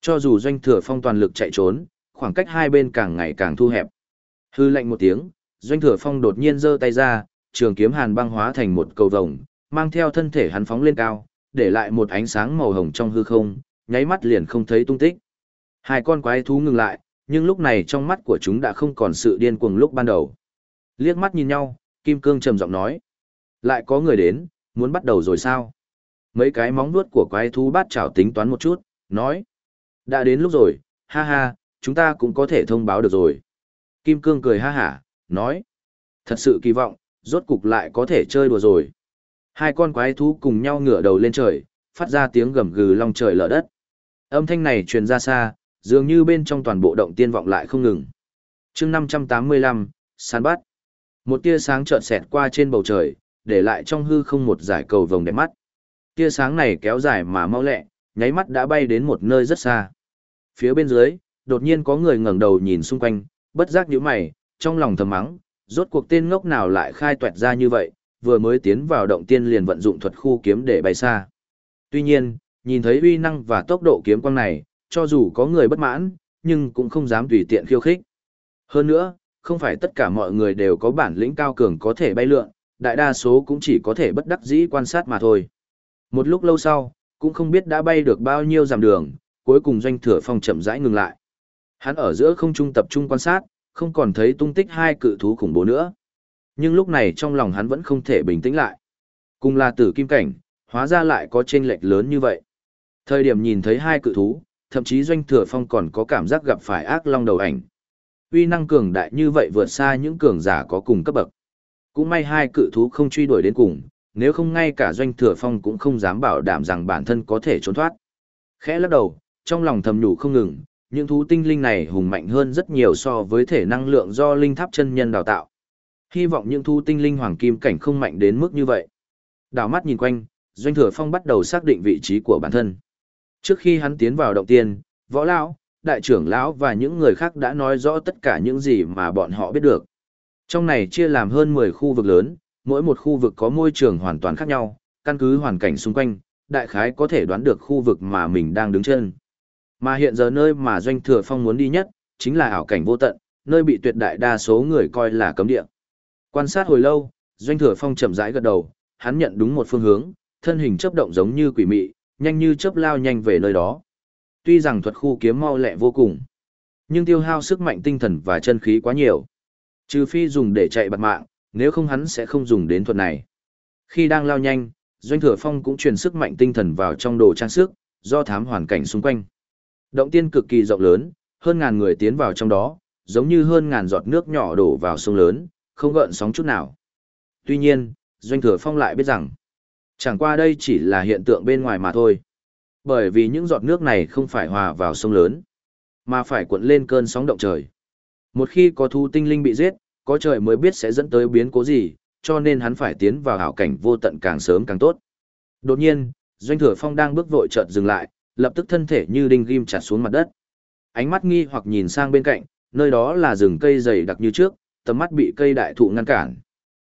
Cho dù doanh thừa phong toàn lực chạy trốn, khoảng cách hai bên càng ngày càng thu hẹp. Hư lạnh một tiếng, doanh thừa phong đột nhiên giơ tay ra, trường kiếm hàn băng hóa thành một cầu vồng, mang theo thân thể hắn phóng lên cao, để lại một ánh sáng màu hồng trong hư không, nháy mắt liền không thấy tung tích. Hai con quái thú ngừng lại, nhưng lúc này trong mắt của chúng đã không còn sự điên cuồng lúc ban đầu. Liếc mắt nhìn nhau, Kim Cương trầm giọng nói. Lại có người đến, muốn bắt đầu rồi sao? Mấy cái móng vuốt của quái thú bát chảo tính toán một chút, nói. Đã đến lúc rồi, ha ha, chúng ta cũng có thể thông báo được rồi. Kim Cương cười ha hả, nói. Thật sự kỳ vọng, rốt cục lại có thể chơi đùa rồi. Hai con quái thú cùng nhau ngửa đầu lên trời, phát ra tiếng gầm gừ long trời lở đất. Âm thanh này truyền ra xa, dường như bên trong toàn bộ động tiên vọng lại không ngừng. chương 585, sán bắt. Một tia sáng chợt xẹt qua trên bầu trời, để lại trong hư không một giải cầu vồng đẹp mắt. Tia sáng này kéo dài mà mau lẹ, nháy mắt đã bay đến một nơi rất xa. Phía bên dưới, đột nhiên có người ngẩng đầu nhìn xung quanh, bất giác nhíu mày, trong lòng thầm mắng, rốt cuộc tên ngốc nào lại khai tuẹt ra như vậy, vừa mới tiến vào động tiên liền vận dụng thuật khu kiếm để bay xa. Tuy nhiên, nhìn thấy uy năng và tốc độ kiếm quang này, cho dù có người bất mãn, nhưng cũng không dám tùy tiện khiêu khích. Hơn nữa, không phải tất cả mọi người đều có bản lĩnh cao cường có thể bay lượn, đại đa số cũng chỉ có thể bất đắc dĩ quan sát mà thôi. Một lúc lâu sau, cũng không biết đã bay được bao nhiêu dặm đường, cuối cùng doanh thừa phong chậm rãi ngừng lại. Hắn ở giữa không trung tập trung quan sát, không còn thấy tung tích hai cự thú khủng bố nữa. Nhưng lúc này trong lòng hắn vẫn không thể bình tĩnh lại. Cùng là tử kim cảnh, hóa ra lại có chênh lệch lớn như vậy. Thời điểm nhìn thấy hai cự thú, thậm chí doanh thừa phong còn có cảm giác gặp phải ác long đầu ảnh. Uy năng cường đại như vậy vượt xa những cường giả có cùng cấp bậc. Cũng may hai cự thú không truy đuổi đến cùng, nếu không ngay cả doanh thừa phong cũng không dám bảo đảm rằng bản thân có thể trốn thoát. Khẽ lắc đầu, trong lòng thầm nhủ không ngừng, những thú tinh linh này hùng mạnh hơn rất nhiều so với thể năng lượng do linh tháp chân nhân đào tạo. Hy vọng những thú tinh linh hoàng kim cảnh không mạnh đến mức như vậy. Đào mắt nhìn quanh, Doanh Thừa Phong bắt đầu xác định vị trí của bản thân. Trước khi hắn tiến vào động tiên, võ lão, đại trưởng lão và những người khác đã nói rõ tất cả những gì mà bọn họ biết được. Trong này chia làm hơn 10 khu vực lớn, mỗi một khu vực có môi trường hoàn toàn khác nhau, căn cứ hoàn cảnh xung quanh, đại khái có thể đoán được khu vực mà mình đang đứng chân. Mà hiện giờ nơi mà Doanh Thừa Phong muốn đi nhất, chính là ảo cảnh vô tận, nơi bị tuyệt đại đa số người coi là cấm địa. Quan sát hồi lâu, Doanh Thừa Phong chậm rãi gật đầu, hắn nhận đúng một phương hướng, thân hình chớp động giống như quỷ mị, nhanh như chớp lao nhanh về nơi đó. Tuy rằng thuật khu kiếm mau lẹ vô cùng, nhưng tiêu hao sức mạnh tinh thần và chân khí quá nhiều. Trừ phi dùng để chạy bật mạng, nếu không hắn sẽ không dùng đến thuật này. Khi đang lao nhanh, Doanh Thừa Phong cũng truyền sức mạnh tinh thần vào trong đồ trang sức, do thám hoàn cảnh xung quanh. Động tiên cực kỳ rộng lớn, hơn ngàn người tiến vào trong đó, giống như hơn ngàn giọt nước nhỏ đổ vào sông lớn, không gợn sóng chút nào. Tuy nhiên, Doanh Thừa Phong lại biết rằng, chẳng qua đây chỉ là hiện tượng bên ngoài mà thôi. Bởi vì những giọt nước này không phải hòa vào sông lớn, mà phải cuộn lên cơn sóng động trời. Một khi có thu tinh linh bị giết, có trời mới biết sẽ dẫn tới biến cố gì, cho nên hắn phải tiến vào hảo cảnh vô tận càng sớm càng tốt. Đột nhiên, Doanh Thừa Phong đang bước vội chợt dừng lại, lập tức thân thể như đinh ghim chặt xuống mặt đất. Ánh mắt nghi hoặc nhìn sang bên cạnh, nơi đó là rừng cây dày đặc như trước, tầm mắt bị cây đại thụ ngăn cản.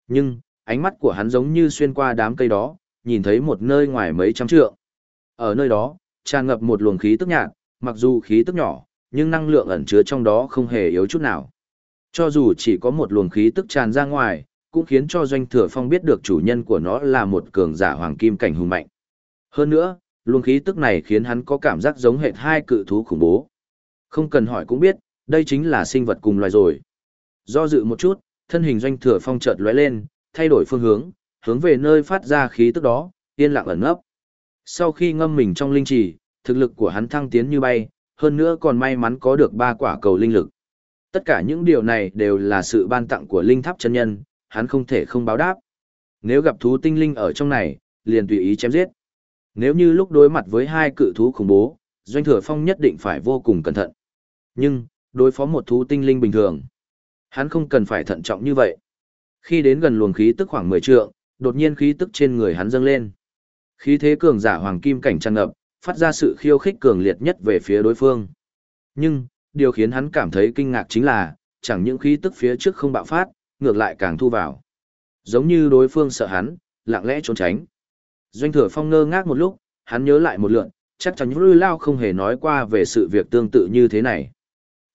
Nhưng, ánh mắt của hắn giống như xuyên qua đám cây đó, nhìn thấy một nơi ngoài mấy trăm trượng. Ở nơi đó, tràn ngập một luồng khí tức nhạt, mặc dù khí tức nhỏ, nhưng năng lượng ẩn chứa trong đó không hề yếu chút nào. Cho dù chỉ có một luồng khí tức tràn ra ngoài, cũng khiến cho doanh thừa phong biết được chủ nhân của nó là một cường giả hoàng kim cảnh hùng mạnh. Hơn nữa, luồng khí tức này khiến hắn có cảm giác giống hệt hai cự thú khủng bố. Không cần hỏi cũng biết, đây chính là sinh vật cùng loài rồi. Do dự một chút, thân hình doanh thừa phong chợt lóe lên, thay đổi phương hướng, hướng về nơi phát ra khí tức đó, yên lặng ẩn nấp. Sau khi ngâm mình trong linh trì, thực lực của hắn thăng tiến như bay, hơn nữa còn may mắn có được ba quả cầu linh lực. Tất cả những điều này đều là sự ban tặng của linh tháp chân nhân, hắn không thể không báo đáp. Nếu gặp thú tinh linh ở trong này, liền tùy ý chém giết. Nếu như lúc đối mặt với hai cự thú khủng bố, Doanh Thừa Phong nhất định phải vô cùng cẩn thận. Nhưng, đối phó một thú tinh linh bình thường, hắn không cần phải thận trọng như vậy. Khi đến gần luồng khí tức khoảng 10 trượng, đột nhiên khí tức trên người hắn dâng lên. Khí thế cường giả hoàng kim cảnh tràn ngập, phát ra sự khiêu khích cường liệt nhất về phía đối phương. Nhưng, điều khiến hắn cảm thấy kinh ngạc chính là, chẳng những khí tức phía trước không bạo phát, ngược lại càng thu vào. Giống như đối phương sợ hắn, lặng lẽ trốn tránh. Doanh thừa phong ngơ ngác một lúc, hắn nhớ lại một lượn, chắc chắn những lao không hề nói qua về sự việc tương tự như thế này.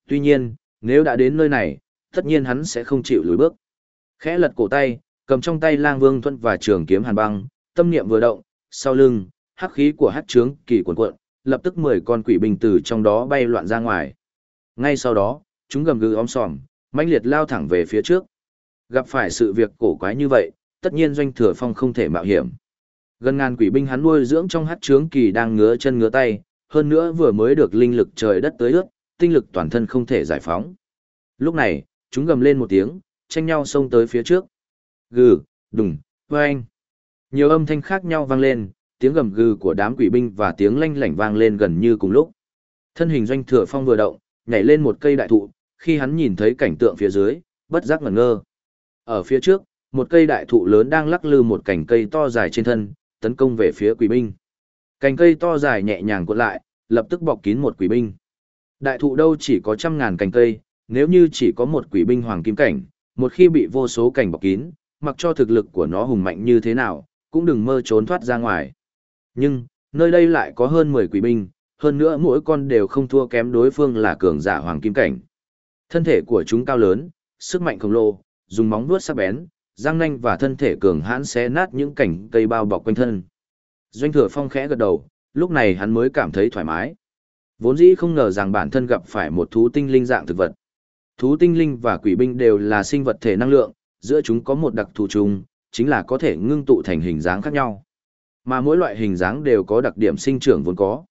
Tuy nhiên, nếu đã đến nơi này, tất nhiên hắn sẽ không chịu lùi bước. Khẽ lật cổ tay, cầm trong tay lang vương thuận và trường kiếm hàn băng, tâm niệm vừa động, sau lưng, hắc khí của hắc trướng kỳ cuồn cuộn, lập tức mười con quỷ binh từ trong đó bay loạn ra ngoài. Ngay sau đó, chúng gầm gừ om sòm, mãnh liệt lao thẳng về phía trước. Gặp phải sự việc cổ quái như vậy, tất nhiên doanh thừa phong không thể mạo hiểm. Gần ngàn quỷ binh hắn nuôi dưỡng trong hắc trướng kỳ đang ngứa chân ngứa tay, hơn nữa vừa mới được linh lực trời đất tới ướt, tinh lực toàn thân không thể giải phóng. Lúc này, chúng gầm lên một tiếng, tranh nhau xông tới phía trước. Gừ, đùng, oanh. Nhiều âm thanh khác nhau vang lên, tiếng gầm gừ của đám quỷ binh và tiếng lanh lảnh vang lên gần như cùng lúc. Thân hình doanh thừa phong vừa động, nhảy lên một cây đại thụ, khi hắn nhìn thấy cảnh tượng phía dưới, bất giác ngẩn ngơ. Ở phía trước, một cây đại thụ lớn đang lắc lư một cành cây to dài trên thân, tấn công về phía quỷ binh. Cành cây to dài nhẹ nhàng cuộn lại, lập tức bọc kín một quỷ binh. Đại thụ đâu chỉ có trăm ngàn cành cây, nếu như chỉ có một quỷ binh hoàng kim cảnh, một khi bị vô số cành bọc kín, mặc cho thực lực của nó hùng mạnh như thế nào, cũng đừng mơ trốn thoát ra ngoài. Nhưng, nơi đây lại có hơn 10 quỷ binh, hơn nữa mỗi con đều không thua kém đối phương là cường giả hoàng kim cảnh. Thân thể của chúng cao lớn, sức mạnh khổng lồ, dùng móng vuốt sắc bén, răng nanh và thân thể cường hãn xé nát những cảnh cây bao bọc quanh thân. Doanh thừa phong khẽ gật đầu, lúc này hắn mới cảm thấy thoải mái. Vốn dĩ không ngờ rằng bản thân gặp phải một thú tinh linh dạng thực vật. Thú tinh linh và quỷ binh đều là sinh vật thể năng lượng, giữa chúng có một đặc thù chung, chính là có thể ngưng tụ thành hình dáng khác nhau. Mà mỗi loại hình dáng đều có đặc điểm sinh trưởng vốn có.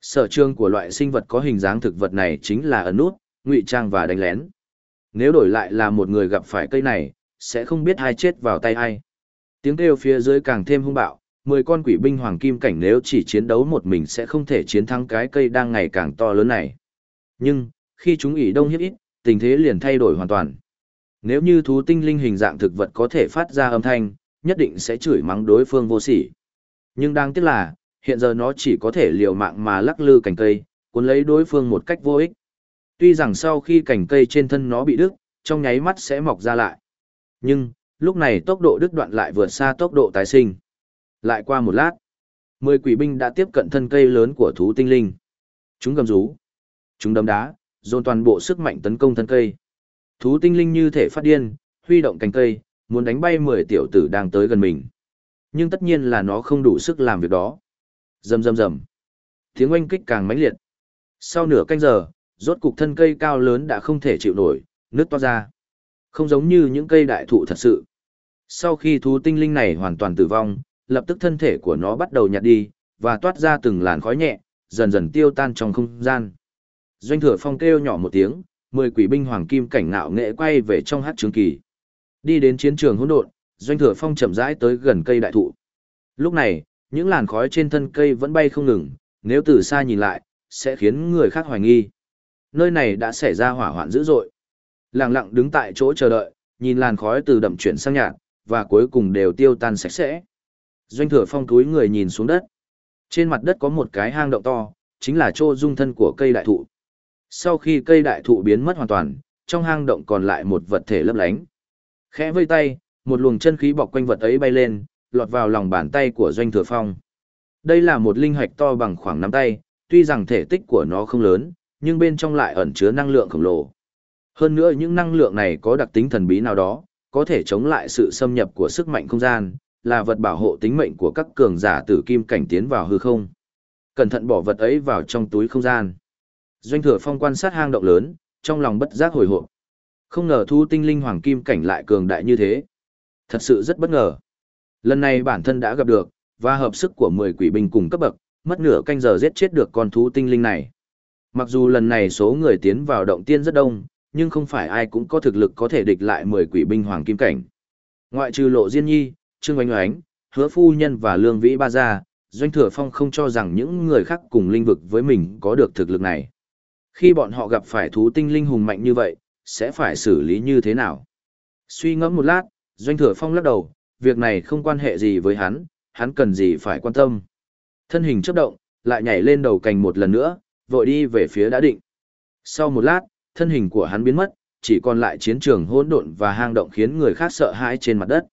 Sở trường của loại sinh vật có hình dáng thực vật này chính là ẩn nút, ngụy trang và đánh lén. Nếu đổi lại là một người gặp phải cây này, sẽ không biết ai chết vào tay ai. Tiếng kêu phía dưới càng thêm hung bạo, mười con quỷ binh hoàng kim cảnh nếu chỉ chiến đấu một mình sẽ không thể chiến thắng cái cây đang ngày càng to lớn này. Nhưng, khi chúng ỉ đông hiếp ít, tình thế liền thay đổi hoàn toàn. Nếu như thú tinh linh hình dạng thực vật có thể phát ra âm thanh, nhất định sẽ chửi mắng đối phương vô sỉ. Nhưng đáng tiếc là, hiện giờ nó chỉ có thể liều mạng mà lắc lư cành cây, cuốn lấy đối phương một cách vô ích. Tuy rằng sau khi cành cây trên thân nó bị đứt, trong nháy mắt sẽ mọc ra lại. Nhưng, lúc này tốc độ đứt đoạn lại vượt xa tốc độ tái sinh. Lại qua một lát, mười quỷ binh đã tiếp cận thân cây lớn của thú tinh linh. Chúng gầm rú, chúng đấm đá, dồn toàn bộ sức mạnh tấn công thân cây. Thú tinh linh như thể phát điên, huy động cành cây, muốn đánh bay mười tiểu tử đang tới gần mình. Nhưng tất nhiên là nó không đủ sức làm việc đó. Rầm rầm rầm. Tiếng oanh kích càng mãnh liệt. Sau nửa canh giờ, rốt cục thân cây cao lớn đã không thể chịu nổi, nứt toát ra. Không giống như những cây đại thụ thật sự. Sau khi thú tinh linh này hoàn toàn tử vong, lập tức thân thể của nó bắt đầu nhạt đi, và toát ra từng làn khói nhẹ, dần dần tiêu tan trong không gian. Doanh thừa phong kêu nhỏ một tiếng, mười quỷ binh hoàng kim cảnh nạo nghệ quay về trong hát trường kỳ. Đi đến chiến trường hỗn độn, doanh thừa phong chậm rãi tới gần cây đại thụ. Lúc này, những làn khói trên thân cây vẫn bay không ngừng, nếu từ xa nhìn lại, sẽ khiến người khác hoài nghi. Nơi này đã xảy ra hỏa hoạn dữ dội. Lặng lặng đứng tại chỗ chờ đợi, nhìn làn khói từ đậm chuyển sang nhạt, và cuối cùng đều tiêu tan sạch sẽ. Doanh thừa phong túi người nhìn xuống đất. Trên mặt đất có một cái hang động to, chính là chỗ dung thân của cây đại thụ. Sau khi cây đại thụ biến mất hoàn toàn, trong hang động còn lại một vật thể lấp lánh. Khẽ vây tay, một luồng chân khí bọc quanh vật ấy bay lên, lọt vào lòng bàn tay của Doanh Thừa Phong. Đây là một linh hạch to bằng khoảng nắm tay, tuy rằng thể tích của nó không lớn, nhưng bên trong lại ẩn chứa năng lượng khổng lồ. Hơn nữa những năng lượng này có đặc tính thần bí nào đó, có thể chống lại sự xâm nhập của sức mạnh không gian, là vật bảo hộ tính mệnh của các cường giả tử kim cảnh tiến vào hư không. Cẩn thận bỏ vật ấy vào trong túi không gian. Doanh thừa phong quan sát hang động lớn, trong lòng bất giác hồi hộp. Không ngờ thu tinh linh hoàng kim cảnh lại cường đại như thế. Thật sự rất bất ngờ. Lần này bản thân đã gặp được, và hợp sức của 10 quỷ binh cùng cấp bậc, mất nửa canh giờ giết chết được con thú tinh linh này. Mặc dù lần này số người tiến vào động tiên rất đông, nhưng không phải ai cũng có thực lực có thể địch lại 10 quỷ binh hoàng kim cảnh. Ngoại trừ lộ diên nhi, trương oánh oánh, hứa phu nhân và lương vĩ ba gia, doanh thừa phong không cho rằng những người khác cùng linh vực với mình có được thực lực này. Khi bọn họ gặp phải thú tinh linh hùng mạnh như vậy, sẽ phải xử lý như thế nào? Suy ngẫm một lát, doanh thừa phong lắc đầu, việc này không quan hệ gì với hắn, hắn cần gì phải quan tâm. Thân hình chấp động, lại nhảy lên đầu cành một lần nữa, vội đi về phía đã định. Sau một lát, thân hình của hắn biến mất, chỉ còn lại chiến trường hỗn độn và hang động khiến người khác sợ hãi trên mặt đất.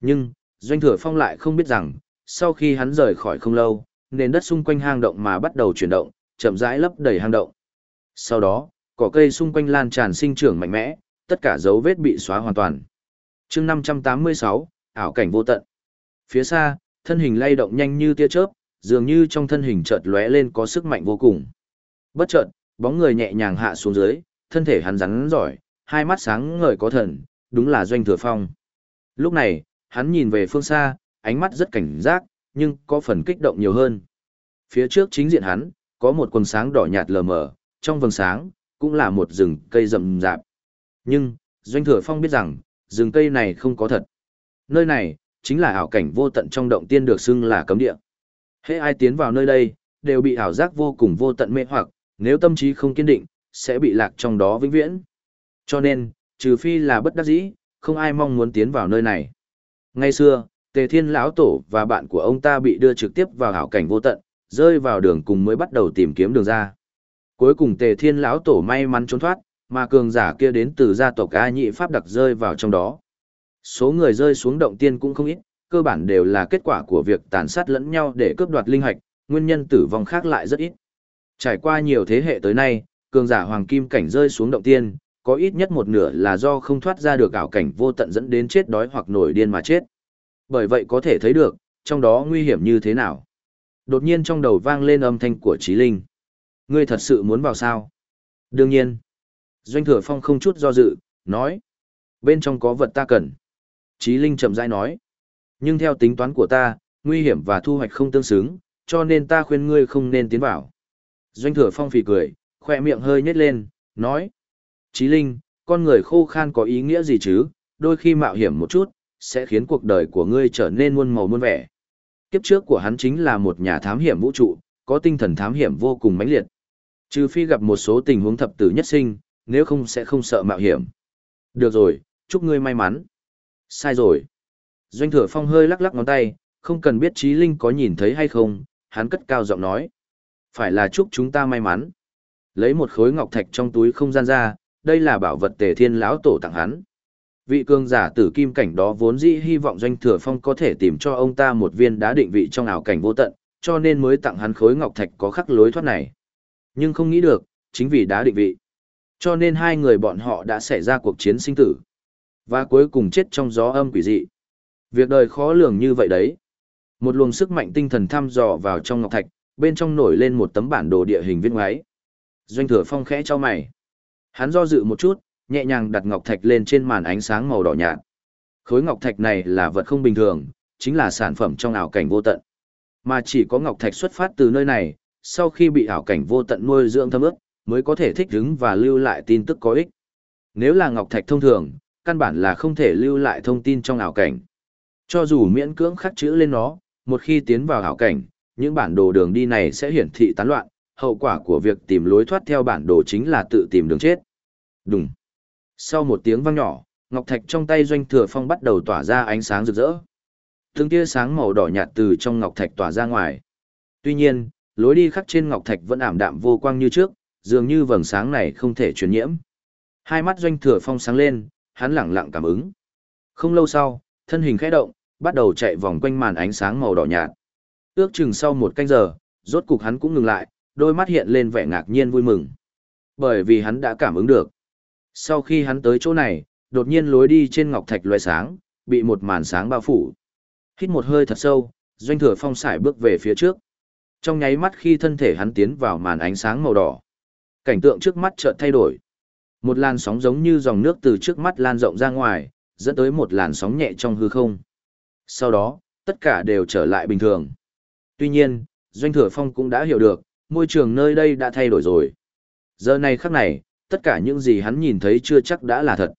Nhưng, Doanh Thừa Phong lại không biết rằng, sau khi hắn rời khỏi không lâu, nền đất xung quanh hang động mà bắt đầu chuyển động, chậm rãi lấp đầy hang động. Sau đó, cỏ cây xung quanh lan tràn sinh trưởng mạnh mẽ, tất cả dấu vết bị xóa hoàn toàn. chương 586, ảo cảnh vô tận. Phía xa, thân hình lay động nhanh như tia chớp, dường như trong thân hình chợt lóe lên có sức mạnh vô cùng. Bất chợt, bóng người nhẹ nhàng hạ xuống dưới, thân thể hắn rắn giỏi, hai mắt sáng ngời có thần, đúng là doanh thừa phong. Lúc này, hắn nhìn về phương xa, ánh mắt rất cảnh giác, nhưng có phần kích động nhiều hơn. Phía trước chính diện hắn, có một quần sáng đỏ nhạt lờ mờ, trong vầng sáng, cũng là một rừng cây rậm rạp. Nhưng, Doanh Thừa Phong biết rằng, rừng cây này không có thật. Nơi này, chính là ảo cảnh vô tận trong động tiên được xưng là cấm địa. Hễ ai tiến vào nơi đây, đều bị ảo giác vô cùng vô tận mê hoặc, nếu tâm trí không kiên định, sẽ bị lạc trong đó vĩnh viễn. Cho nên, trừ phi là bất đắc dĩ, không ai mong muốn tiến vào nơi này. Ngày xưa, Tề Thiên lão tổ và bạn của ông ta bị đưa trực tiếp vào ảo cảnh vô tận, rơi vào đường cùng mới bắt đầu tìm kiếm đường ra. Cuối cùng Tề Thiên lão tổ may mắn trốn thoát, mà cường giả kia đến từ gia tộc A Nhị Pháp đặc rơi vào trong đó. Số người rơi xuống động tiên cũng không ít, cơ bản đều là kết quả của việc tàn sát lẫn nhau để cướp đoạt linh hạch, nguyên nhân tử vong khác lại rất ít. Trải qua nhiều thế hệ tới nay, cường giả hoàng kim cảnh rơi xuống động tiên, có ít nhất một nửa là do không thoát ra được ảo cảnh vô tận dẫn đến chết đói hoặc nổi điên mà chết. Bởi vậy có thể thấy được, trong đó nguy hiểm như thế nào. Đột nhiên trong đầu vang lên âm thanh của Trí Linh. Ngươi thật sự muốn vào sao? Đương nhiên. Doanh thừa phong không chút do dự, nói. Bên trong có vật ta cần. Trí Linh chậm rãi nói. Nhưng theo tính toán của ta, nguy hiểm và thu hoạch không tương xứng, cho nên ta khuyên ngươi không nên tiến vào. Doanh thừa phong phì cười, khoe miệng hơi nhếch lên, nói. Trí Linh, con người khô khan có ý nghĩa gì chứ, đôi khi mạo hiểm một chút, sẽ khiến cuộc đời của ngươi trở nên muôn màu muôn vẻ. Kiếp trước của hắn chính là một nhà thám hiểm vũ trụ, có tinh thần thám hiểm vô cùng mãnh liệt. Trừ phi gặp một số tình huống thập tử nhất sinh, nếu không sẽ không sợ mạo hiểm. Được rồi, chúc ngươi may mắn. Sai rồi. Doanh thừa phong hơi lắc lắc ngón tay, không cần biết trí linh có nhìn thấy hay không, hắn cất cao giọng nói. Phải là chúc chúng ta may mắn. Lấy một khối ngọc thạch trong túi không gian ra, đây là bảo vật tề thiên lão tổ tặng hắn. Vị cường giả tử kim cảnh đó vốn dĩ hy vọng doanh thừa phong có thể tìm cho ông ta một viên đá định vị trong ảo cảnh vô tận, cho nên mới tặng hắn khối ngọc thạch có khắc lối thoát này. Nhưng không nghĩ được, chính vì đá định vị. Cho nên hai người bọn họ đã xảy ra cuộc chiến sinh tử. Và cuối cùng chết trong gió âm quỷ dị. Việc đời khó lường như vậy đấy. Một luồng sức mạnh tinh thần thăm dò vào trong ngọc thạch, bên trong nổi lên một tấm bản đồ địa hình viết ngoáy. Doanh thừa phong khẽ cho mày. Hắn do dự một chút, nhẹ nhàng đặt ngọc thạch lên trên màn ánh sáng màu đỏ nhạt. Khối ngọc thạch này là vật không bình thường, chính là sản phẩm trong ảo cảnh vô tận. Mà chỉ có ngọc thạch xuất phát từ nơi này, sau khi bị ảo cảnh vô tận nuôi dưỡng thâm ướt, mới có thể thích ứng và lưu lại tin tức có ích. Nếu là ngọc thạch thông thường, căn bản là không thể lưu lại thông tin trong ảo cảnh. Cho dù miễn cưỡng khắc chữ lên nó, một khi tiến vào ảo cảnh, những bản đồ đường đi này sẽ hiển thị tán loạn, hậu quả của việc tìm lối thoát theo bản đồ chính là tự tìm đường chết. Đùng. Sau một tiếng vang nhỏ, ngọc thạch trong tay doanh thừa phong bắt đầu tỏa ra ánh sáng rực rỡ. Từng tia sáng màu đỏ nhạt từ trong ngọc thạch tỏa ra ngoài. Tuy nhiên, lối đi khắc trên ngọc thạch vẫn ảm đạm vô quang như trước, dường như vầng sáng này không thể truyền nhiễm. Hai mắt doanh thừa phong sáng lên, hắn lặng lặng cảm ứng. Không lâu sau, thân hình khẽ động, bắt đầu chạy vòng quanh màn ánh sáng màu đỏ nhạt. Ước chừng sau một canh giờ, rốt cục hắn cũng ngừng lại, đôi mắt hiện lên vẻ ngạc nhiên vui mừng. Bởi vì hắn đã cảm ứng được. Sau khi hắn tới chỗ này, đột nhiên lối đi trên ngọc thạch loé sáng, bị một màn sáng bao phủ. Hít một hơi thật sâu, doanh thừa phong sải bước về phía trước. Trong nháy mắt khi thân thể hắn tiến vào màn ánh sáng màu đỏ, cảnh tượng trước mắt chợt thay đổi. Một làn sóng giống như dòng nước từ trước mắt lan rộng ra ngoài, dẫn tới một làn sóng nhẹ trong hư không. Sau đó, tất cả đều trở lại bình thường. Tuy nhiên, Doanh Thừa Phong cũng đã hiểu được, môi trường nơi đây đã thay đổi rồi. Giờ này khắc này, tất cả những gì hắn nhìn thấy chưa chắc đã là thật.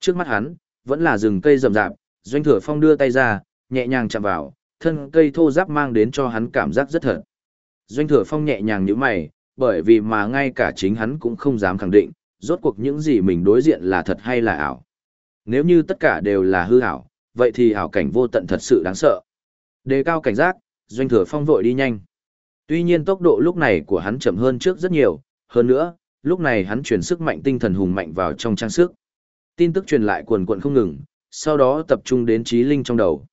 Trước mắt hắn, vẫn là rừng cây rậm rạp, Doanh Thừa Phong đưa tay ra, nhẹ nhàng chạm vào, thân cây thô ráp mang đến cho hắn cảm giác rất thật. Doanh Thừa Phong nhẹ nhàng nhíu mày, bởi vì mà ngay cả chính hắn cũng không dám khẳng định, rốt cuộc những gì mình đối diện là thật hay là ảo. Nếu như tất cả đều là hư ảo, vậy thì ảo cảnh vô tận thật sự đáng sợ. Đề cao cảnh giác, Doanh Thừa Phong vội đi nhanh. Tuy nhiên tốc độ lúc này của hắn chậm hơn trước rất nhiều, hơn nữa, lúc này hắn truyền sức mạnh tinh thần hùng mạnh vào trong trang sức. Tin tức truyền lại quần quần không ngừng, sau đó tập trung đến trí linh trong đầu.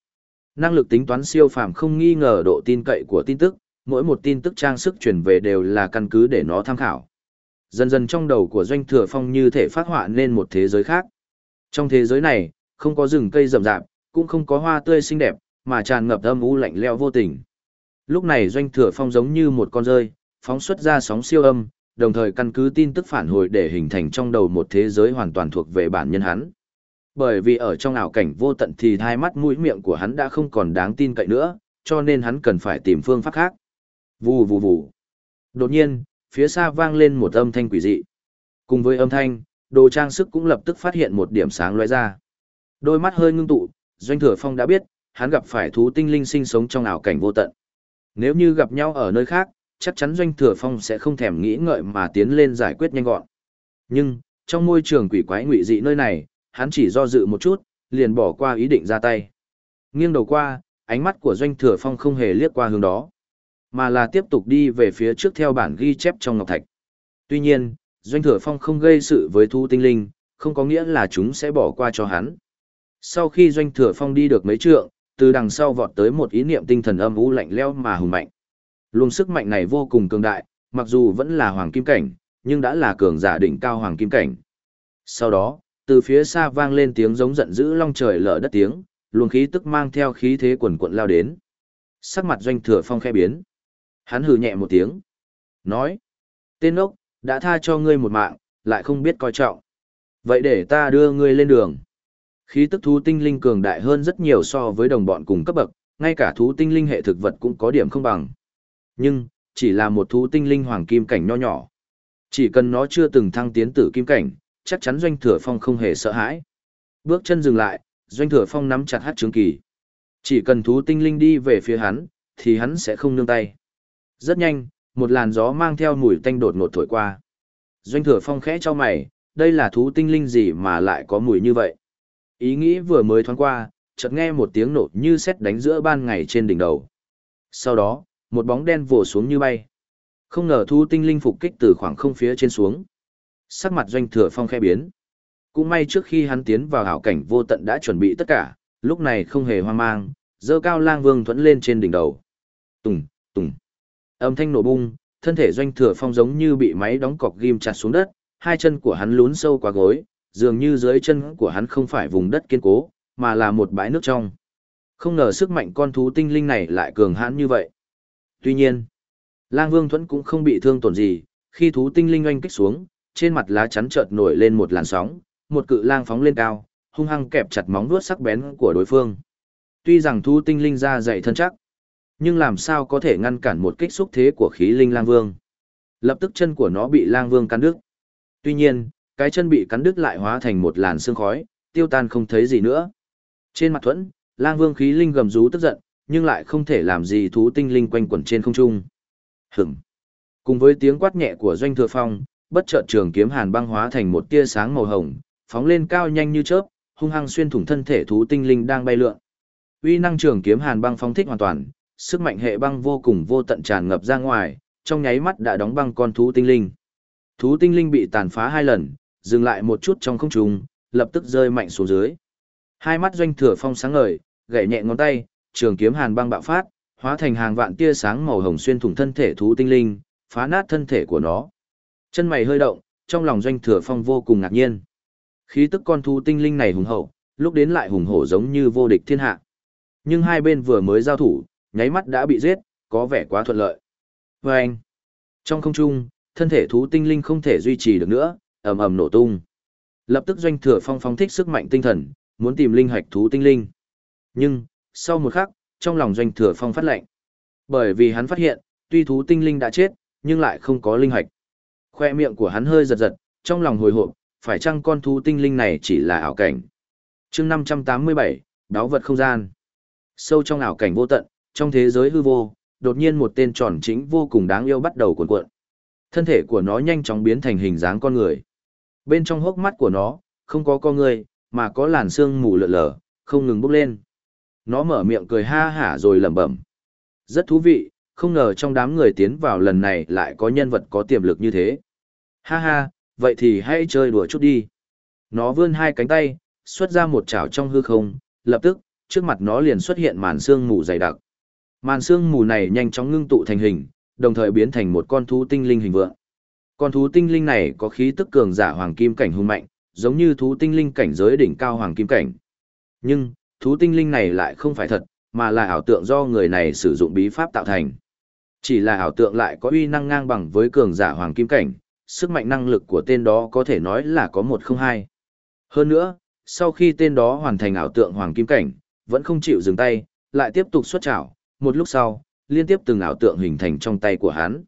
Năng lực tính toán siêu phàm không nghi ngờ độ tin cậy của tin tức, mỗi một tin tức trang sức truyền về đều là căn cứ để nó tham khảo. Dần dần trong đầu của Doanh Thừa Phong như thể phát họa nên một thế giới khác. Trong thế giới này, không có rừng cây rậm rạp, cũng không có hoa tươi xinh đẹp, mà tràn ngập âm u lạnh lẽo vô tình. Lúc này Doanh Thừa Phong giống như một con rơi, phóng xuất ra sóng siêu âm, đồng thời căn cứ tin tức phản hồi để hình thành trong đầu một thế giới hoàn toàn thuộc về bản nhân hắn. Bởi vì ở trong ảo cảnh vô tận thì hai mắt mũi miệng của hắn đã không còn đáng tin cậy nữa, cho nên hắn cần phải tìm phương pháp khác. Vù vù vù. Đột nhiên, phía xa vang lên một âm thanh quỷ dị. Cùng với âm thanh, đồ trang sức cũng lập tức phát hiện một điểm sáng lóe ra. Đôi mắt hơi ngưng tụ, Doanh Thừa Phong đã biết, hắn gặp phải thú tinh linh sinh sống trong ảo cảnh vô tận. Nếu như gặp nhau ở nơi khác, chắc chắn Doanh Thừa Phong sẽ không thèm nghĩ ngợi mà tiến lên giải quyết nhanh gọn. Nhưng, trong môi trường quỷ quái ngụy dị nơi này, hắn chỉ do dự một chút, liền bỏ qua ý định ra tay. Nghiêng đầu qua, ánh mắt của Doanh Thừa Phong không hề liếc qua hướng đó, mà là tiếp tục đi về phía trước theo bản ghi chép trong ngọc thạch. Tuy nhiên, Doanh Thừa Phong không gây sự với thu tinh linh, không có nghĩa là chúng sẽ bỏ qua cho hắn. Sau khi Doanh Thừa Phong đi được mấy trượng, từ đằng sau vọt tới một ý niệm tinh thần âm u lạnh lẽo mà hùng mạnh. Luồng sức mạnh này vô cùng cường đại, mặc dù vẫn là hoàng kim cảnh, nhưng đã là cường giả đỉnh cao hoàng kim cảnh. Sau đó, từ phía xa vang lên tiếng giống giận dữ long trời lở đất tiếng, luồng khí tức mang theo khí thế quần quận lao đến. Sắc mặt doanh thừa phong khẽ biến. Hắn hừ nhẹ một tiếng. Nói. Tên ốc, đã tha cho ngươi một mạng, lại không biết coi trọng. Vậy để ta đưa ngươi lên đường. Khí tức thú tinh linh cường đại hơn rất nhiều so với đồng bọn cùng cấp bậc, ngay cả thú tinh linh hệ thực vật cũng có điểm không bằng. Nhưng, chỉ là một thú tinh linh hoàng kim cảnh nho nhỏ. Chỉ cần nó chưa từng thăng tiến tử kim cảnh, chắc chắn doanh thừa phong không hề sợ hãi. Bước chân dừng lại, doanh thừa phong nắm chặt hát trướng kỳ. Chỉ cần thú tinh linh đi về phía hắn, thì hắn sẽ không nương tay. Rất nhanh, một làn gió mang theo mùi tanh đột ngột thổi qua. Doanh thừa phong khẽ cho mày, đây là thú tinh linh gì mà lại có mùi như vậy. Ý nghĩ vừa mới thoáng qua, chợt nghe một tiếng nổ như sét đánh giữa ban ngày trên đỉnh đầu. Sau đó, một bóng đen vồ xuống như bay. Không ngờ thú tinh linh phục kích từ khoảng không phía trên xuống. Sắc mặt doanh thừa phong khẽ biến. Cũng may trước khi hắn tiến vào hảo cảnh vô tận đã chuẩn bị tất cả, lúc này không hề hoang mang, dơ cao lang vương thuẫn lên trên đỉnh đầu. Tùng, tùng. Âm thanh nổ bung, thân thể doanh thừa phong giống như bị máy đóng cọc ghim chặt xuống đất, hai chân của hắn lún sâu qua gối, dường như dưới chân của hắn không phải vùng đất kiên cố, mà là một bãi nước trong. Không ngờ sức mạnh con thú tinh linh này lại cường hãn như vậy. Tuy nhiên, Lang Vương Thuẫn cũng không bị thương tổn gì, khi thú tinh linh oanh kích xuống, trên mặt lá chắn chợt nổi lên một làn sóng, một cự lang phóng lên cao, hung hăng kẹp chặt móng vuốt sắc bén của đối phương. Tuy rằng thú tinh linh ra dày thân chắc, nhưng làm sao có thể ngăn cản một kích xúc thế của khí linh lang vương. Lập tức chân của nó bị lang vương cắn đứt. Tuy nhiên, cái chân bị cắn đứt lại hóa thành một làn sương khói, tiêu tan không thấy gì nữa. Trên mặt thuẫn, lang vương khí linh gầm rú tức giận, nhưng lại không thể làm gì thú tinh linh quanh quẩn trên không trung. Hửm. Cùng với tiếng quát nhẹ của doanh thừa phong, bất chợt trường kiếm hàn băng hóa thành một tia sáng màu hồng, phóng lên cao nhanh như chớp, hung hăng xuyên thủng thân thể thú tinh linh đang bay lượn. Uy năng trường kiếm hàn băng phóng thích hoàn toàn, sức mạnh hệ băng vô cùng vô tận tràn ngập ra ngoài, trong nháy mắt đã đóng băng con thú tinh linh. Thú tinh linh bị tàn phá hai lần, dừng lại một chút trong không trung, lập tức rơi mạnh xuống dưới. Hai mắt doanh thừa phong sáng ngời, gảy nhẹ ngón tay, trường kiếm hàn băng bạo phát, hóa thành hàng vạn tia sáng màu hồng xuyên thủng thân thể thú tinh linh, phá nát thân thể của nó. Chân mày hơi động, trong lòng doanh thừa phong vô cùng ngạc nhiên. Khí tức con thú tinh linh này hùng hậu, lúc đến lại hùng hổ giống như vô địch thiên hạ. Nhưng hai bên vừa mới giao thủ, nháy mắt đã bị giết, có vẻ quá thuận lợi. Và anh, trong không trung, thân thể thú tinh linh không thể duy trì được nữa, ầm ầm nổ tung. Lập tức doanh thừa phong phóng thích sức mạnh tinh thần, muốn tìm linh hạch thú tinh linh. Nhưng, sau một khắc, trong lòng doanh thừa phong phát lệnh. Bởi vì hắn phát hiện, tuy thú tinh linh đã chết, nhưng lại không có linh hạch. Khoe miệng của hắn hơi giật giật, trong lòng hồi hộp, phải chăng con thú tinh linh này chỉ là ảo cảnh. chương 587, đáo vật không gian. Sâu trong ảo cảnh vô tận, trong thế giới hư vô, đột nhiên một tên tròn chính vô cùng đáng yêu bắt đầu cuộn cuộn. Thân thể của nó nhanh chóng biến thành hình dáng con người. Bên trong hốc mắt của nó, không có con người, mà có làn xương mù lợ lờ, không ngừng bốc lên. Nó mở miệng cười ha hả rồi lẩm bẩm. Rất thú vị, không ngờ trong đám người tiến vào lần này lại có nhân vật có tiềm lực như thế. Ha ha, vậy thì hãy chơi đùa chút đi. Nó vươn hai cánh tay, xuất ra một chảo trong hư không, lập tức, trước mặt nó liền xuất hiện màn xương mù dày đặc. Màn xương mù này nhanh chóng ngưng tụ thành hình, đồng thời biến thành một con thú tinh linh hình vượng. Con thú tinh linh này có khí tức cường giả hoàng kim cảnh hung mạnh, giống như thú tinh linh cảnh giới đỉnh cao hoàng kim cảnh. Nhưng, thú tinh linh này lại không phải thật, mà là ảo tượng do người này sử dụng bí pháp tạo thành. Chỉ là ảo tượng lại có uy năng ngang bằng với cường giả hoàng kim cảnh, sức mạnh năng lực của tên đó có thể nói là có một không hai. Hơn nữa, sau khi tên đó hoàn thành ảo tượng hoàng kim cảnh, vẫn không chịu dừng tay, lại tiếp tục xuất trảo, một lúc sau, liên tiếp từng ảo tượng hình thành trong tay của hắn.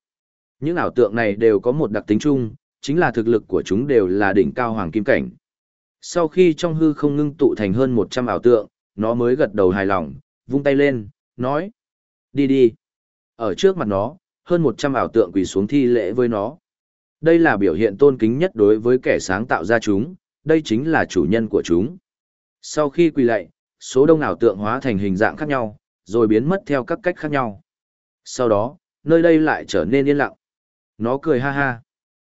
Những ảo tượng này đều có một đặc tính chung, chính là thực lực của chúng đều là đỉnh cao hoàng kim cảnh. Sau khi trong hư không ngưng tụ thành hơn 100 ảo tượng, nó mới gật đầu hài lòng, vung tay lên, nói. Đi đi. Ở trước mặt nó, hơn 100 ảo tượng quỳ xuống thi lễ với nó. Đây là biểu hiện tôn kính nhất đối với kẻ sáng tạo ra chúng, đây chính là chủ nhân của chúng. Sau khi quỳ lạy, số đông ảo tượng hóa thành hình dạng khác nhau, rồi biến mất theo các cách khác nhau. Sau đó, nơi đây lại trở nên yên lặng. Nó cười ha ha.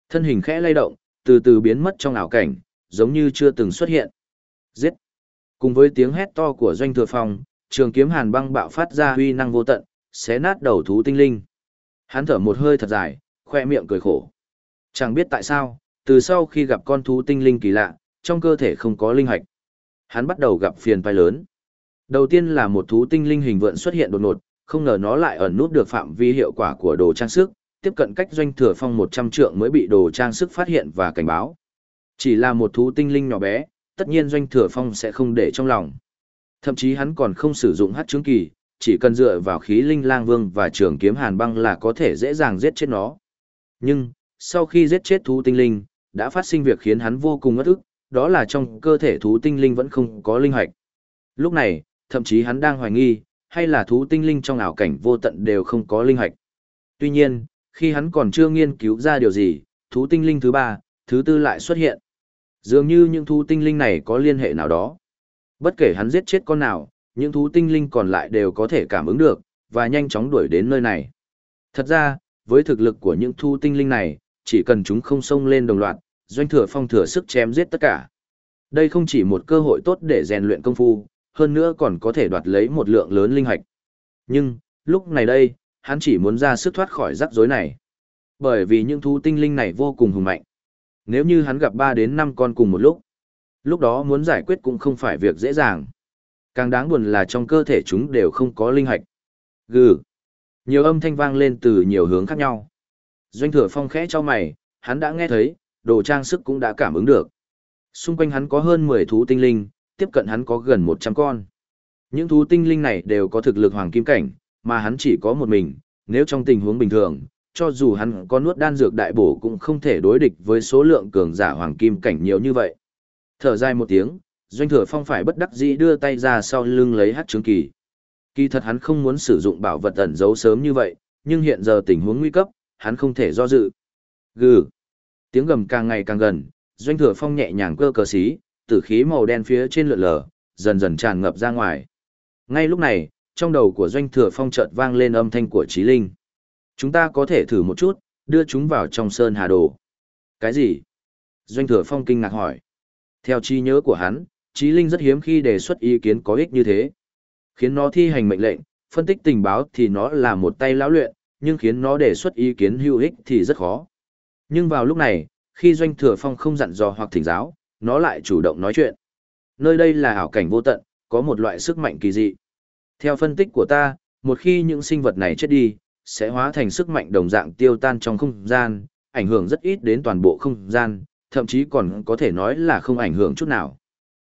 Thân hình khẽ lay động, từ từ biến mất trong ảo cảnh, giống như chưa từng xuất hiện. Giết! Cùng với tiếng hét to của doanh thừa phong, trường kiếm hàn băng bạo phát ra huy năng vô tận, xé nát đầu thú tinh linh. Hắn thở một hơi thật dài, khoe miệng cười khổ. Chẳng biết tại sao, từ sau khi gặp con thú tinh linh kỳ lạ, trong cơ thể không có linh hạch. Hắn bắt đầu gặp phiền phải lớn. Đầu tiên là một thú tinh linh hình vượn xuất hiện đột ngột, không ngờ nó lại ẩn nút được phạm vi hiệu quả của đồ trang sức, tiếp cận cách doanh thừa phong 100 trượng mới bị đồ trang sức phát hiện và cảnh báo. Chỉ là một thú tinh linh nhỏ bé, tất nhiên doanh thừa phong sẽ không để trong lòng. Thậm chí hắn còn không sử dụng hát trướng kỳ, chỉ cần dựa vào khí linh lang vương và trường kiếm hàn băng là có thể dễ dàng giết chết nó. Nhưng, sau khi giết chết thú tinh linh, đã phát sinh việc khiến hắn vô cùng ngất ức, đó là trong cơ thể thú tinh linh vẫn không có linh hạch. Lúc này, thậm chí hắn đang hoài nghi, hay là thú tinh linh trong ảo cảnh vô tận đều không có linh hạch. Tuy nhiên, khi hắn còn chưa nghiên cứu ra điều gì, thú tinh linh thứ ba, thứ tư lại xuất hiện. Dường như những thú tinh linh này có liên hệ nào đó. Bất kể hắn giết chết con nào, những thú tinh linh còn lại đều có thể cảm ứng được, và nhanh chóng đuổi đến nơi này. Thật ra, với thực lực của những thú tinh linh này, chỉ cần chúng không xông lên đồng loạt, doanh thừa phong thừa sức chém giết tất cả. Đây không chỉ một cơ hội tốt để rèn luyện công phu, hơn nữa còn có thể đoạt lấy một lượng lớn linh hạch. Nhưng, lúc này đây, hắn chỉ muốn ra sức thoát khỏi rắc rối này. Bởi vì những thú tinh linh này vô cùng hùng mạnh. Nếu như hắn gặp 3 đến 5 con cùng một lúc, lúc đó muốn giải quyết cũng không phải việc dễ dàng. Càng đáng buồn là trong cơ thể chúng đều không có linh hạch. Gừ. Nhiều âm thanh vang lên từ nhiều hướng khác nhau. Doanh thừa phong khẽ cho mày, hắn đã nghe thấy, đồ trang sức cũng đã cảm ứng được. Xung quanh hắn có hơn 10 thú tinh linh, tiếp cận hắn có gần 100 con. Những thú tinh linh này đều có thực lực hoàng kim cảnh, mà hắn chỉ có một mình, nếu trong tình huống bình thường, cho dù hắn có nuốt đan dược đại bổ cũng không thể đối địch với số lượng cường giả hoàng kim cảnh nhiều như vậy. Thở dài một tiếng, Doanh Thừa Phong phải bất đắc dĩ đưa tay ra sau lưng lấy hát trướng kỳ. Kỳ thật hắn không muốn sử dụng bảo vật ẩn giấu sớm như vậy, nhưng hiện giờ tình huống nguy cấp, hắn không thể do dự. Gừ. Tiếng gầm càng ngày càng gần, Doanh Thừa Phong nhẹ nhàng cơ cờ xí, tử khí màu đen phía trên lượn lờ, dần dần tràn ngập ra ngoài. Ngay lúc này, trong đầu của Doanh Thừa Phong chợt vang lên âm thanh của Chí Linh. Chúng ta có thể thử một chút, đưa chúng vào trong sơn hà đồ. Cái gì? Doanh Thừa Phong kinh ngạc hỏi. Theo trí nhớ của hắn, Chí Linh rất hiếm khi đề xuất ý kiến có ích như thế. Khiến nó thi hành mệnh lệnh, phân tích tình báo thì nó là một tay lão luyện, nhưng khiến nó đề xuất ý kiến hữu ích thì rất khó. Nhưng vào lúc này, khi Doanh Thừa Phong không dặn dò hoặc thỉnh giáo, nó lại chủ động nói chuyện. Nơi đây là ảo cảnh vô tận, có một loại sức mạnh kỳ dị. Theo phân tích của ta, một khi những sinh vật này chết đi, sẽ hóa thành sức mạnh đồng dạng tiêu tan trong không gian, ảnh hưởng rất ít đến toàn bộ không gian, thậm chí còn có thể nói là không ảnh hưởng chút nào.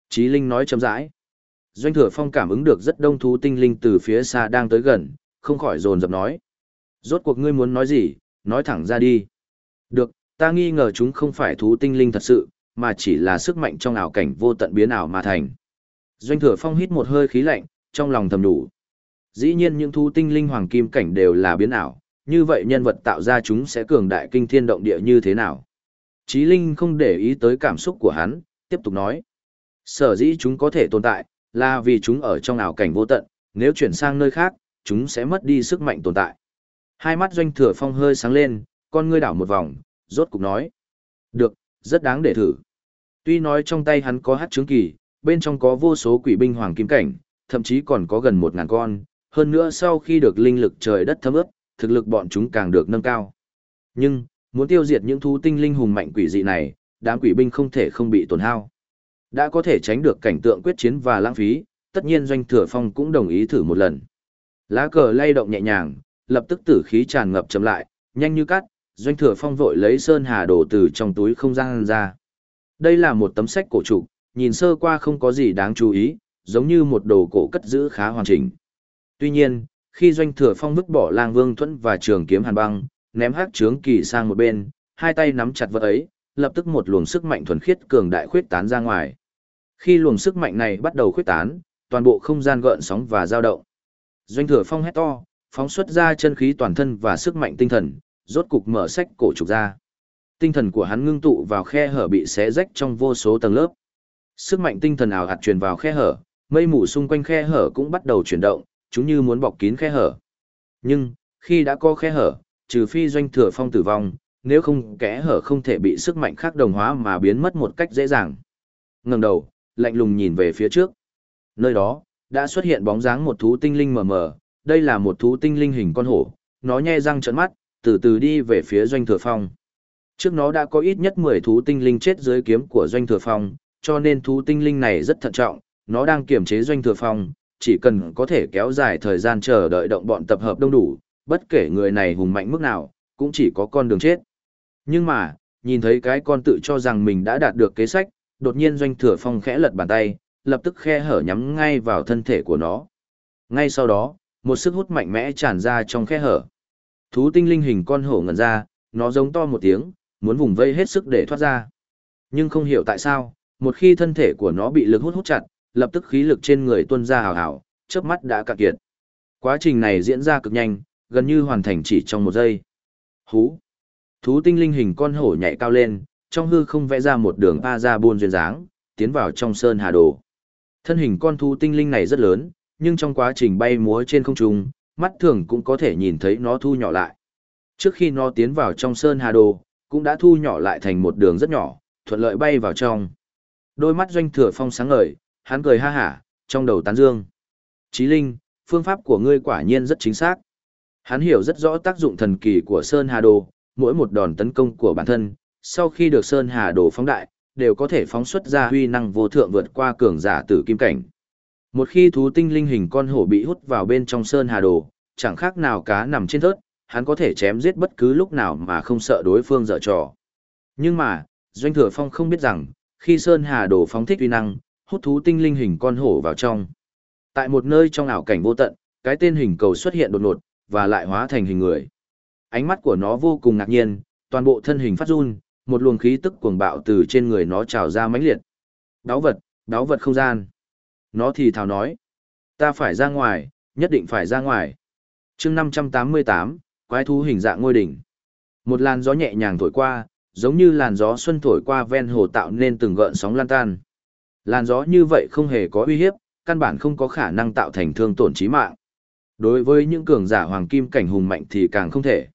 Chí Linh nói chậm rãi. Doanh thừa phong cảm ứng được rất đông thú tinh linh từ phía xa đang tới gần, không khỏi dồn dập nói. Rốt cuộc ngươi muốn nói gì, nói thẳng ra đi. Được, ta nghi ngờ chúng không phải thú tinh linh thật sự, mà chỉ là sức mạnh trong ảo cảnh vô tận biến ảo mà thành. Doanh thừa phong hít một hơi khí lạnh, trong lòng thầm đủ. Dĩ nhiên những thu tinh linh hoàng kim cảnh đều là biến ảo, như vậy nhân vật tạo ra chúng sẽ cường đại kinh thiên động địa như thế nào? Chí Linh không để ý tới cảm xúc của hắn, tiếp tục nói. Sở dĩ chúng có thể tồn tại, là vì chúng ở trong ảo cảnh vô tận, nếu chuyển sang nơi khác, chúng sẽ mất đi sức mạnh tồn tại. Hai mắt doanh thừa phong hơi sáng lên, con ngươi đảo một vòng, rốt cục nói. Được, rất đáng để thử. Tuy nói trong tay hắn có hát trướng kỳ, bên trong có vô số quỷ binh hoàng kim cảnh, thậm chí còn có gần một ngàn con, hơn nữa sau khi được linh lực trời đất thấm ướt, thực lực bọn chúng càng được nâng cao. Nhưng, muốn tiêu diệt những thú tinh linh hùng mạnh quỷ dị này, đám quỷ binh không thể không bị tổn hao. Đã có thể tránh được cảnh tượng quyết chiến và lãng phí, tất nhiên doanh thừa phong cũng đồng ý thử một lần. Lá cờ lay động nhẹ nhàng, lập tức tử khí tràn ngập chậm lại, nhanh như cắt, doanh thừa phong vội lấy sơn hà đồ từ trong túi không gian ra. Đây là một tấm sách cổ trục, nhìn sơ qua không có gì đáng chú ý, giống như một đồ cổ cất giữ khá hoàn chỉnh. Tuy nhiên, khi doanh thừa phong vứt bỏ lang vương thuẫn và trường kiếm hàn băng, ném hắc trướng kỳ sang một bên, hai tay nắm chặt vật ấy, lập tức một luồng sức mạnh thuần khiết cường đại khuyết tán ra ngoài. Khi luồng sức mạnh này bắt đầu khuyết tán, toàn bộ không gian gợn sóng và dao động. Doanh thừa phong hét to, phóng xuất ra chân khí toàn thân và sức mạnh tinh thần, rốt cục mở sách cổ trục ra. Tinh thần của hắn ngưng tụ vào khe hở bị xé rách trong vô số tầng lớp. Sức mạnh tinh thần ảo hạt truyền vào khe hở, mây mù xung quanh khe hở cũng bắt đầu chuyển động, chúng như muốn bọc kín khe hở. Nhưng, khi đã có khe hở, trừ phi doanh thừa phong tử vong, nếu không kẽ hở không thể bị sức mạnh khác đồng hóa mà biến mất một cách dễ dàng. Ngẩng đầu, lạnh lùng nhìn về phía trước. Nơi đó, đã xuất hiện bóng dáng một thú tinh linh mờ mờ, đây là một thú tinh linh hình con hổ, nó nhe răng trợn mắt, từ từ đi về phía doanh thừa phong. Trước nó đã có ít nhất 10 thú tinh linh chết dưới kiếm của doanh thừa phong, cho nên thú tinh linh này rất thận trọng, nó đang kiểm chế doanh thừa phong, chỉ cần có thể kéo dài thời gian chờ đợi động bọn tập hợp đông đủ, bất kể người này hùng mạnh mức nào, cũng chỉ có con đường chết. Nhưng mà, nhìn thấy cái con tự cho rằng mình đã đạt được kế sách, đột nhiên doanh thừa phong khẽ lật bàn tay, lập tức khe hở nhắm ngay vào thân thể của nó. Ngay sau đó, một sức hút mạnh mẽ tràn ra trong khe hở. Thú tinh linh hình con hổ ngẩn ra, nó giống to một tiếng, muốn vùng vây hết sức để thoát ra. Nhưng không hiểu tại sao, một khi thân thể của nó bị lực hút hút chặt, lập tức khí lực trên người tuôn ra hào hào, chớp mắt đã cạn kiệt. Quá trình này diễn ra cực nhanh, gần như hoàn thành chỉ trong một giây. Hú! Thú tinh linh hình con hổ nhảy cao lên, trong hư không vẽ ra một đường A ra buôn duyên dáng, tiến vào trong sơn hà đồ. Thân hình con thú tinh linh này rất lớn, nhưng trong quá trình bay múa trên không trung, mắt thường cũng có thể nhìn thấy nó thu nhỏ lại. Trước khi nó tiến vào trong sơn hà đồ, cũng đã thu nhỏ lại thành một đường rất nhỏ, thuận lợi bay vào trong. Đôi mắt doanh thừa phong sáng ngời, hắn cười ha hả, trong đầu tán dương. Chí Linh, phương pháp của ngươi quả nhiên rất chính xác. Hắn hiểu rất rõ tác dụng thần kỳ của Sơn Hà Đồ, mỗi một đòn tấn công của bản thân, sau khi được Sơn Hà Đồ phóng đại, đều có thể phóng xuất ra huy năng vô thượng vượt qua cường giả tử kim cảnh. Một khi thú tinh linh hình con hổ bị hút vào bên trong Sơn Hà Đồ, chẳng khác nào cá nằm trên thớt, hắn có thể chém giết bất cứ lúc nào mà không sợ đối phương dở trò. Nhưng mà, Doanh Thừa Phong không biết rằng, khi Sơn Hà Đồ phóng thích uy năng, hút thú tinh linh hình con hổ vào trong. Tại một nơi trong ảo cảnh vô tận, cái tên hình cầu xuất hiện đột ngột, và lại hóa thành hình người. Ánh mắt của nó vô cùng ngạc nhiên, toàn bộ thân hình phát run, một luồng khí tức cuồng bạo từ trên người nó trào ra mãnh liệt. Đáo vật, đáo vật không gian. Nó thì thào nói, ta phải ra ngoài, nhất định phải ra ngoài. chương 588, quái thú hình dạng ngôi đỉnh. Một làn gió nhẹ nhàng thổi qua, giống như làn gió xuân thổi qua ven hồ tạo nên từng gợn sóng lan tan. Làn gió như vậy không hề có uy hiếp, căn bản không có khả năng tạo thành thương tổn chí mạng. Đối với những cường giả hoàng kim cảnh hùng mạnh thì càng không thể.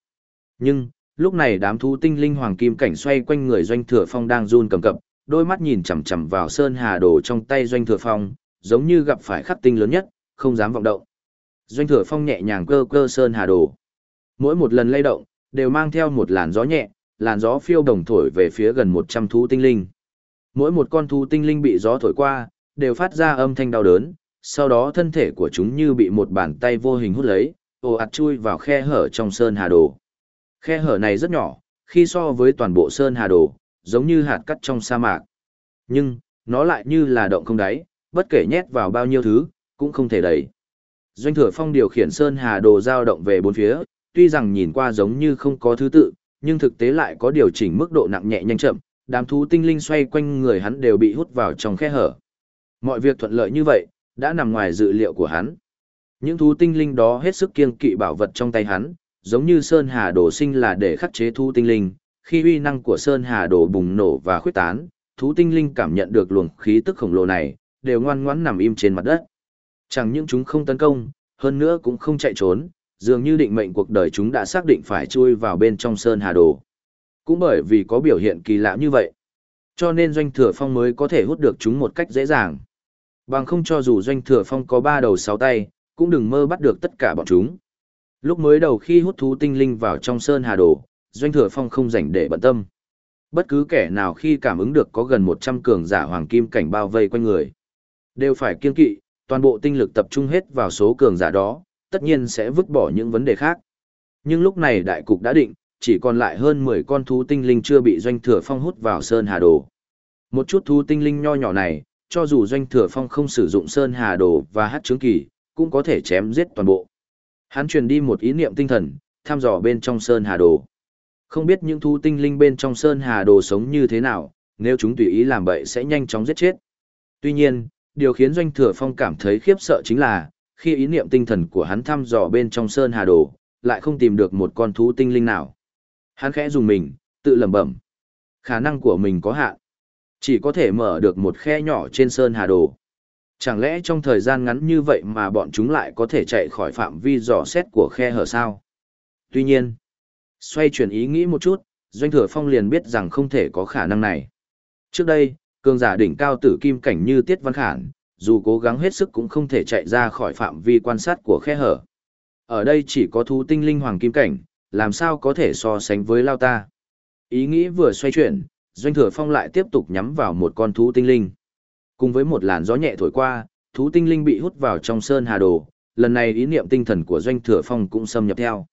Nhưng, lúc này đám thú tinh linh hoàng kim cảnh xoay quanh người doanh thừa phong đang run cầm cập, đôi mắt nhìn chằm chằm vào sơn hà đồ trong tay doanh thừa phong, giống như gặp phải khắc tinh lớn nhất, không dám vọng động. Doanh thừa phong nhẹ nhàng cơ cơ sơn hà đồ. Mỗi một lần lay động, đều mang theo một làn gió nhẹ, làn gió phiêu đồng thổi về phía gần 100 thú tinh linh. Mỗi một con thú tinh linh bị gió thổi qua, đều phát ra âm thanh đau đớn, sau đó thân thể của chúng như bị một bàn tay vô hình hút lấy, ồ ạt chui vào khe hở trong sơn hà đồ. Khe hở này rất nhỏ, khi so với toàn bộ sơn hà đồ, giống như hạt cắt trong sa mạc. Nhưng, nó lại như là động không đáy, bất kể nhét vào bao nhiêu thứ, cũng không thể đẩy. Doanh thừa phong điều khiển sơn hà đồ dao động về bốn phía, tuy rằng nhìn qua giống như không có thứ tự, nhưng thực tế lại có điều chỉnh mức độ nặng nhẹ nhanh chậm, đám thú tinh linh xoay quanh người hắn đều bị hút vào trong khe hở. Mọi việc thuận lợi như vậy, đã nằm ngoài dự liệu của hắn. Những thú tinh linh đó hết sức kiêng kỵ bảo vật trong tay hắn, giống như Sơn Hà Đồ sinh là để khắc chế thú tinh linh, khi uy năng của Sơn Hà Đồ bùng nổ và khuyết tán, thú tinh linh cảm nhận được luồng khí tức khổng lồ này, đều ngoan ngoãn nằm im trên mặt đất. Chẳng những chúng không tấn công, hơn nữa cũng không chạy trốn, dường như định mệnh cuộc đời chúng đã xác định phải chui vào bên trong Sơn Hà Đồ. Cũng bởi vì có biểu hiện kỳ lạ như vậy, cho nên doanh thừa phong mới có thể hút được chúng một cách dễ dàng. Bằng không cho dù doanh thừa phong có ba đầu sáu tay, cũng đừng mơ bắt được tất cả bọn chúng. Lúc mới đầu khi hút thú tinh linh vào trong sơn hà đồ, doanh thừa phong không rảnh để bận tâm. Bất cứ kẻ nào khi cảm ứng được có gần 100 cường giả hoàng kim cảnh bao vây quanh người, đều phải kiên kỵ, toàn bộ tinh lực tập trung hết vào số cường giả đó, tất nhiên sẽ vứt bỏ những vấn đề khác. Nhưng lúc này đại cục đã định, chỉ còn lại hơn 10 con thú tinh linh chưa bị doanh thừa phong hút vào sơn hà đồ. Một chút thú tinh linh nho nhỏ này, cho dù doanh thừa phong không sử dụng sơn hà đồ và hát trướng kỳ, cũng có thể chém giết toàn bộ. Hắn truyền đi một ý niệm tinh thần, thăm dò bên trong sơn hà đồ. Không biết những thú tinh linh bên trong sơn hà đồ sống như thế nào, nếu chúng tùy ý làm bậy sẽ nhanh chóng giết chết. Tuy nhiên, điều khiến Doanh Thừa Phong cảm thấy khiếp sợ chính là, khi ý niệm tinh thần của hắn thăm dò bên trong sơn hà đồ, lại không tìm được một con thú tinh linh nào. Hắn khẽ dùng mình, tự lẩm bẩm. Khả năng của mình có hạn. Chỉ có thể mở được một khe nhỏ trên sơn hà đồ. Chẳng lẽ trong thời gian ngắn như vậy mà bọn chúng lại có thể chạy khỏi phạm vi dò xét của khe hở sao? Tuy nhiên, xoay chuyển ý nghĩ một chút, Doanh Thừa Phong liền biết rằng không thể có khả năng này. Trước đây, cường giả đỉnh cao tử kim cảnh như Tiết Văn Khản, dù cố gắng hết sức cũng không thể chạy ra khỏi phạm vi quan sát của khe hở. Ở đây chỉ có thú tinh linh hoàng kim cảnh, làm sao có thể so sánh với Lao ta. Ý nghĩ vừa xoay chuyển, Doanh Thừa Phong lại tiếp tục nhắm vào một con thú tinh linh. Cùng với một làn gió nhẹ thổi qua, thú tinh linh bị hút vào trong sơn hà đồ, lần này ý niệm tinh thần của Doanh Thừa Phong cũng xâm nhập theo.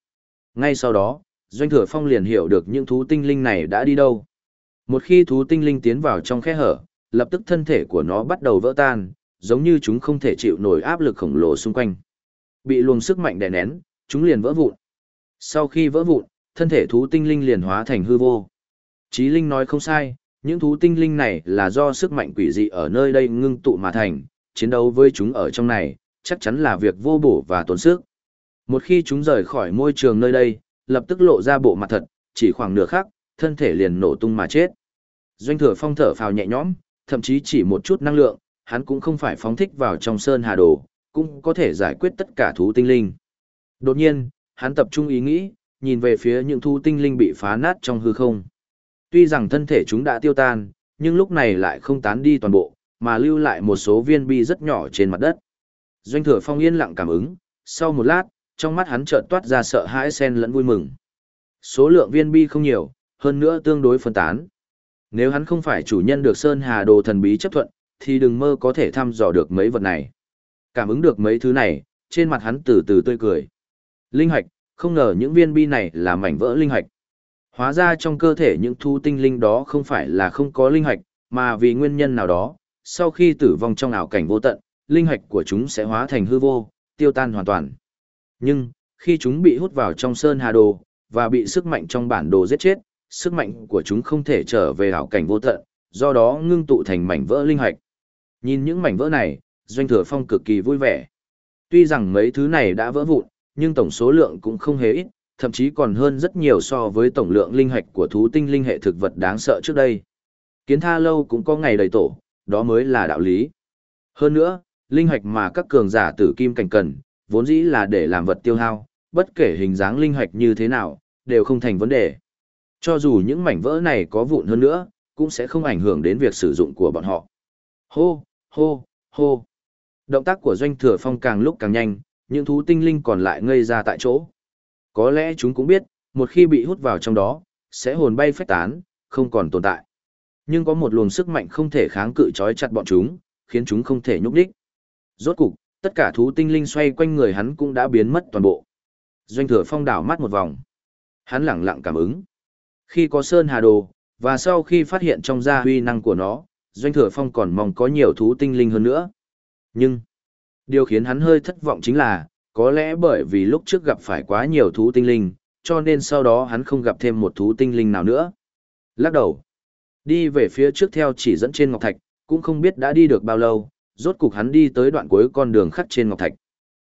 Ngay sau đó, Doanh Thừa Phong liền hiểu được những thú tinh linh này đã đi đâu. Một khi thú tinh linh tiến vào trong khe hở, lập tức thân thể của nó bắt đầu vỡ tan, giống như chúng không thể chịu nổi áp lực khổng lồ xung quanh. Bị luồng sức mạnh đè nén, chúng liền vỡ vụn. Sau khi vỡ vụn, thân thể thú tinh linh liền hóa thành hư vô. Chí Linh nói không sai, những thú tinh linh này là do sức mạnh quỷ dị ở nơi đây ngưng tụ mà thành, chiến đấu với chúng ở trong này, chắc chắn là việc vô bổ và tốn sức. Một khi chúng rời khỏi môi trường nơi đây, lập tức lộ ra bộ mặt thật, chỉ khoảng nửa khắc, thân thể liền nổ tung mà chết. Doanh thừa phong thở phào nhẹ nhõm, thậm chí chỉ một chút năng lượng, hắn cũng không phải phóng thích vào trong sơn hà đồ, cũng có thể giải quyết tất cả thú tinh linh. Đột nhiên, hắn tập trung ý nghĩ, nhìn về phía những thú tinh linh bị phá nát trong hư không. Tuy rằng thân thể chúng đã tiêu tan, nhưng lúc này lại không tán đi toàn bộ, mà lưu lại một số viên bi rất nhỏ trên mặt đất. Doanh thừa phong yên lặng cảm ứng, sau một lát, trong mắt hắn chợt toát ra sợ hãi xen lẫn vui mừng. Số lượng viên bi không nhiều, hơn nữa tương đối phân tán. Nếu hắn không phải chủ nhân được Sơn Hà Đồ thần bí chấp thuận, thì đừng mơ có thể thăm dò được mấy vật này. Cảm ứng được mấy thứ này, trên mặt hắn từ từ tươi cười. Linh hạch, không ngờ những viên bi này là mảnh vỡ linh hạch. Hóa ra trong cơ thể những thu tinh linh đó không phải là không có linh hạch, mà vì nguyên nhân nào đó, sau khi tử vong trong ảo cảnh vô tận, linh hạch của chúng sẽ hóa thành hư vô, tiêu tan hoàn toàn. Nhưng, khi chúng bị hút vào trong sơn hà đồ, và bị sức mạnh trong bản đồ giết chết, sức mạnh của chúng không thể trở về ảo cảnh vô tận, do đó ngưng tụ thành mảnh vỡ linh hạch. Nhìn những mảnh vỡ này, Doanh Thừa Phong cực kỳ vui vẻ. Tuy rằng mấy thứ này đã vỡ vụn, nhưng tổng số lượng cũng không hề ít, thậm chí còn hơn rất nhiều so với tổng lượng linh hạch của thú tinh linh hệ thực vật đáng sợ trước đây. Kiến tha lâu cũng có ngày đầy tổ, đó mới là đạo lý. Hơn nữa, linh hạch mà các cường giả tử kim cảnh cần, vốn dĩ là để làm vật tiêu hao, bất kể hình dáng linh hạch như thế nào, đều không thành vấn đề. Cho dù những mảnh vỡ này có vụn hơn nữa, cũng sẽ không ảnh hưởng đến việc sử dụng của bọn họ. Hô, hô, hô. Động tác của doanh thừa phong càng lúc càng nhanh, những thú tinh linh còn lại ngây ra tại chỗ. Có lẽ chúng cũng biết, một khi bị hút vào trong đó, sẽ hồn bay phách tán, không còn tồn tại. Nhưng có một luồng sức mạnh không thể kháng cự trói chặt bọn chúng, khiến chúng không thể nhúc đích. Rốt cục, tất cả thú tinh linh xoay quanh người hắn cũng đã biến mất toàn bộ. Doanh thừa phong đảo mắt một vòng. Hắn lẳng lặng cảm ứng. Khi có sơn hà đồ, và sau khi phát hiện trong gia huy năng của nó, Doanh thừa phong còn mong có nhiều thú tinh linh hơn nữa. Nhưng, điều khiến hắn hơi thất vọng chính là, có lẽ bởi vì lúc trước gặp phải quá nhiều thú tinh linh, cho nên sau đó hắn không gặp thêm một thú tinh linh nào nữa. Lắc đầu, đi về phía trước theo chỉ dẫn trên ngọc thạch, cũng không biết đã đi được bao lâu, rốt cục hắn đi tới đoạn cuối con đường khắc trên ngọc thạch.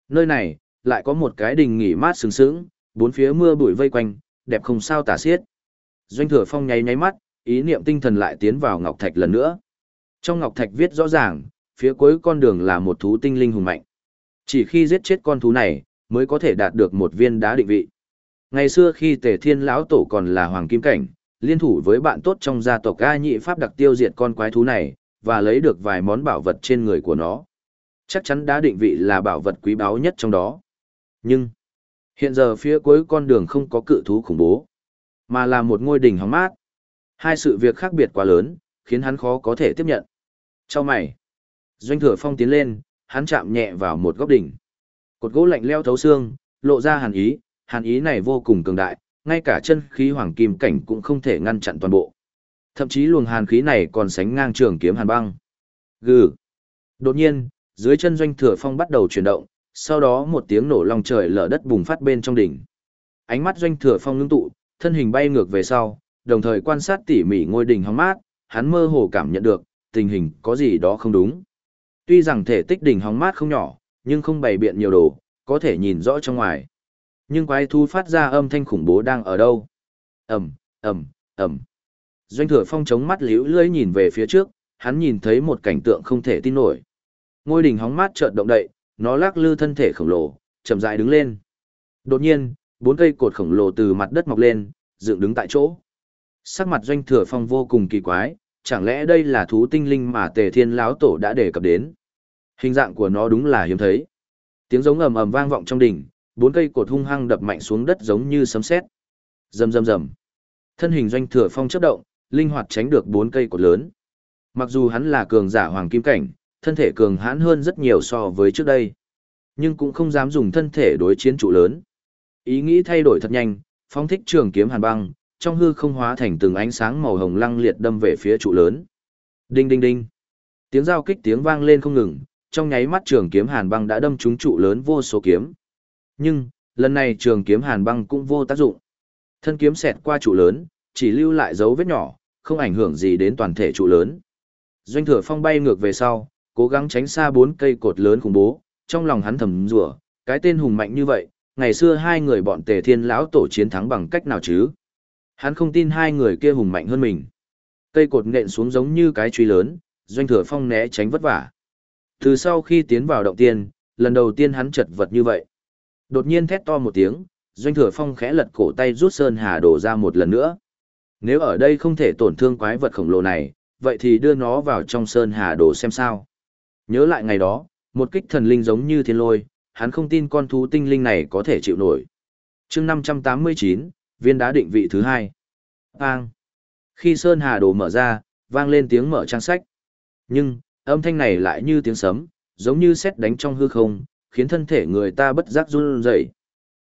Nơi này, lại có một cái đình nghỉ mát sướng sướng, bốn phía mưa bụi vây quanh, đẹp không sao tả xiết. Doanh thừa phong nháy nháy mắt, ý niệm tinh thần lại tiến vào ngọc thạch lần nữa. Trong ngọc thạch viết rõ ràng, phía cuối con đường là một thú tinh linh hùng mạnh. Chỉ khi giết chết con thú này, mới có thể đạt được một viên đá định vị. Ngày xưa khi Tề Thiên lão tổ còn là hoàng kim cảnh, liên thủ với bạn tốt trong gia tộc A Nhị Pháp đặc tiêu diệt con quái thú này, và lấy được vài món bảo vật trên người của nó. Chắc chắn đá định vị là bảo vật quý báu nhất trong đó. Nhưng, hiện giờ phía cuối con đường không có cự thú khủng bố, mà là một ngôi đỉnh hóng mát. Hai sự việc khác biệt quá lớn, khiến hắn khó có thể tiếp nhận. Cho mày. Doanh thừa phong tiến lên, hắn chạm nhẹ vào một góc đỉnh. Cột gỗ lạnh leo thấu xương, lộ ra hàn ý, hàn ý này vô cùng cường đại, ngay cả chân khí hoàng kim cảnh cũng không thể ngăn chặn toàn bộ. Thậm chí luồng hàn khí này còn sánh ngang trường kiếm hàn băng. Gừ. Đột nhiên, dưới chân doanh thừa phong bắt đầu chuyển động, sau đó một tiếng nổ long trời lở đất bùng phát bên trong đỉnh. Ánh mắt doanh thừa phong ngưng tụ, thân hình bay ngược về sau, đồng thời quan sát tỉ mỉ ngôi đỉnh hóng mát, hắn mơ hồ cảm nhận được, tình hình có gì đó không đúng. Tuy rằng thể tích đỉnh hóng mát không nhỏ, nhưng không bày biện nhiều đồ, có thể nhìn rõ trong ngoài. Nhưng quái thú phát ra âm thanh khủng bố đang ở đâu? Ầm, ầm, ầm. Doanh Thừa Phong chống mắt liễu lưỡi nhìn về phía trước, hắn nhìn thấy một cảnh tượng không thể tin nổi. Ngôi đỉnh hóng mát chợt động đậy, nó lắc lư thân thể khổng lồ, chậm rãi đứng lên. Đột nhiên, bốn cây cột khổng lồ từ mặt đất mọc lên, dựng đứng tại chỗ. Sắc mặt Doanh Thừa Phong vô cùng kỳ quái, chẳng lẽ đây là thú tinh linh mà Tề Thiên lão tổ đã đề cập đến? Hình dạng của nó đúng là hiếm thấy. Tiếng giống ầm ầm vang vọng trong đỉnh, bốn cây cột hung hăng đập mạnh xuống đất giống như sấm sét. Rầm rầm rầm. Thân hình Doanh Thừa Phong chớp động, linh hoạt tránh được bốn cây cột lớn. Mặc dù hắn là cường giả hoàng kim cảnh, thân thể cường hãn hơn rất nhiều so với trước đây, nhưng cũng không dám dùng thân thể đối chiến trụ lớn. Ý nghĩ thay đổi thật nhanh, phong thích trường kiếm hàn băng, trong hư không hóa thành từng ánh sáng màu hồng lăng liệt đâm về phía trụ lớn. Đinh đinh đinh. Tiếng giao kích tiếng vang lên không ngừng, trong nháy mắt trường kiếm hàn băng đã đâm trúng trụ lớn vô số kiếm. Nhưng, lần này trường kiếm hàn băng cũng vô tác dụng. Thân kiếm xẹt qua trụ lớn, chỉ lưu lại dấu vết nhỏ, không ảnh hưởng gì đến toàn thể trụ lớn. Doanh thừa phong bay ngược về sau, cố gắng tránh xa bốn cây cột lớn khủng bố, trong lòng hắn thầm rủa, cái tên hùng mạnh như vậy, ngày xưa hai người bọn tề thiên lão tổ chiến thắng bằng cách nào chứ? Hắn không tin hai người kia hùng mạnh hơn mình. Cây cột nện xuống giống như cái truy lớn, doanh thừa phong né tránh vất vả. Từ sau khi tiến vào động tiên, lần đầu tiên hắn chật vật như vậy. Đột nhiên thét to một tiếng, doanh thừa phong khẽ lật cổ tay rút sơn hà đổ ra một lần nữa. Nếu ở đây không thể tổn thương quái vật khổng lồ này, vậy thì đưa nó vào trong sơn hà đồ xem sao. Nhớ lại ngày đó, một kích thần linh giống như thiên lôi, hắn không tin con thú tinh linh này có thể chịu nổi. chương 589, viên đá định vị thứ hai. Bang! Khi sơn hà đồ mở ra, vang lên tiếng mở trang sách. Nhưng, âm thanh này lại như tiếng sấm, giống như sét đánh trong hư không, khiến thân thể người ta bất giác run rẩy.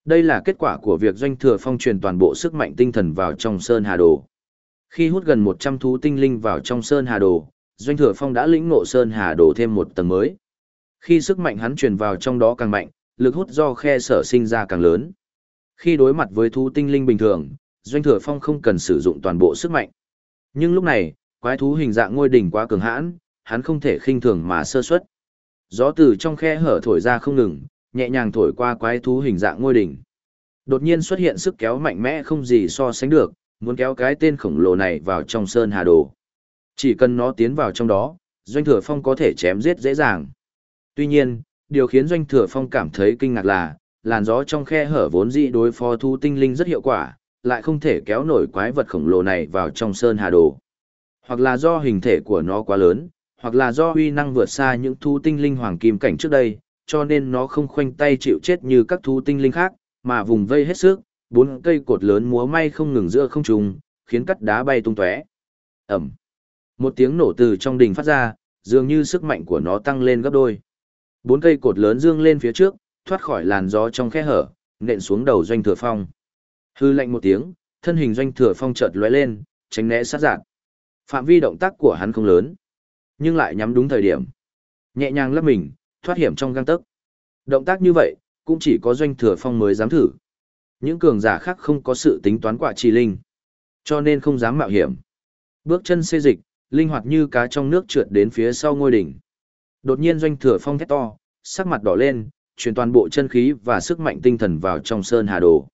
Đây là kết quả của việc doanh thừa phong truyền toàn bộ sức mạnh tinh thần vào trong Sơn Hà Đồ. Khi hút gần 100 thú tinh linh vào trong Sơn Hà Đồ, doanh thừa phong đã lĩnh ngộ Sơn Hà Đồ thêm một tầng mới. Khi sức mạnh hắn truyền vào trong đó càng mạnh, lực hút do khe sở sinh ra càng lớn. Khi đối mặt với thú tinh linh bình thường, doanh thừa phong không cần sử dụng toàn bộ sức mạnh. Nhưng lúc này, quái thú hình dạng ngôi đỉnh quá cường hãn, hắn không thể khinh thường mà sơ suất. Gió từ trong khe hở thổi ra không ngừng, nhẹ nhàng thổi qua quái thú hình dạng ngôi đỉnh. Đột nhiên xuất hiện sức kéo mạnh mẽ không gì so sánh được, muốn kéo cái tên khổng lồ này vào trong sơn hà đồ. Chỉ cần nó tiến vào trong đó, Doanh Thừa Phong có thể chém giết dễ dàng. Tuy nhiên, điều khiến Doanh Thừa Phong cảm thấy kinh ngạc là, làn gió trong khe hở vốn dĩ đối phó thu tinh linh rất hiệu quả, lại không thể kéo nổi quái vật khổng lồ này vào trong sơn hà đồ. Hoặc là do hình thể của nó quá lớn, hoặc là do huy năng vượt xa những thu tinh linh hoàng kim cảnh trước đây, cho nên nó không khoanh tay chịu chết như các thu tinh linh khác, mà vùng vây hết sức, bốn cây cột lớn múa may không ngừng giữa không trung, khiến cắt đá bay tung tóe. Ầm. Một tiếng nổ từ trong đình phát ra, dường như sức mạnh của nó tăng lên gấp đôi. Bốn cây cột lớn dương lên phía trước, thoát khỏi làn gió trong khe hở, nện xuống đầu doanh thừa phong. Hư lạnh một tiếng, thân hình doanh thừa phong chợt lóe lên, tránh né sát giạt. Phạm vi động tác của hắn không lớn, nhưng lại nhắm đúng thời điểm. Nhẹ nhàng lấp mình, thoát hiểm trong găng tấc. Động tác như vậy, cũng chỉ có doanh thừa phong mới dám thử. Những cường giả khác không có sự tính toán quả trì linh, cho nên không dám mạo hiểm. Bước chân xê dịch, linh hoạt như cá trong nước trượt đến phía sau ngôi đỉnh. Đột nhiên doanh thừa phong thét to, sắc mặt đỏ lên, truyền toàn bộ chân khí và sức mạnh tinh thần vào trong sơn hà đồ.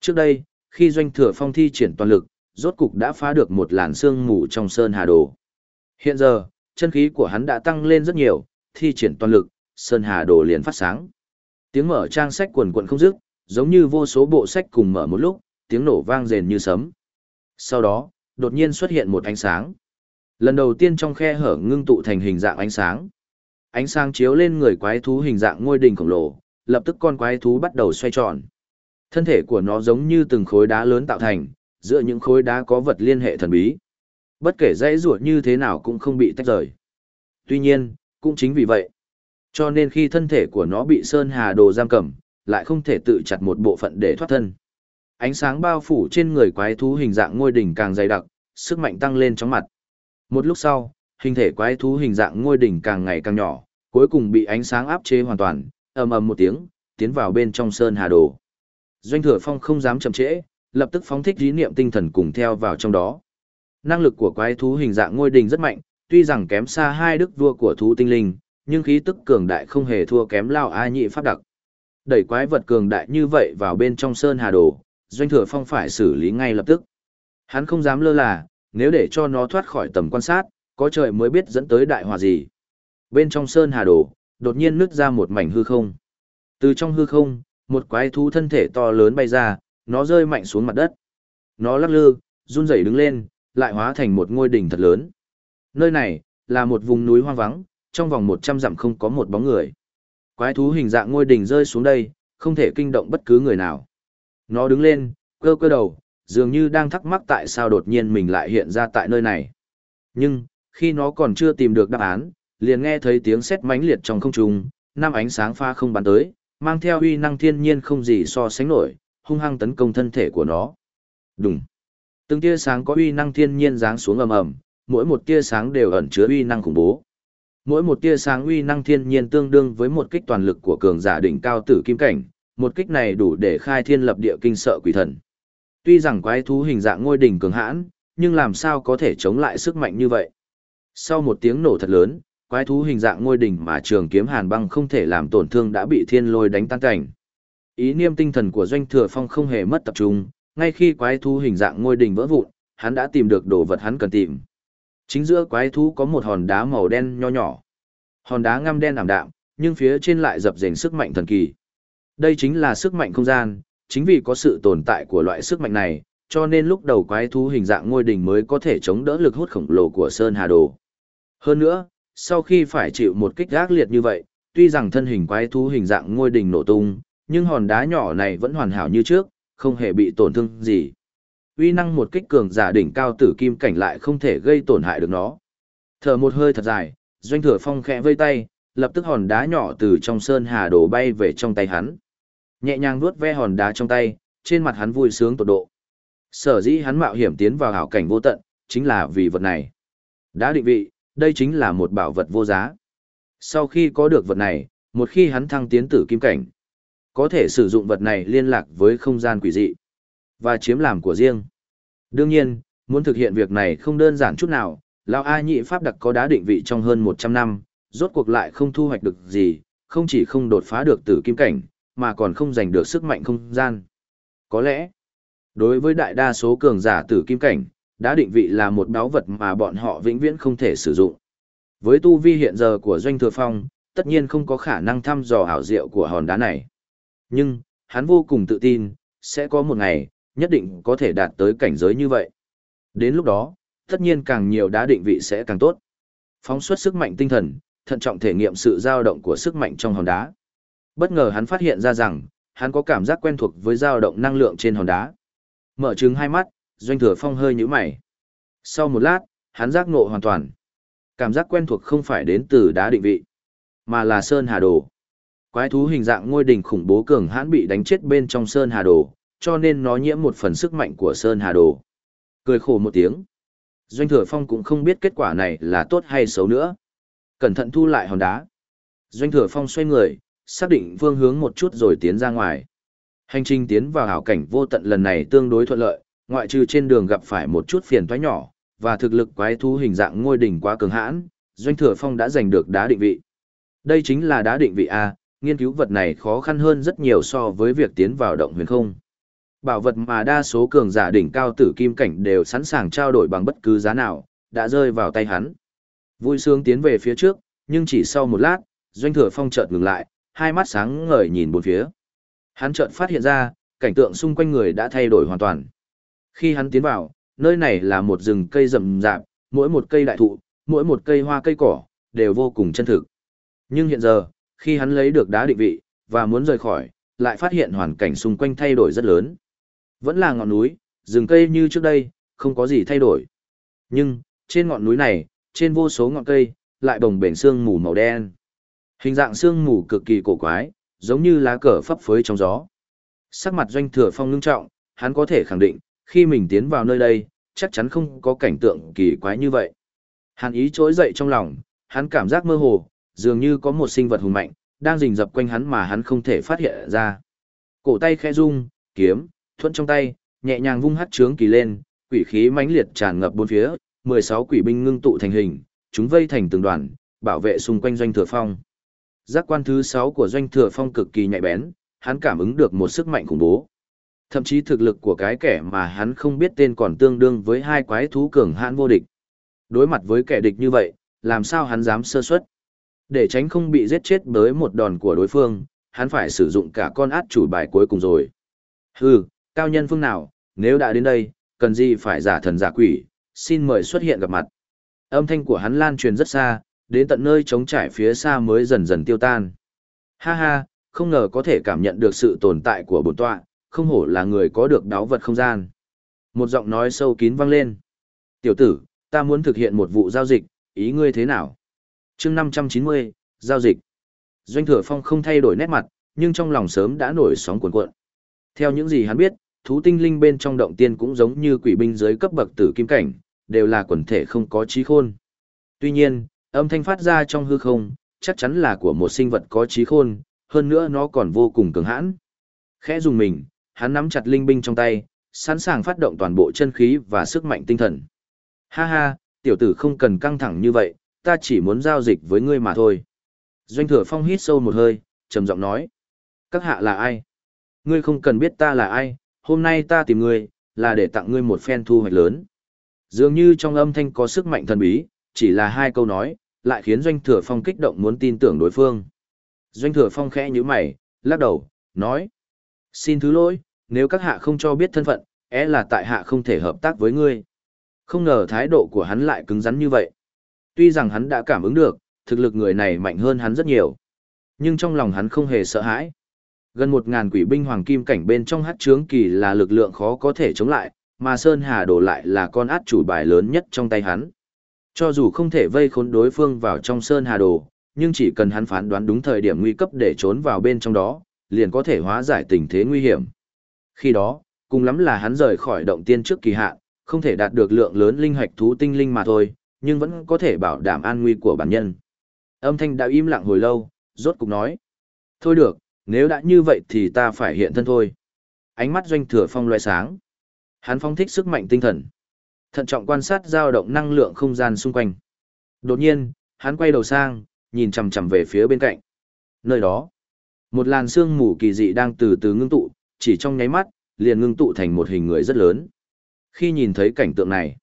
Trước đây, khi doanh thừa phong thi triển toàn lực, rốt cục đã phá được một làn sương mù trong sơn hà đồ. Hiện giờ, chân khí của hắn đã tăng lên rất nhiều, thi triển toàn lực, sơn hà đồ liền phát sáng. Tiếng mở trang sách quần quần không dứt, giống như vô số bộ sách cùng mở một lúc, tiếng nổ vang rền như sấm. Sau đó, đột nhiên xuất hiện một ánh sáng. Lần đầu tiên trong khe hở ngưng tụ thành hình dạng ánh sáng. Ánh sáng chiếu lên người quái thú hình dạng ngôi đình khổng lồ, lập tức con quái thú bắt đầu xoay tròn. Thân thể của nó giống như từng khối đá lớn tạo thành, giữa những khối đá có vật liên hệ thần bí. Bất kể dãy ruột như thế nào cũng không bị tách rời. Tuy nhiên, cũng chính vì vậy, cho nên khi thân thể của nó bị Sơn Hà Đồ giam cầm, lại không thể tự chặt một bộ phận để thoát thân. Ánh sáng bao phủ trên người quái thú hình dạng ngôi đỉnh càng dày đặc, sức mạnh tăng lên chóng mặt. Một lúc sau, hình thể quái thú hình dạng ngôi đỉnh càng ngày càng nhỏ, cuối cùng bị ánh sáng áp chế hoàn toàn, ầm ầm một tiếng, tiến vào bên trong Sơn Hà Đồ. Doanh Thừa Phong không dám chậm trễ, lập tức phóng thích ý niệm tinh thần cùng theo vào trong đó. Năng lực của quái thú hình dạng ngôi đỉnh rất mạnh, tuy rằng kém xa hai đức vua của thú tinh linh, nhưng khí tức cường đại không hề thua kém lao a nhị pháp đặc. Đẩy quái vật cường đại như vậy vào bên trong sơn hà đồ, doanh thừa phong phải xử lý ngay lập tức. Hắn không dám lơ là, nếu để cho nó thoát khỏi tầm quan sát, có trời mới biết dẫn tới đại hòa gì. Bên trong sơn hà đồ, đột nhiên nứt ra một mảnh hư không. Từ trong hư không, một quái thú thân thể to lớn bay ra, nó rơi mạnh xuống mặt đất. Nó lắc lư, run rẩy đứng lên, lại hóa thành một ngôi đỉnh thật lớn. Nơi này, là một vùng núi hoang vắng, trong vòng 100 dặm không có một bóng người. Quái thú hình dạng ngôi đỉnh rơi xuống đây, không thể kinh động bất cứ người nào. Nó đứng lên, cơ cơ đầu, dường như đang thắc mắc tại sao đột nhiên mình lại hiện ra tại nơi này. Nhưng, khi nó còn chưa tìm được đáp án, liền nghe thấy tiếng sét mãnh liệt trong không trung, năm ánh sáng pha không bắn tới, mang theo uy năng thiên nhiên không gì so sánh nổi, hung hăng tấn công thân thể của nó. Đùng. Từng tia sáng có uy năng thiên nhiên giáng xuống ầm ầm, mỗi một tia sáng đều ẩn chứa uy năng khủng bố. Mỗi một tia sáng uy năng thiên nhiên tương đương với một kích toàn lực của cường giả đỉnh cao tử kim cảnh, một kích này đủ để khai thiên lập địa kinh sợ quỷ thần. Tuy rằng quái thú hình dạng ngôi đỉnh cường hãn, nhưng làm sao có thể chống lại sức mạnh như vậy? Sau một tiếng nổ thật lớn, quái thú hình dạng ngôi đỉnh mà trường kiếm hàn băng không thể làm tổn thương đã bị thiên lôi đánh tan cảnh. Ý niệm tinh thần của doanh thừa phong không hề mất tập trung, ngay khi quái thú hình dạng ngôi đỉnh vỡ vụn, hắn đã tìm được đồ vật hắn cần tìm. Chính giữa quái thú có một hòn đá màu đen nho nhỏ. Hòn đá ngăm đen ảm đạm, nhưng phía trên lại dập dềnh sức mạnh thần kỳ. Đây chính là sức mạnh không gian, chính vì có sự tồn tại của loại sức mạnh này, cho nên lúc đầu quái thú hình dạng ngôi đỉnh mới có thể chống đỡ lực hút khổng lồ của Sơn Hà Đồ. Hơn nữa, sau khi phải chịu một kích gác liệt như vậy, tuy rằng thân hình quái thú hình dạng ngôi đỉnh nổ tung, nhưng hòn đá nhỏ này vẫn hoàn hảo như trước, không hề bị tổn thương gì. Uy năng một kích cường giả đỉnh cao tử kim cảnh lại không thể gây tổn hại được nó. Thở một hơi thật dài, doanh thừa phong khẽ vây tay, lập tức hòn đá nhỏ từ trong sơn hà đổ bay về trong tay hắn. Nhẹ nhàng vuốt ve hòn đá trong tay, trên mặt hắn vui sướng tột độ. Sở dĩ hắn mạo hiểm tiến vào hảo cảnh vô tận, chính là vì vật này. Đã định vị, đây chính là một bảo vật vô giá. Sau khi có được vật này, một khi hắn thăng tiến tử kim cảnh, có thể sử dụng vật này liên lạc với không gian quỷ dị và chiếm làm của riêng. Đương nhiên, muốn thực hiện việc này không đơn giản chút nào, Lão A nhị pháp đặc có đá định vị trong hơn 100 năm, rốt cuộc lại không thu hoạch được gì, không chỉ không đột phá được tử kim cảnh, mà còn không giành được sức mạnh không gian. Có lẽ, đối với đại đa số cường giả tử kim cảnh, đã định vị là một báu vật mà bọn họ vĩnh viễn không thể sử dụng. Với tu vi hiện giờ của Doanh Thừa Phong, tất nhiên không có khả năng thăm dò ảo diệu của hòn đá này. Nhưng, hắn vô cùng tự tin, sẽ có một ngày, nhất định có thể đạt tới cảnh giới như vậy. Đến lúc đó, tất nhiên càng nhiều đá định vị sẽ càng tốt. Phóng xuất sức mạnh tinh thần, thận trọng thể nghiệm sự dao động của sức mạnh trong hòn đá. Bất ngờ hắn phát hiện ra rằng, hắn có cảm giác quen thuộc với dao động năng lượng trên hòn đá. Mở trừng hai mắt, doanh thừa phong hơi nhíu mày. Sau một lát, hắn giác ngộ hoàn toàn. Cảm giác quen thuộc không phải đến từ đá định vị, mà là sơn hà đồ. Quái thú hình dạng ngôi đỉnh khủng bố cường hãn bị đánh chết bên trong Sơn Hà Đồ, cho nên nó nhiễm một phần sức mạnh của Sơn Hà Đồ. Cười khổ một tiếng. Doanh Thừa Phong cũng không biết kết quả này là tốt hay xấu nữa. Cẩn thận thu lại hòn đá. Doanh Thừa Phong xoay người, xác định phương hướng một chút rồi tiến ra ngoài. Hành trình tiến vào hảo cảnh vô tận lần này tương đối thuận lợi, ngoại trừ trên đường gặp phải một chút phiền toái nhỏ, và thực lực quái thú hình dạng ngôi đỉnh quá cường hãn, Doanh Thừa Phong đã giành được đá định vị. Đây chính là đá định vị A, nghiên cứu vật này khó khăn hơn rất nhiều so với việc tiến vào động huyền không. Bảo vật mà đa số cường giả đỉnh cao tử kim cảnh đều sẵn sàng trao đổi bằng bất cứ giá nào, đã rơi vào tay hắn. Vui sướng tiến về phía trước, nhưng chỉ sau một lát, doanh thừa phong chợt ngừng lại, hai mắt sáng ngời nhìn bốn phía. Hắn chợt phát hiện ra, cảnh tượng xung quanh người đã thay đổi hoàn toàn. Khi hắn tiến vào, nơi này là một rừng cây rậm rạp, mỗi một cây đại thụ, mỗi một cây hoa cây cỏ, đều vô cùng chân thực. Nhưng hiện giờ, khi hắn lấy được đá định vị, và muốn rời khỏi, lại phát hiện hoàn cảnh xung quanh thay đổi rất lớn. Vẫn là ngọn núi, rừng cây như trước đây, không có gì thay đổi. Nhưng, trên ngọn núi này, trên vô số ngọn cây, lại bồng bềnh sương mù màu đen. Hình dạng sương mù cực kỳ cổ quái, giống như lá cờ phấp phới trong gió. Sắc mặt doanh thừa phong ngưng trọng, hắn có thể khẳng định, khi mình tiến vào nơi đây, chắc chắn không có cảnh tượng kỳ quái như vậy. Hàn ý trỗi dậy trong lòng, hắn cảm giác mơ hồ, dường như có một sinh vật hùng mạnh, đang rình rập quanh hắn mà hắn không thể phát hiện ra. Cổ tay khẽ rung, kiếm, thuẫn trong tay, nhẹ nhàng vung hắt trướng kỳ lên, quỷ khí mãnh liệt tràn ngập bốn phía, 16 quỷ binh ngưng tụ thành hình, chúng vây thành từng đoàn, bảo vệ xung quanh doanh thừa phong. Giác quan thứ 6 của doanh thừa phong cực kỳ nhạy bén, hắn cảm ứng được một sức mạnh khủng bố. Thậm chí thực lực của cái kẻ mà hắn không biết tên còn tương đương với hai quái thú cường hãn vô địch. Đối mặt với kẻ địch như vậy, làm sao hắn dám sơ suất? Để tránh không bị giết chết bởi một đòn của đối phương, hắn phải sử dụng cả con át chủ bài cuối cùng rồi. Hừ, cao nhân phương nào, nếu đã đến đây, cần gì phải giả thần giả quỷ, xin mời xuất hiện gặp mặt. Âm thanh của hắn lan truyền rất xa, đến tận nơi trống trải phía xa mới dần dần tiêu tan. Ha ha, không ngờ có thể cảm nhận được sự tồn tại của bổn tọa, không hổ là người có được đáo vật không gian. Một giọng nói sâu kín vang lên. Tiểu tử, ta muốn thực hiện một vụ giao dịch, ý ngươi thế nào? chương 590, giao dịch. Doanh thừa phong không thay đổi nét mặt, nhưng trong lòng sớm đã nổi sóng cuộn cuộn. Theo những gì hắn biết, thú tinh linh bên trong động tiên cũng giống như quỷ binh dưới cấp bậc tử kim cảnh, đều là quần thể không có trí khôn. Tuy nhiên, âm thanh phát ra trong hư không, chắc chắn là của một sinh vật có trí khôn, hơn nữa nó còn vô cùng cường hãn. Khẽ dùng mình, hắn nắm chặt linh binh trong tay, sẵn sàng phát động toàn bộ chân khí và sức mạnh tinh thần. Ha ha, tiểu tử không cần căng thẳng như vậy, ta chỉ muốn giao dịch với ngươi mà thôi. Doanh thừa phong hít sâu một hơi, trầm giọng nói. Các hạ là ai? Ngươi không cần biết ta là ai, hôm nay ta tìm ngươi, là để tặng ngươi một phen thu hoạch lớn. Dường như trong âm thanh có sức mạnh thần bí, chỉ là hai câu nói, lại khiến Doanh Thừa Phong kích động muốn tin tưởng đối phương. Doanh Thừa Phong khẽ như mày, lắc đầu, nói. Xin thứ lỗi, nếu các hạ không cho biết thân phận, é là tại hạ không thể hợp tác với ngươi. Không ngờ thái độ của hắn lại cứng rắn như vậy. Tuy rằng hắn đã cảm ứng được, thực lực người này mạnh hơn hắn rất nhiều. Nhưng trong lòng hắn không hề sợ hãi. Gần một ngàn quỷ binh hoàng kim cảnh bên trong hát trướng kỳ là lực lượng khó có thể chống lại, mà Sơn Hà đổ lại là con át chủ bài lớn nhất trong tay hắn. Cho dù không thể vây khốn đối phương vào trong Sơn Hà đồ, nhưng chỉ cần hắn phán đoán đúng thời điểm nguy cấp để trốn vào bên trong đó, liền có thể hóa giải tình thế nguy hiểm. Khi đó, cùng lắm là hắn rời khỏi động tiên trước kỳ hạn, không thể đạt được lượng lớn linh hạch thú tinh linh mà thôi, nhưng vẫn có thể bảo đảm an nguy của bản nhân. Âm thanh đã im lặng hồi lâu, rốt cục nói. Thôi được, nếu đã như vậy thì ta phải hiện thân thôi. Ánh mắt doanh thừa phong loe sáng. Hắn phong thích sức mạnh tinh thần. Thận trọng quan sát dao động năng lượng không gian xung quanh. Đột nhiên, hắn quay đầu sang, nhìn chằm chằm về phía bên cạnh. Nơi đó, một làn sương mù kỳ dị đang từ từ ngưng tụ, chỉ trong nháy mắt, liền ngưng tụ thành một hình người rất lớn. Khi nhìn thấy cảnh tượng này,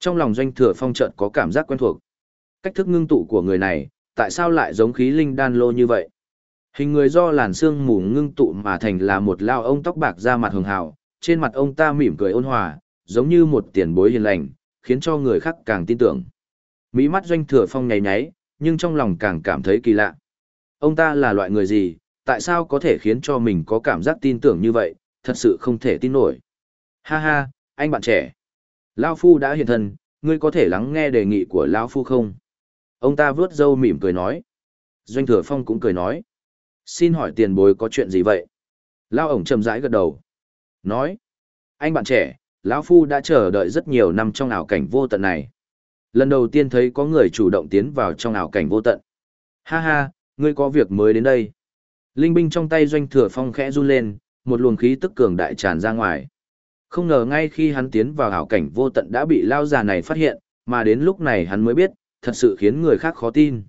trong lòng doanh thừa phong chợt có cảm giác quen thuộc. Cách thức ngưng tụ của người này, tại sao lại giống khí linh đan lô như vậy? Hình người do làn sương mù ngưng tụ mà thành là một lao ông tóc bạc da mặt hường hào, trên mặt ông ta mỉm cười ôn hòa, giống như một tiền bối hiền lành, khiến cho người khác càng tin tưởng. Mỹ mắt doanh thừa phong nháy nháy, nhưng trong lòng càng cảm thấy kỳ lạ. Ông ta là loại người gì, tại sao có thể khiến cho mình có cảm giác tin tưởng như vậy, thật sự không thể tin nổi. Ha ha, anh bạn trẻ. Lao Phu đã hiện thân, ngươi có thể lắng nghe đề nghị của Lao Phu không? Ông ta vướt râu mỉm cười nói. Doanh thừa phong cũng cười nói. Xin hỏi tiền bối có chuyện gì vậy? Lao ổng chầm rãi gật đầu. Nói. Anh bạn trẻ, lão Phu đã chờ đợi rất nhiều năm trong ảo cảnh vô tận này. Lần đầu tiên thấy có người chủ động tiến vào trong ảo cảnh vô tận. Ha ha, ngươi có việc mới đến đây. Linh binh trong tay doanh thừa phong khẽ run lên, một luồng khí tức cường đại tràn ra ngoài. Không ngờ ngay khi hắn tiến vào hảo cảnh vô tận đã bị lao già này phát hiện, mà đến lúc này hắn mới biết, thật sự khiến người khác khó tin.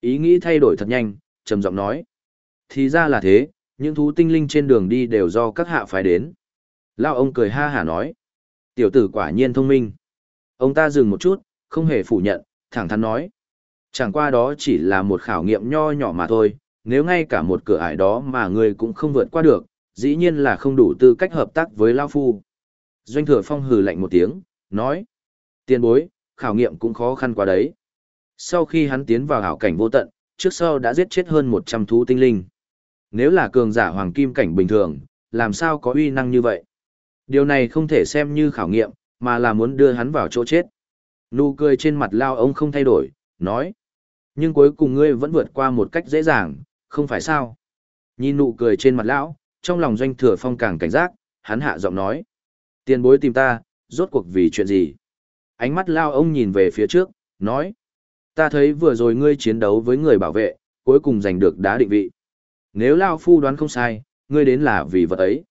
Ý nghĩ thay đổi thật nhanh, trầm giọng nói. Thì ra là thế, những thú tinh linh trên đường đi đều do các hạ phái đến. Lao ông cười ha hả nói. Tiểu tử quả nhiên thông minh. Ông ta dừng một chút, không hề phủ nhận, thẳng thắn nói. Chẳng qua đó chỉ là một khảo nghiệm nho nhỏ mà thôi, nếu ngay cả một cửa ải đó mà người cũng không vượt qua được, dĩ nhiên là không đủ tư cách hợp tác với Lao Phu. Doanh thừa phong hừ lạnh một tiếng, nói. Tiền bối, khảo nghiệm cũng khó khăn quá đấy. Sau khi hắn tiến vào hảo cảnh vô tận, trước sau đã giết chết hơn 100 thú tinh linh. Nếu là cường giả hoàng kim cảnh bình thường, làm sao có uy năng như vậy? Điều này không thể xem như khảo nghiệm, mà là muốn đưa hắn vào chỗ chết. Nụ cười trên mặt lao ông không thay đổi, nói. Nhưng cuối cùng ngươi vẫn vượt qua một cách dễ dàng, không phải sao? Nhìn nụ cười trên mặt lão, trong lòng doanh thừa phong càng cảnh giác, hắn hạ giọng nói. Tiền bối tìm ta, rốt cuộc vì chuyện gì? Ánh mắt lao ông nhìn về phía trước, nói. Ta thấy vừa rồi ngươi chiến đấu với người bảo vệ, cuối cùng giành được đá định vị. Nếu lao phu đoán không sai, ngươi đến là vì vật ấy.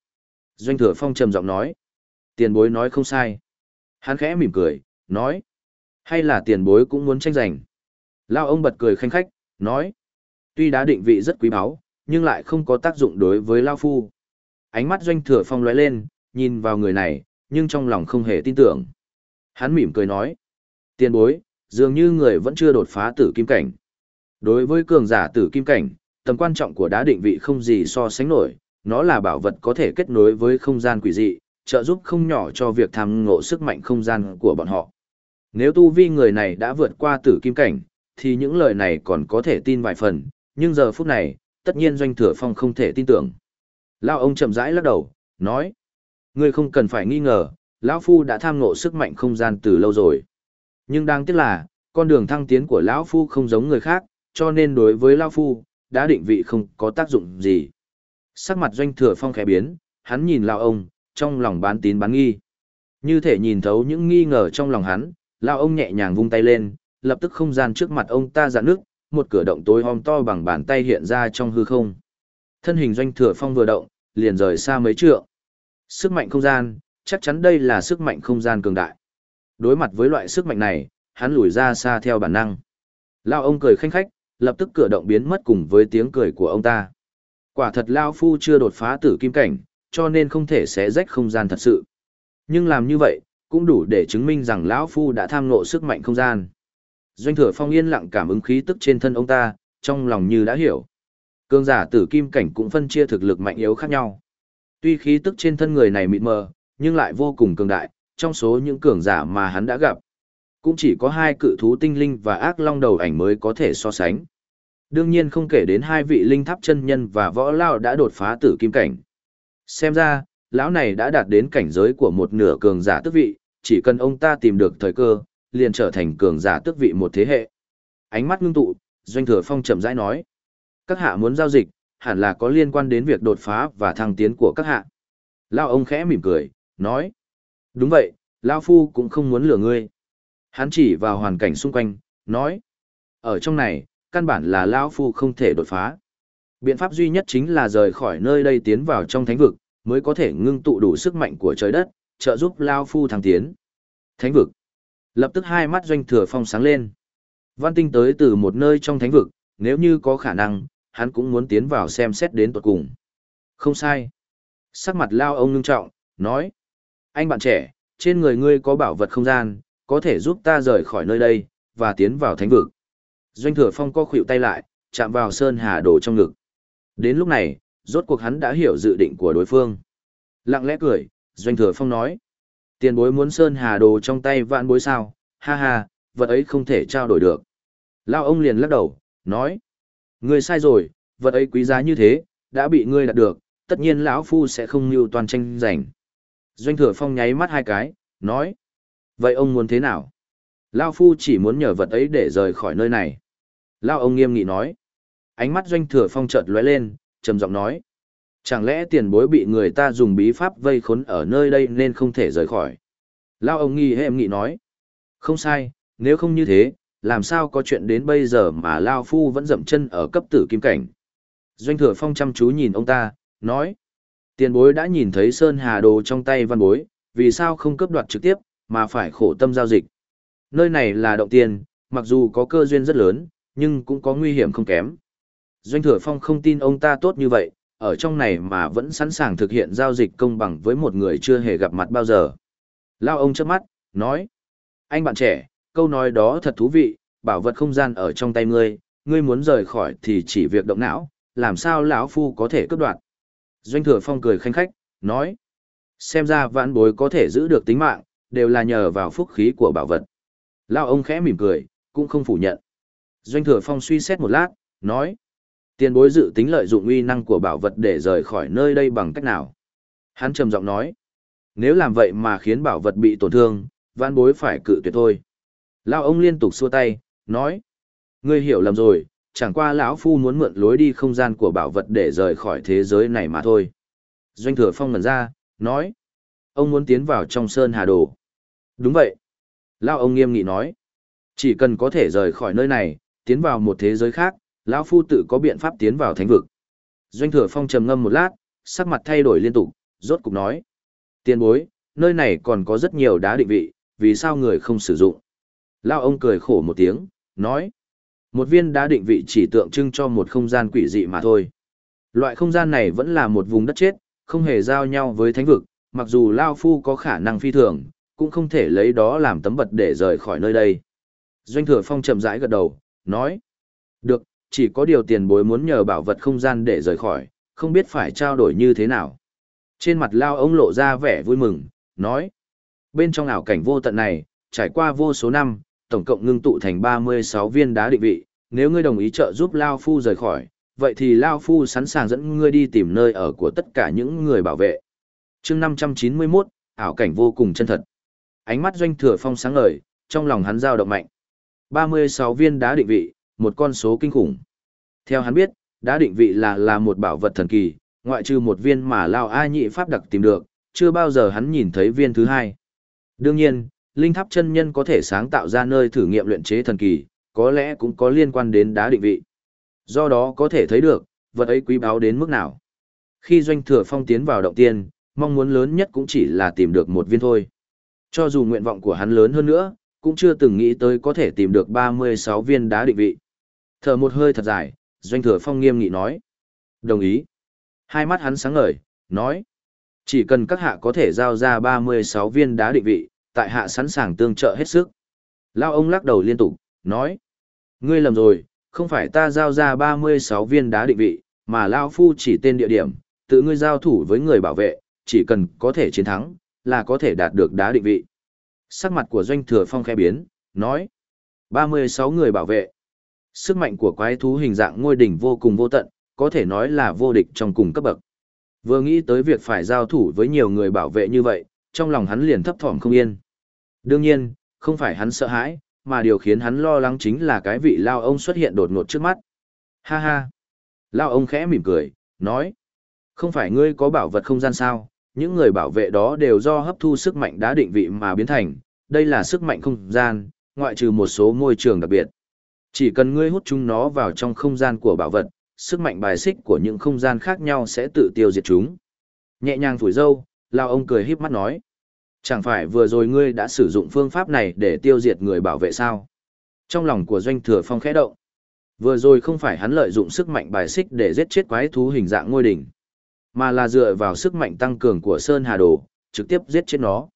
Doanh thừa phong trầm giọng nói. Tiền bối nói không sai. Hắn khẽ mỉm cười, nói. Hay là tiền bối cũng muốn tranh giành. Lao ông bật cười khanh khách, nói. Tuy đã định vị rất quý báu, nhưng lại không có tác dụng đối với Lao Phu. Ánh mắt doanh thừa phong lóe lên, nhìn vào người này, nhưng trong lòng không hề tin tưởng. Hắn mỉm cười nói. Tiền bối, dường như người vẫn chưa đột phá tử kim cảnh. Đối với cường giả tử kim cảnh, tầm quan trọng của đá định vị không gì so sánh nổi, nó là bảo vật có thể kết nối với không gian quỷ dị, trợ giúp không nhỏ cho việc tham ngộ sức mạnh không gian của bọn họ. Nếu tu vi người này đã vượt qua tử kim cảnh, thì những lời này còn có thể tin vài phần, nhưng giờ phút này, tất nhiên doanh thừa phong không thể tin tưởng. Lao ông chậm rãi lắc đầu, nói, ngươi không cần phải nghi ngờ, lão phu đã tham ngộ sức mạnh không gian từ lâu rồi. Nhưng đáng tiếc là, con đường thăng tiến của lão phu không giống người khác, cho nên đối với lão phu, đã định vị không có tác dụng gì. Sắc mặt doanh thừa phong khẽ biến, hắn nhìn lão ông, trong lòng bán tín bán nghi. Như thể nhìn thấu những nghi ngờ trong lòng hắn, lão ông nhẹ nhàng vung tay lên, lập tức không gian trước mặt ông ta giãn nước, một cửa động tối om to bằng bàn tay hiện ra trong hư không. Thân hình doanh thừa phong vừa động, liền rời xa mấy trượng. Sức mạnh không gian, chắc chắn đây là sức mạnh không gian cường đại. Đối mặt với loại sức mạnh này, hắn lùi ra xa theo bản năng. Lao ông cười khanh khách, lập tức cửa động biến mất cùng với tiếng cười của ông ta. Quả thật Lao Phu chưa đột phá tử kim cảnh, cho nên không thể xé rách không gian thật sự. Nhưng làm như vậy, cũng đủ để chứng minh rằng lão Phu đã tham ngộ sức mạnh không gian. Doanh thừa phong yên lặng cảm ứng khí tức trên thân ông ta, trong lòng như đã hiểu. Cương giả tử kim cảnh cũng phân chia thực lực mạnh yếu khác nhau. Tuy khí tức trên thân người này mịt mờ, nhưng lại vô cùng cường đại, trong số những cường giả mà hắn đã gặp. Cũng chỉ có hai cự thú tinh linh và ác long đầu ảnh mới có thể so sánh. Đương nhiên không kể đến hai vị linh tháp chân nhân và võ lao đã đột phá tử kim cảnh. Xem ra, lão này đã đạt đến cảnh giới của một nửa cường giả tước vị, chỉ cần ông ta tìm được thời cơ, liền trở thành cường giả tước vị một thế hệ. Ánh mắt ngưng tụ, Doanh Thừa Phong chậm rãi nói. Các hạ muốn giao dịch, hẳn là có liên quan đến việc đột phá và thăng tiến của các hạ. Lao ông khẽ mỉm cười, nói. Đúng vậy, Lao Phu cũng không muốn lừa ngươi. Hắn chỉ vào hoàn cảnh xung quanh, nói. Ở trong này, căn bản là Lao Phu không thể đột phá. Biện pháp duy nhất chính là rời khỏi nơi đây tiến vào trong thánh vực, mới có thể ngưng tụ đủ sức mạnh của trời đất, trợ giúp Lao Phu thăng tiến. Thánh vực. Lập tức hai mắt doanh thừa phong sáng lên. Văn tinh tới từ một nơi trong thánh vực, nếu như có khả năng, hắn cũng muốn tiến vào xem xét đến tuật cùng. Không sai. Sắc mặt lao ông ngưng trọng, nói. Anh bạn trẻ, trên người ngươi có bảo vật không gian, có thể giúp ta rời khỏi nơi đây, và tiến vào thánh vực. Doanh thừa phong co khuỵu tay lại, chạm vào sơn hà đồ trong ngực. Đến lúc này, rốt cuộc hắn đã hiểu dự định của đối phương. Lặng lẽ cười, doanh thừa phong nói. Tiền bối muốn sơn hà đồ trong tay vạn bối sao, ha ha, vật ấy không thể trao đổi được. Lao ông liền lắc đầu, nói. Ngươi sai rồi, vật ấy quý giá như thế, đã bị ngươi đạt được, tất nhiên lão phu sẽ không mưu toàn tranh giành. Doanh thừa phong nháy mắt hai cái, nói. Vậy ông muốn thế nào? Lao phu chỉ muốn nhờ vật ấy để rời khỏi nơi này. Lao ông nghiêm nghị nói. Ánh mắt doanh thừa phong chợt lóe lên, trầm giọng nói. Chẳng lẽ tiền bối bị người ta dùng bí pháp vây khốn ở nơi đây nên không thể rời khỏi? Lao ông nghi hệ nghị nói. Không sai, nếu không như thế, làm sao có chuyện đến bây giờ mà Lao Phu vẫn dậm chân ở cấp tử kim cảnh. Doanh thừa phong chăm chú nhìn ông ta, nói. Tiền bối đã nhìn thấy Sơn Hà Đồ trong tay văn bối, vì sao không cướp đoạt trực tiếp, mà phải khổ tâm giao dịch. Nơi này là động tiền, mặc dù có cơ duyên rất lớn, nhưng cũng có nguy hiểm không kém. Doanh thừa phong không tin ông ta tốt như vậy, ở trong này mà vẫn sẵn sàng thực hiện giao dịch công bằng với một người chưa hề gặp mặt bao giờ. Lao ông chớp mắt, nói. Anh bạn trẻ, câu nói đó thật thú vị, bảo vật không gian ở trong tay ngươi, ngươi muốn rời khỏi thì chỉ việc động não, làm sao lão phu có thể cướp đoạt. Doanh thừa phong cười khanh khách, nói. Xem ra vãn bối có thể giữ được tính mạng, đều là nhờ vào phúc khí của bảo vật. Lao ông khẽ mỉm cười, cũng không phủ nhận. Doanh thừa phong suy xét một lát, nói. Tiền bối dự tính lợi dụng uy năng của bảo vật để rời khỏi nơi đây bằng cách nào? Hắn trầm giọng nói. Nếu làm vậy mà khiến bảo vật bị tổn thương, vãn bối phải cự tuyệt thôi. Lao ông liên tục xua tay, nói. Ngươi hiểu lầm rồi, chẳng qua lão phu muốn mượn lối đi không gian của bảo vật để rời khỏi thế giới này mà thôi. Doanh thừa phong ngẩn ra, nói. Ông muốn tiến vào trong sơn hà đồ. Đúng vậy. Lao ông nghiêm nghị nói. Chỉ cần có thể rời khỏi nơi này, tiến vào một thế giới khác, lão phu tự có biện pháp tiến vào thánh vực. Doanh thừa phong trầm ngâm một lát, sắc mặt thay đổi liên tục, rốt cục nói. Tiền bối, nơi này còn có rất nhiều đá định vị, vì sao người không sử dụng? Lao ông cười khổ một tiếng, nói. Một viên đá định vị chỉ tượng trưng cho một không gian quỷ dị mà thôi. Loại không gian này vẫn là một vùng đất chết, không hề giao nhau với thánh vực, mặc dù Lao Phu có khả năng phi thường, cũng không thể lấy đó làm tấm bật để rời khỏi nơi đây. Doanh thừa phong chậm rãi gật đầu, nói. Được, chỉ có điều tiền bối muốn nhờ bảo vật không gian để rời khỏi, không biết phải trao đổi như thế nào. Trên mặt Lao ông lộ ra vẻ vui mừng, nói. Bên trong ảo cảnh vô tận này, trải qua vô số năm, tổng cộng ngưng tụ thành 36 viên đá định vị, nếu ngươi đồng ý trợ giúp Lao Phu rời khỏi, vậy thì Lao Phu sẵn sàng dẫn ngươi đi tìm nơi ở của tất cả những người bảo vệ. chương 591, ảo cảnh vô cùng chân thật. Ánh mắt doanh thừa phong sáng ngời, trong lòng hắn dao động mạnh. 36 viên đá định vị, một con số kinh khủng. Theo hắn biết, đá định vị là là một bảo vật thần kỳ, ngoại trừ một viên mà Lao A nhị pháp đặc tìm được, chưa bao giờ hắn nhìn thấy viên thứ hai. Đương nhiên, linh tháp chân nhân có thể sáng tạo ra nơi thử nghiệm luyện chế thần kỳ, có lẽ cũng có liên quan đến đá định vị. Do đó có thể thấy được, vật ấy quý báu đến mức nào. Khi doanh thừa phong tiến vào động tiên, mong muốn lớn nhất cũng chỉ là tìm được một viên thôi. Cho dù nguyện vọng của hắn lớn hơn nữa, cũng chưa từng nghĩ tới có thể tìm được 36 viên đá định vị. Thở một hơi thật dài, doanh thừa phong nghiêm nghị nói. Đồng ý. Hai mắt hắn sáng ngời, nói. Chỉ cần các hạ có thể giao ra 36 viên đá định vị, tại hạ sẵn sàng tương trợ hết sức. Lao ông lắc đầu liên tục, nói. Ngươi lầm rồi, không phải ta giao ra 36 viên đá định vị, mà Lao Phu chỉ tên địa điểm, tự ngươi giao thủ với người bảo vệ, chỉ cần có thể chiến thắng, là có thể đạt được đá định vị. Sắc mặt của doanh thừa phong khẽ biến, nói. 36 người bảo vệ. Sức mạnh của quái thú hình dạng ngôi đỉnh vô cùng vô tận, có thể nói là vô địch trong cùng cấp bậc. Vừa nghĩ tới việc phải giao thủ với nhiều người bảo vệ như vậy, trong lòng hắn liền thấp thỏm không yên. Đương nhiên, không phải hắn sợ hãi, mà điều khiến hắn lo lắng chính là cái vị lao ông xuất hiện đột ngột trước mắt. Ha ha! Lao ông khẽ mỉm cười, nói. Không phải ngươi có bảo vật không gian sao, những người bảo vệ đó đều do hấp thu sức mạnh đá định vị mà biến thành, đây là sức mạnh không gian, ngoại trừ một số môi trường đặc biệt. Chỉ cần ngươi hút chúng nó vào trong không gian của bảo vật, sức mạnh bài xích của những không gian khác nhau sẽ tự tiêu diệt chúng. Nhẹ nhàng phủi dâu, lao ông cười híp mắt nói. Chẳng phải vừa rồi ngươi đã sử dụng phương pháp này để tiêu diệt người bảo vệ sao? Trong lòng của doanh thừa phong khẽ động. Vừa rồi không phải hắn lợi dụng sức mạnh bài xích để giết chết quái thú hình dạng ngôi đỉnh, mà là dựa vào sức mạnh tăng cường của Sơn Hà Đồ, trực tiếp giết chết nó.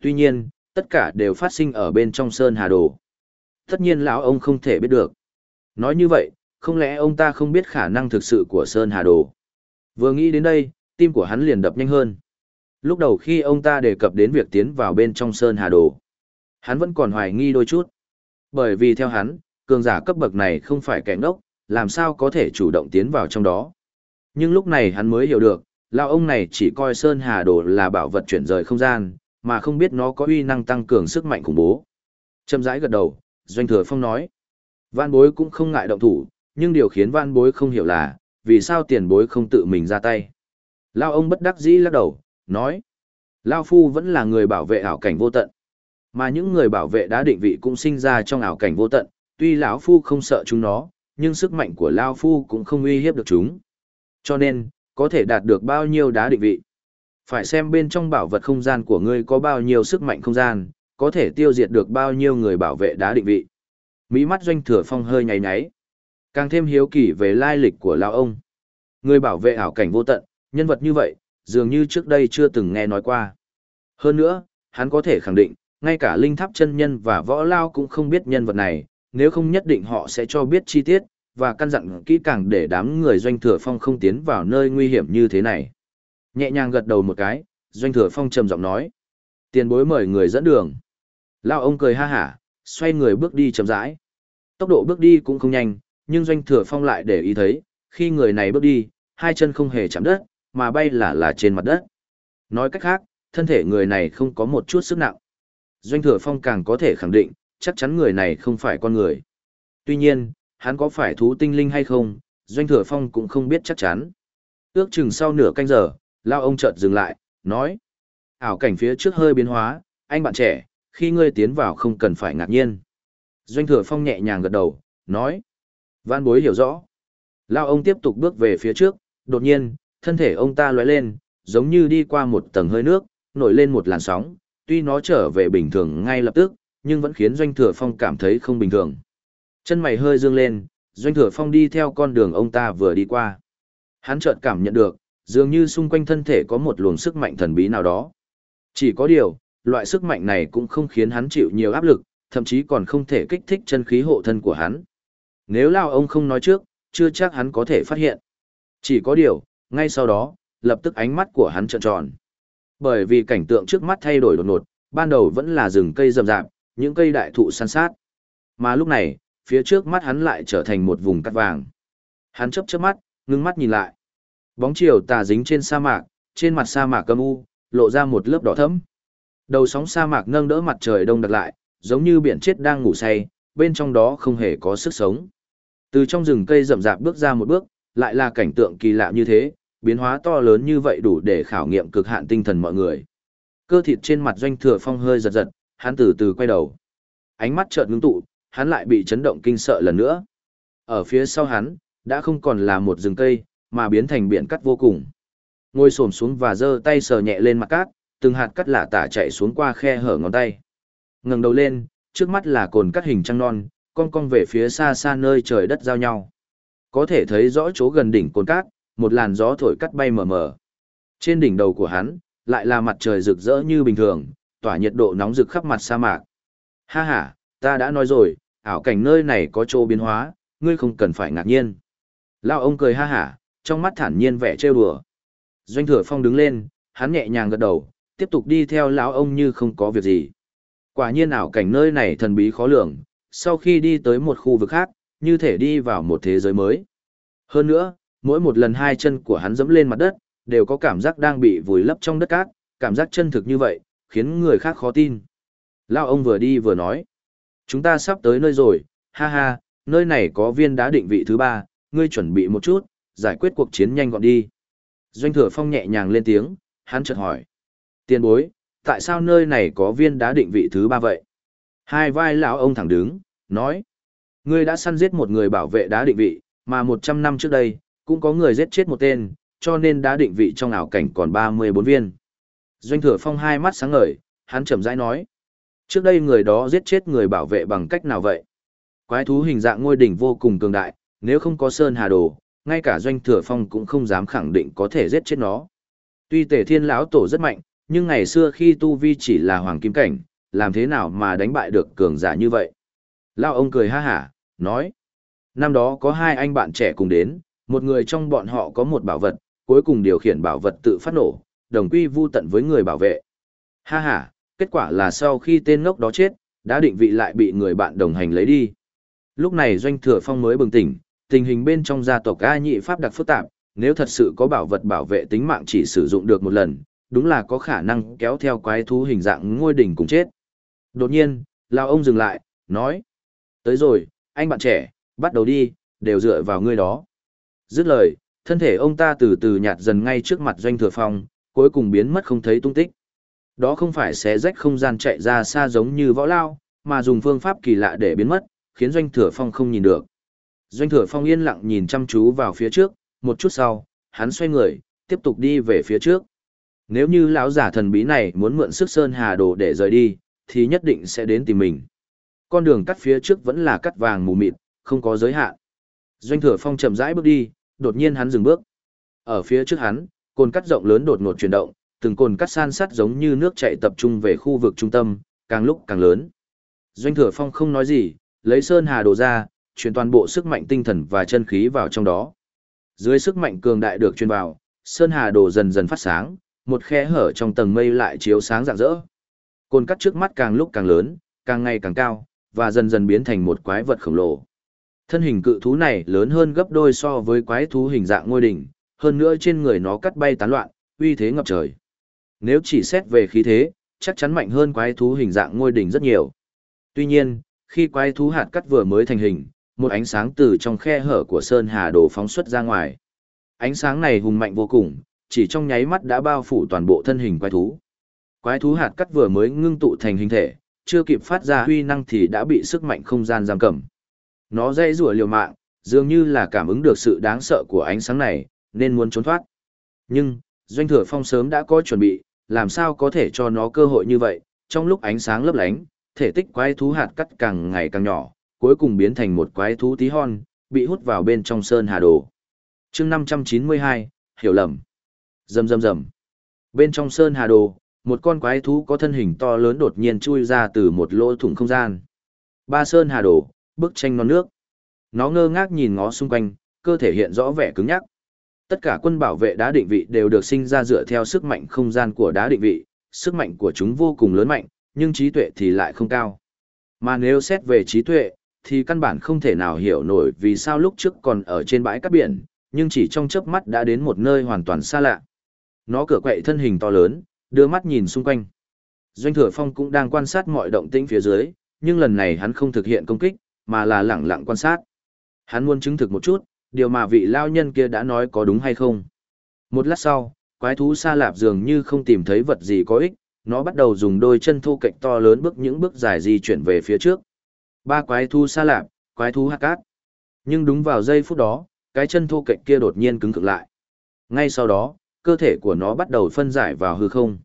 Tuy nhiên, tất cả đều phát sinh ở bên trong Sơn Hà Đồ. Tất nhiên lão ông không thể biết được. Nói như vậy, không lẽ ông ta không biết khả năng thực sự của Sơn Hà Đồ? Vừa nghĩ đến đây, tim của hắn liền đập nhanh hơn. Lúc đầu khi ông ta đề cập đến việc tiến vào bên trong Sơn Hà Đồ, hắn vẫn còn hoài nghi đôi chút. Bởi vì theo hắn, cường giả cấp bậc này không phải kẻ ngốc, làm sao có thể chủ động tiến vào trong đó. Nhưng lúc này hắn mới hiểu được, lão ông này chỉ coi Sơn Hà Đồ là bảo vật chuyển rời không gian, mà không biết nó có uy năng tăng cường sức mạnh khủng bố. Châm rãi gật đầu, Doanh Thừa Phong nói. Vạn bối cũng không ngại động thủ, nhưng điều khiến vạn bối không hiểu là, vì sao tiền bối không tự mình ra tay. Lao ông bất đắc dĩ lắc đầu, nói. Lao Phu vẫn là người bảo vệ ảo cảnh vô tận. Mà những người bảo vệ đã định vị cũng sinh ra trong ảo cảnh vô tận, tuy lão Phu không sợ chúng nó, nhưng sức mạnh của Lao Phu cũng không uy hiếp được chúng. Cho nên, có thể đạt được bao nhiêu đá định vị. Phải xem bên trong bảo vật không gian của ngươi có bao nhiêu sức mạnh không gian, có thể tiêu diệt được bao nhiêu người bảo vệ đá định vị. Mỹ mắt doanh thừa phong hơi nháy nháy. Càng thêm hiếu kỳ về lai lịch của lão ông. Người bảo vệ ảo cảnh vô tận, nhân vật như vậy, dường như trước đây chưa từng nghe nói qua. Hơn nữa, hắn có thể khẳng định, ngay cả linh tháp chân nhân và võ lao cũng không biết nhân vật này, nếu không nhất định họ sẽ cho biết chi tiết, và căn dặn kỹ càng để đám người doanh thừa phong không tiến vào nơi nguy hiểm như thế này. Nhẹ nhàng gật đầu một cái, doanh thừa phong trầm giọng nói. Tiền bối mời người dẫn đường. Lao ông cười ha hả, xoay người bước đi chậm rãi. Tốc độ bước đi cũng không nhanh, nhưng doanh thừa phong lại để ý thấy, khi người này bước đi, hai chân không hề chạm đất, mà bay là là trên mặt đất. Nói cách khác, thân thể người này không có một chút sức nặng. Doanh thừa phong càng có thể khẳng định, chắc chắn người này không phải con người. Tuy nhiên, hắn có phải thú tinh linh hay không, doanh thừa phong cũng không biết chắc chắn. Ước chừng sau nửa canh giờ, lao ông chợt dừng lại, nói. Ảo cảnh phía trước hơi biến hóa, anh bạn trẻ, khi ngươi tiến vào không cần phải ngạc nhiên. Doanh thừa phong nhẹ nhàng gật đầu, nói. Văn bối hiểu rõ. Lao ông tiếp tục bước về phía trước, đột nhiên, thân thể ông ta lóe lên, giống như đi qua một tầng hơi nước, nổi lên một làn sóng, tuy nó trở về bình thường ngay lập tức, nhưng vẫn khiến Doanh Thừa Phong cảm thấy không bình thường. Chân mày hơi dương lên, Doanh Thừa Phong đi theo con đường ông ta vừa đi qua. Hắn chợt cảm nhận được, dường như xung quanh thân thể có một luồng sức mạnh thần bí nào đó. Chỉ có điều, loại sức mạnh này cũng không khiến hắn chịu nhiều áp lực, thậm chí còn không thể kích thích chân khí hộ thân của hắn. Nếu Lao ông không nói trước, chưa chắc hắn có thể phát hiện. Chỉ có điều, ngay sau đó, lập tức ánh mắt của hắn trợn tròn. Bởi vì cảnh tượng trước mắt thay đổi đột ngột, ban đầu vẫn là rừng cây rậm rạp, những cây đại thụ san sát. Mà lúc này, phía trước mắt hắn lại trở thành một vùng cát vàng. Hắn chớp chớp mắt, ngưng mắt nhìn lại. Bóng chiều tà dính trên sa mạc, trên mặt sa mạc âm u, lộ ra một lớp đỏ thẫm. Đầu sóng sa mạc nâng đỡ mặt trời đông đặc lại, giống như biển chết đang ngủ say, bên trong đó không hề có sức sống. Từ trong rừng cây rậm rạp bước ra một bước, lại là cảnh tượng kỳ lạ như thế, biến hóa to lớn như vậy đủ để khảo nghiệm cực hạn tinh thần mọi người. Cơ thịt trên mặt doanh thừa phong hơi giật giật, hắn từ từ quay đầu. Ánh mắt chợt ngưng tụ, hắn lại bị chấn động kinh sợ lần nữa. Ở phía sau hắn, đã không còn là một rừng cây, mà biến thành biển cắt vô cùng. Ngồi xổm xuống và giơ tay sờ nhẹ lên mặt cát, từng hạt cắt lạ tả chạy xuống qua khe hở ngón tay. Ngẩng đầu lên, trước mắt là cồn cắt hình trăng non, cong cong về phía xa xa nơi trời đất giao nhau. Có thể thấy rõ chỗ gần đỉnh cồn cát, một làn gió thổi cắt bay mờ mờ. Trên đỉnh đầu của hắn, lại là mặt trời rực rỡ như bình thường, tỏa nhiệt độ nóng rực khắp mặt sa mạc. Ha ha, ta đã nói rồi, ảo cảnh nơi này có chỗ biến hóa, ngươi không cần phải ngạc nhiên. Lao ông cười ha hả, trong mắt thản nhiên vẻ trêu đùa. Doanh thừa phong đứng lên, hắn nhẹ nhàng gật đầu, tiếp tục đi theo lão ông như không có việc gì. Quả nhiên ảo cảnh nơi này thần bí khó lường, sau khi đi tới một khu vực khác, như thể đi vào một thế giới mới. Hơn nữa, mỗi một lần hai chân của hắn dẫm lên mặt đất, đều có cảm giác đang bị vùi lấp trong đất cát, cảm giác chân thực như vậy, khiến người khác khó tin. Lao ông vừa đi vừa nói, chúng ta sắp tới nơi rồi, ha ha, nơi này có viên đá định vị thứ ba, ngươi chuẩn bị một chút, giải quyết cuộc chiến nhanh gọn đi. Doanh thừa phong nhẹ nhàng lên tiếng, hắn chợt hỏi. Tiền bối, tại sao nơi này có viên đá định vị thứ ba vậy? Hai vai lão ông thẳng đứng, nói. Ngươi đã săn giết một người bảo vệ đá định vị, mà 100 năm trước đây, cũng có người giết chết một tên, cho nên đá định vị trong ảo cảnh còn 34 viên. Doanh thừa phong hai mắt sáng ngời, hắn chậm rãi nói. Trước đây người đó giết chết người bảo vệ bằng cách nào vậy? Quái thú hình dạng ngôi đỉnh vô cùng cường đại, nếu không có sơn hà đồ, ngay cả doanh thừa phong cũng không dám khẳng định có thể giết chết nó. Tuy tề thiên lão tổ rất mạnh, nhưng ngày xưa khi tu vi chỉ là hoàng kim cảnh, làm thế nào mà đánh bại được cường giả như vậy? Lão ông cười ha hả, nói. Năm đó có hai anh bạn trẻ cùng đến, một người trong bọn họ có một bảo vật, cuối cùng điều khiển bảo vật tự phát nổ, đồng quy vu tận với người bảo vệ. Ha ha, kết quả là sau khi tên ngốc đó chết, đã định vị lại bị người bạn đồng hành lấy đi. Lúc này Doanh Thừa Phong mới bừng tỉnh, tình hình bên trong gia tộc A nhị pháp đặc phức tạp, nếu thật sự có bảo vật bảo vệ tính mạng chỉ sử dụng được một lần, đúng là có khả năng kéo theo quái thú hình dạng ngôi đỉnh cùng chết. Đột nhiên, lão ông dừng lại, nói. Tới rồi, anh bạn trẻ, bắt đầu đi, đều dựa vào ngươi đó. Dứt lời, thân thể ông ta từ từ nhạt dần ngay trước mặt doanh thừa phong, cuối cùng biến mất không thấy tung tích. Đó không phải xé rách không gian chạy ra xa giống như võ lao, mà dùng phương pháp kỳ lạ để biến mất, khiến doanh thừa phong không nhìn được. Doanh thừa phong yên lặng nhìn chăm chú vào phía trước, một chút sau, hắn xoay người, tiếp tục đi về phía trước. Nếu như lão giả thần bí này muốn mượn sức sơn hà đồ để rời đi, thì nhất định sẽ đến tìm mình. Con đường cắt phía trước vẫn là cắt vàng mù mịt, không có giới hạn. Doanh thừa phong chậm rãi bước đi, đột nhiên hắn dừng bước. Ở phía trước hắn, cồn cắt rộng lớn đột ngột chuyển động, từng cồn cắt san sát giống như nước chảy tập trung về khu vực trung tâm, càng lúc càng lớn. Doanh thừa phong không nói gì, lấy sơn hà đồ ra, truyền toàn bộ sức mạnh tinh thần và chân khí vào trong đó. Dưới sức mạnh cường đại được truyền vào, sơn hà đồ dần dần phát sáng, một khe hở trong tầng mây lại chiếu sáng rạng rỡ. Côn cắt trước mắt càng lúc càng lớn, càng ngày càng cao, và dần dần biến thành một quái vật khổng lồ. Thân hình cự thú này lớn hơn gấp đôi so với quái thú hình dạng ngôi đỉnh, hơn nữa trên người nó cắt bay tán loạn, uy thế ngập trời. Nếu chỉ xét về khí thế, chắc chắn mạnh hơn quái thú hình dạng ngôi đỉnh rất nhiều. Tuy nhiên, khi quái thú hạt cắt vừa mới thành hình, một ánh sáng từ trong khe hở của sơn hà đổ phóng xuất ra ngoài. Ánh sáng này hùng mạnh vô cùng, chỉ trong nháy mắt đã bao phủ toàn bộ thân hình quái thú. Quái thú hạt cắt vừa mới ngưng tụ thành hình thể, chưa kịp phát ra huy năng thì đã bị sức mạnh không gian giam cầm. Nó dây rủa liều mạng, dường như là cảm ứng được sự đáng sợ của ánh sáng này, nên muốn trốn thoát. Nhưng, Doanh Thừa Phong sớm đã có chuẩn bị, làm sao có thể cho nó cơ hội như vậy, trong lúc ánh sáng lấp lánh, thể tích quái thú hạt cắt càng ngày càng nhỏ, cuối cùng biến thành một quái thú tí hon, bị hút vào bên trong sơn hà đồ. chương 592, hiểu lầm. Rầm rầm rầm. Bên trong sơn hà đồ, một con quái thú có thân hình to lớn đột nhiên chui ra từ một lỗ thủng không gian. Ba sơn hà đồ, bức tranh non nước. Nó ngơ ngác nhìn ngó xung quanh, cơ thể hiện rõ vẻ cứng nhắc. Tất cả quân bảo vệ đá định vị đều được sinh ra dựa theo sức mạnh không gian của đá định vị, sức mạnh của chúng vô cùng lớn mạnh, nhưng trí tuệ thì lại không cao. Mà nếu xét về trí tuệ, thì căn bản không thể nào hiểu nổi vì sao lúc trước còn ở trên bãi cát biển, nhưng chỉ trong chớp mắt đã đến một nơi hoàn toàn xa lạ. Nó cửa quậy thân hình to lớn, đưa mắt nhìn xung quanh. Doanh thừa phong cũng đang quan sát mọi động tĩnh phía dưới, nhưng lần này hắn không thực hiện công kích, mà là lẳng lặng quan sát. Hắn muốn chứng thực một chút, điều mà vị lao nhân kia đã nói có đúng hay không. Một lát sau, quái thú xa lạp dường như không tìm thấy vật gì có ích, nó bắt đầu dùng đôi chân thô cạnh to lớn bước những bước dài di chuyển về phía trước. Ba quái thú xa lạp, quái thú hạt cát. Nhưng đúng vào giây phút đó, cái chân thô cạnh kia đột nhiên cứng cực lại. Ngay sau đó, cơ thể của nó bắt đầu phân giải vào hư không.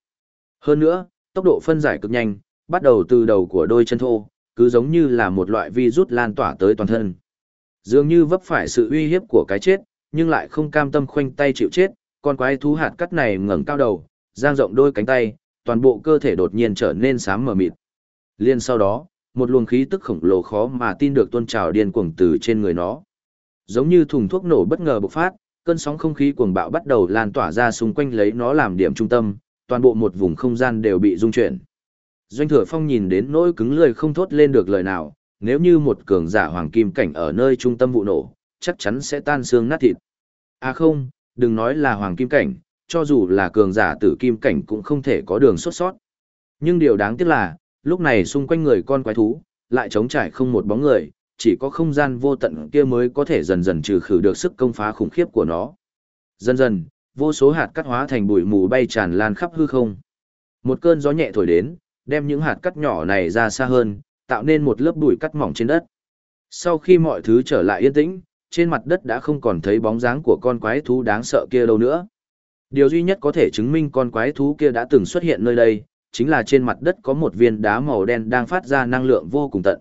Hơn nữa, tốc độ phân giải cực nhanh, bắt đầu từ đầu của đôi chân thô, cứ giống như là một loại virus lan tỏa tới toàn thân. Dường như vấp phải sự uy hiếp của cái chết, nhưng lại không cam tâm khoanh tay chịu chết, con quái thú hạt cắt này ngẩng cao đầu, giang rộng đôi cánh tay, toàn bộ cơ thể đột nhiên trở nên xám mờ mịt. Liên sau đó, một luồng khí tức khổng lồ khó mà tin được tuôn trào điên cuồng từ trên người nó. Giống như thùng thuốc nổ bất ngờ bộc phát, cơn sóng không khí cuồng bạo bắt đầu lan tỏa ra xung quanh lấy nó làm điểm trung tâm, toàn bộ một vùng không gian đều bị rung chuyển. Doanh Thừa Phong nhìn đến nỗi cứng lười không thốt lên được lời nào, nếu như một cường giả hoàng kim cảnh ở nơi trung tâm vụ nổ, chắc chắn sẽ tan xương nát thịt. À không, đừng nói là hoàng kim cảnh, cho dù là cường giả tử kim cảnh cũng không thể có đường xuất sót. Nhưng điều đáng tiếc là, lúc này xung quanh người con quái thú, lại trống trải không một bóng người, chỉ có không gian vô tận kia mới có thể dần dần trừ khử được sức công phá khủng khiếp của nó. Dần dần, vô số hạt cắt hóa thành bụi mù bay tràn lan khắp hư không. Một cơn gió nhẹ thổi đến, đem những hạt cắt nhỏ này ra xa hơn, tạo nên một lớp bụi cắt mỏng trên đất. Sau khi mọi thứ trở lại yên tĩnh, trên mặt đất đã không còn thấy bóng dáng của con quái thú đáng sợ kia đâu nữa. Điều duy nhất có thể chứng minh con quái thú kia đã từng xuất hiện nơi đây, chính là trên mặt đất có một viên đá màu đen đang phát ra năng lượng vô cùng tận.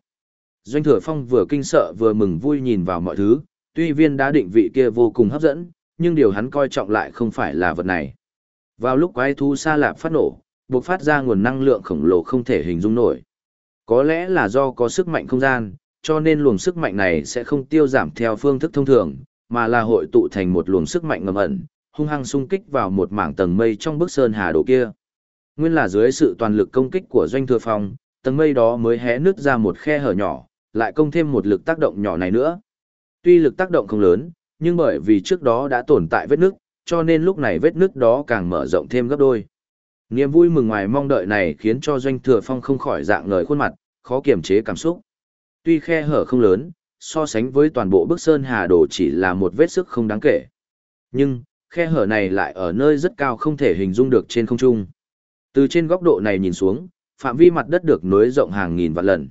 Doanh Thừa Phong vừa kinh sợ vừa mừng vui nhìn vào mọi thứ, tuy viên đá định vị kia vô cùng hấp dẫn, nhưng điều hắn coi trọng lại không phải là vật này. Vào lúc quái thú xa lạp phát nổ, bộc phát ra nguồn năng lượng khổng lồ không thể hình dung nổi. Có lẽ là do có sức mạnh không gian, cho nên luồng sức mạnh này sẽ không tiêu giảm theo phương thức thông thường, mà là hội tụ thành một luồng sức mạnh ngầm ẩn, hung hăng xung kích vào một mảng tầng mây trong bức sơn hà đồ kia. Nguyên là dưới sự toàn lực công kích của doanh thừa phong, tầng mây đó mới hé nứt ra một khe hở nhỏ, lại công thêm một lực tác động nhỏ này nữa. Tuy lực tác động không lớn, nhưng bởi vì trước đó đã tồn tại vết nứt, cho nên lúc này vết nứt đó càng mở rộng thêm gấp đôi. Niềm vui mừng ngoài mong đợi này khiến cho doanh thừa phong không khỏi dạng ngời khuôn mặt, khó kiềm chế cảm xúc. Tuy khe hở không lớn, so sánh với toàn bộ bức sơn hà đồ chỉ là một vết sức không đáng kể. Nhưng, khe hở này lại ở nơi rất cao không thể hình dung được trên không trung. Từ trên góc độ này nhìn xuống, phạm vi mặt đất được nối rộng hàng nghìn vạn lần.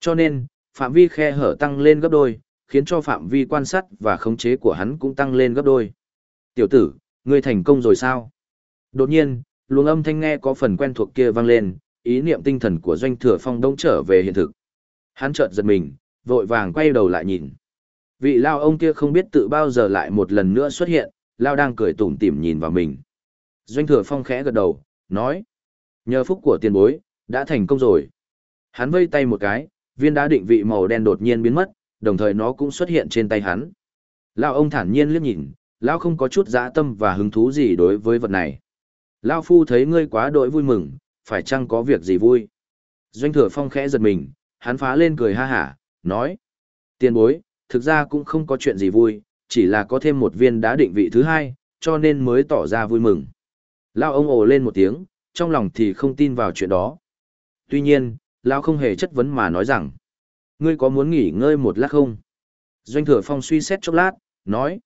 Cho nên, phạm vi khe hở tăng lên gấp đôi, khiến cho phạm vi quan sát và khống chế của hắn cũng tăng lên gấp đôi. Tiểu tử, ngươi thành công rồi sao? Đột nhiên, luồng âm thanh nghe có phần quen thuộc kia vang lên, ý niệm tinh thần của doanh thừa phong đông trở về hiện thực. Hắn chợt giật mình, vội vàng quay đầu lại nhìn. Vị lao ông kia không biết tự bao giờ lại một lần nữa xuất hiện, lao đang cười tủm tỉm nhìn vào mình. Doanh thừa phong khẽ gật đầu, nói. Nhờ phúc của tiền bối, đã thành công rồi. Hắn vây tay một cái, viên đá định vị màu đen đột nhiên biến mất, đồng thời nó cũng xuất hiện trên tay hắn. Lao ông thản nhiên liếc nhìn, Lao không có chút dã tâm và hứng thú gì đối với vật này. Lao phu thấy ngươi quá đội vui mừng, phải chăng có việc gì vui? Doanh thừa phong khẽ giật mình, hắn phá lên cười ha hả, nói. Tiền bối, thực ra cũng không có chuyện gì vui, chỉ là có thêm một viên đá định vị thứ hai, cho nên mới tỏ ra vui mừng. Lao ông ồ lên một tiếng, trong lòng thì không tin vào chuyện đó. Tuy nhiên, Lao không hề chất vấn mà nói rằng, ngươi có muốn nghỉ ngơi một lát không? Doanh thừa phong suy xét chốc lát, nói,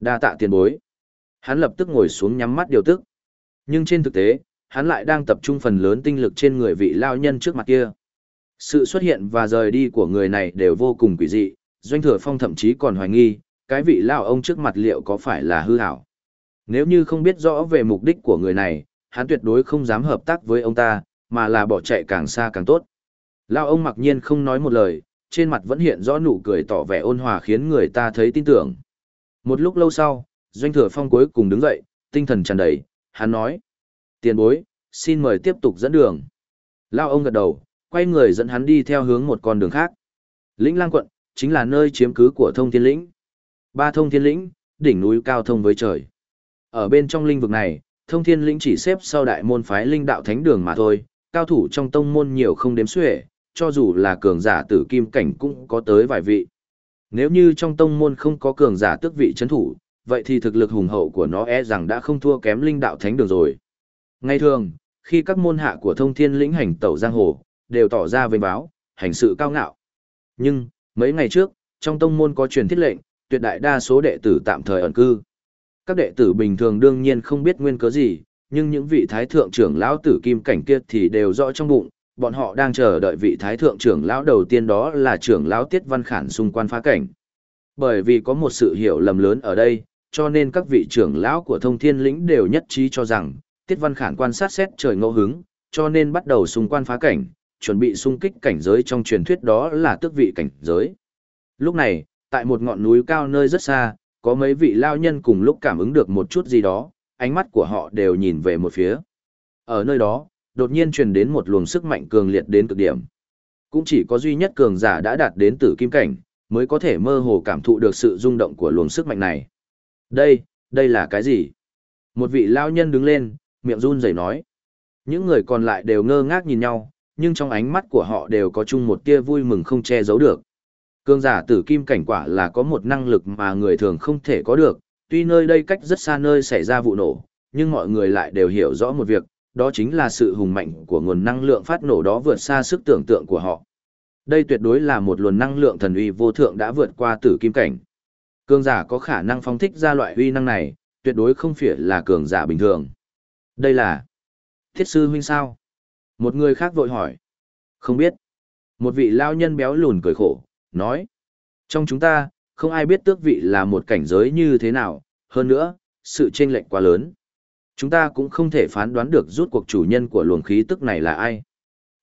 đa tạ tiền bối. Hắn lập tức ngồi xuống nhắm mắt điều tức. Nhưng trên thực tế, hắn lại đang tập trung phần lớn tinh lực trên người vị lao nhân trước mặt kia. Sự xuất hiện và rời đi của người này đều vô cùng quỷ dị, Doanh Thừa Phong thậm chí còn hoài nghi, cái vị lao ông trước mặt liệu có phải là hư hảo. Nếu như không biết rõ về mục đích của người này, hắn tuyệt đối không dám hợp tác với ông ta, mà là bỏ chạy càng xa càng tốt. Lao ông mặc nhiên không nói một lời, trên mặt vẫn hiện rõ nụ cười tỏ vẻ ôn hòa khiến người ta thấy tin tưởng. Một lúc lâu sau, Doanh Thừa Phong cuối cùng đứng dậy, tinh thần tràn đầy, hắn nói. Tiền bối, xin mời tiếp tục dẫn đường. Lao ông gật đầu, quay người dẫn hắn đi theo hướng một con đường khác. Lĩnh Lang quận, chính là nơi chiếm cứ của thông thiên lĩnh. Ba thông thiên lĩnh, đỉnh núi cao thông với trời. Ở bên trong linh vực này, thông thiên lĩnh chỉ xếp sau đại môn phái linh đạo thánh đường mà thôi, cao thủ trong tông môn nhiều không đếm xuể, cho dù là cường giả tử kim cảnh cũng có tới vài vị. Nếu như trong tông môn không có cường giả tước vị chấn thủ, vậy thì thực lực hùng hậu của nó e rằng đã không thua kém linh đạo thánh đường rồi. Ngay thường, khi các môn hạ của thông thiên lĩnh hành tẩu giang hồ, đều tỏ ra vinh báo, hành sự cao ngạo. Nhưng, mấy ngày trước, trong tông môn có truyền thiết lệnh, tuyệt đại đa số đệ tử tạm thời ẩn cư. Các đệ tử bình thường đương nhiên không biết nguyên cớ gì, nhưng những vị thái thượng trưởng lão tử kim cảnh kia thì đều rõ trong bụng, bọn họ đang chờ đợi vị thái thượng trưởng lão đầu tiên đó là trưởng lão Tiết Văn Khản xung quan phá cảnh. Bởi vì có một sự hiểu lầm lớn ở đây, cho nên các vị trưởng lão của thông thiên lĩnh đều nhất trí cho rằng, Tiết Văn Khản quan sát xét trời ngẫu hứng, cho nên bắt đầu xung quan phá cảnh, chuẩn bị xung kích cảnh giới trong truyền thuyết đó là tước vị cảnh giới. Lúc này, tại một ngọn núi cao nơi rất xa, có mấy vị lao nhân cùng lúc cảm ứng được một chút gì đó, ánh mắt của họ đều nhìn về một phía. Ở nơi đó, đột nhiên truyền đến một luồng sức mạnh cường liệt đến cực điểm. Cũng chỉ có duy nhất cường giả đã đạt đến tử kim cảnh, mới có thể mơ hồ cảm thụ được sự rung động của luồng sức mạnh này. Đây, đây là cái gì? Một vị lao nhân đứng lên, miệng run rẩy nói. Những người còn lại đều ngơ ngác nhìn nhau, nhưng trong ánh mắt của họ đều có chung một tia vui mừng không che giấu được. Cương giả tử kim cảnh quả là có một năng lực mà người thường không thể có được, tuy nơi đây cách rất xa nơi xảy ra vụ nổ, nhưng mọi người lại đều hiểu rõ một việc, đó chính là sự hùng mạnh của nguồn năng lượng phát nổ đó vượt xa sức tưởng tượng của họ. Đây tuyệt đối là một luồng năng lượng thần uy vô thượng đã vượt qua tử kim cảnh. Cường giả có khả năng phóng thích ra loại uy năng này, tuyệt đối không phải là cường giả bình thường. Đây là Thiết sư huynh sao? Một người khác vội hỏi. Không biết. Một vị lao nhân béo lùn cười khổ, nói. Trong chúng ta, không ai biết tước vị là một cảnh giới như thế nào, hơn nữa, sự chênh lệch quá lớn. Chúng ta cũng không thể phán đoán được rút cuộc chủ nhân của luồng khí tức này là ai.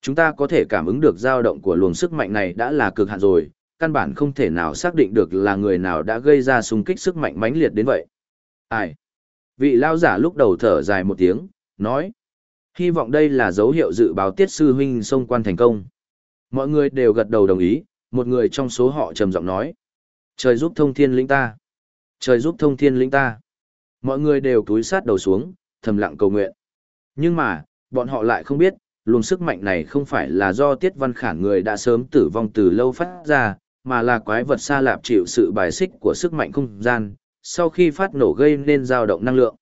Chúng ta có thể cảm ứng được dao động của luồng sức mạnh này đã là cực hạn rồi, căn bản không thể nào xác định được là người nào đã gây ra xung kích sức mạnh mãnh liệt đến vậy. Ai? Vị lao giả lúc đầu thở dài một tiếng, nói. Hy vọng đây là dấu hiệu dự báo tiết sư huynh xông quan thành công. Mọi người đều gật đầu đồng ý, một người trong số họ trầm giọng nói. Trời giúp thông thiên lĩnh ta. Trời giúp thông thiên lĩnh ta. Mọi người đều túi sát đầu xuống, thầm lặng cầu nguyện. Nhưng mà, bọn họ lại không biết, luồng sức mạnh này không phải là do Tiết Văn Khản người đã sớm tử vong từ lâu phát ra, mà là quái vật xa lạp chịu sự bài xích của sức mạnh không gian, sau khi phát nổ gây nên dao động năng lượng.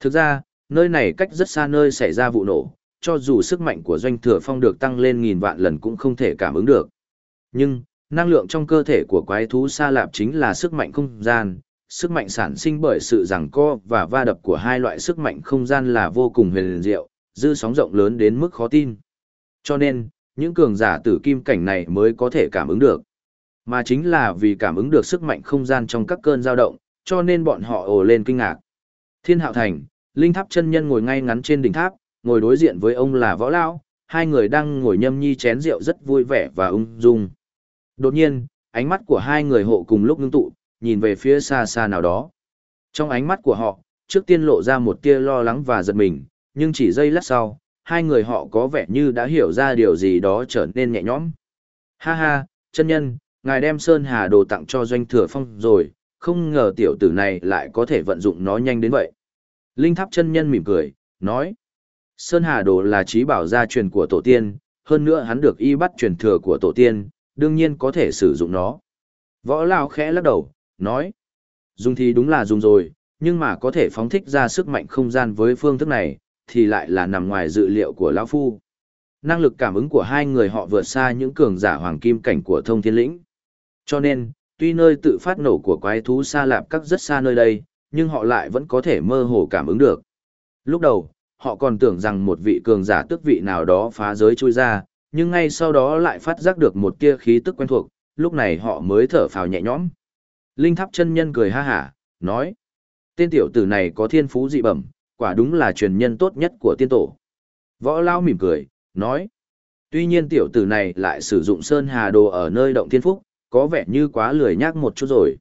Thực ra, nơi này cách rất xa nơi xảy ra vụ nổ, cho dù sức mạnh của doanh thừa phong được tăng lên nghìn vạn lần cũng không thể cảm ứng được. Nhưng, năng lượng trong cơ thể của quái thú xa lạp chính là sức mạnh không gian, sức mạnh sản sinh bởi sự giằng co và va đập của hai loại sức mạnh không gian là vô cùng huyền diệu, dư sóng rộng lớn đến mức khó tin. Cho nên, những cường giả tử kim cảnh này mới có thể cảm ứng được. Mà chính là vì cảm ứng được sức mạnh không gian trong các cơn dao động, cho nên bọn họ ồ lên kinh ngạc. Thiên Hạo Thành, Linh Tháp chân nhân ngồi ngay ngắn trên đỉnh tháp, ngồi đối diện với ông là Võ Lão, hai người đang ngồi nhâm nhi chén rượu rất vui vẻ và ung dung. Đột nhiên, ánh mắt của hai người hộ cùng lúc ngưng tụ, nhìn về phía xa xa nào đó. Trong ánh mắt của họ, trước tiên lộ ra một tia lo lắng và giật mình, nhưng chỉ giây lát sau, hai người họ có vẻ như đã hiểu ra điều gì đó trở nên nhẹ nhõm. Ha ha, chân nhân, ngài đem Sơn Hà đồ tặng cho doanh thừa phong rồi, không ngờ tiểu tử này lại có thể vận dụng nó nhanh đến vậy. Linh tháp chân nhân mỉm cười, nói. Sơn Hà đồ là trí bảo gia truyền của tổ tiên, hơn nữa hắn được y bắt truyền thừa của tổ tiên, đương nhiên có thể sử dụng nó. Võ Lao khẽ lắc đầu, nói. Dùng thì đúng là dùng rồi, nhưng mà có thể phóng thích ra sức mạnh không gian với phương thức này, thì lại là nằm ngoài dự liệu của Lão Phu. Năng lực cảm ứng của hai người họ vượt xa những cường giả hoàng kim cảnh của thông thiên lĩnh. Cho nên, tuy nơi tự phát nổ của quái thú xa lạp các rất xa nơi đây, nhưng họ lại vẫn có thể mơ hồ cảm ứng được. Lúc đầu, họ còn tưởng rằng một vị cường giả tước vị nào đó phá giới chui ra, nhưng ngay sau đó lại phát giác được một tia khí tức quen thuộc, lúc này họ mới thở phào nhẹ nhõm. Linh tháp chân nhân cười ha hả, nói. Tên tiểu tử này có thiên phú dị bẩm, Quả đúng là truyền nhân tốt nhất của tiên tổ. Võ Lao mỉm cười, nói. Tuy nhiên tiểu tử này lại sử dụng sơn hà đồ ở nơi động thiên phúc, có vẻ như quá lười nhác một chút rồi.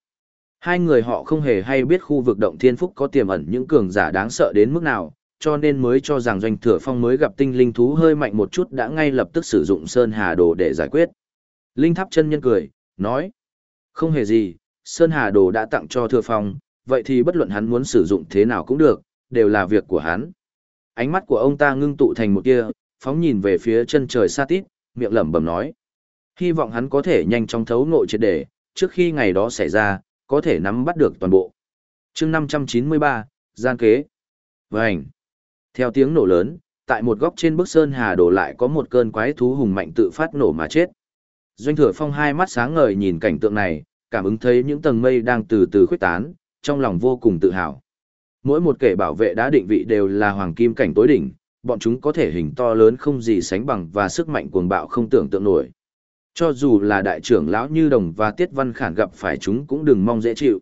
Hai người họ không hề hay biết khu vực động thiên phúc có tiềm ẩn những cường giả đáng sợ đến mức nào, cho nên mới cho rằng doanh thừa phong mới gặp tinh linh thú hơi mạnh một chút đã ngay lập tức sử dụng sơn hà đồ để giải quyết. Linh tháp chân nhân cười, nói, không hề gì, sơn hà đồ đã tặng cho thừa phong, vậy thì bất luận hắn muốn sử dụng thế nào cũng được, đều là việc của hắn. Ánh mắt của ông ta ngưng tụ thành một kia, phóng nhìn về phía chân trời xa tít, miệng lẩm bẩm nói. Hy vọng hắn có thể nhanh chóng thấu nội triệt để, trước khi ngày đó xảy ra, có thể nắm bắt được toàn bộ. chương 593, gian kế. vảnh theo tiếng nổ lớn, tại một góc trên bức sơn hà đổ lại có một cơn quái thú hùng mạnh tự phát nổ mà chết. Doanh thừa phong hai mắt sáng ngời nhìn cảnh tượng này, cảm ứng thấy những tầng mây đang từ từ khuếch tán, trong lòng vô cùng tự hào. Mỗi một kẻ bảo vệ đã định vị đều là hoàng kim cảnh tối đỉnh, bọn chúng có thể hình to lớn không gì sánh bằng và sức mạnh cuồng bạo không tưởng tượng nổi. Cho dù là đại trưởng lão Như Đồng và Tiết Văn Khản gặp phải chúng cũng đừng mong dễ chịu.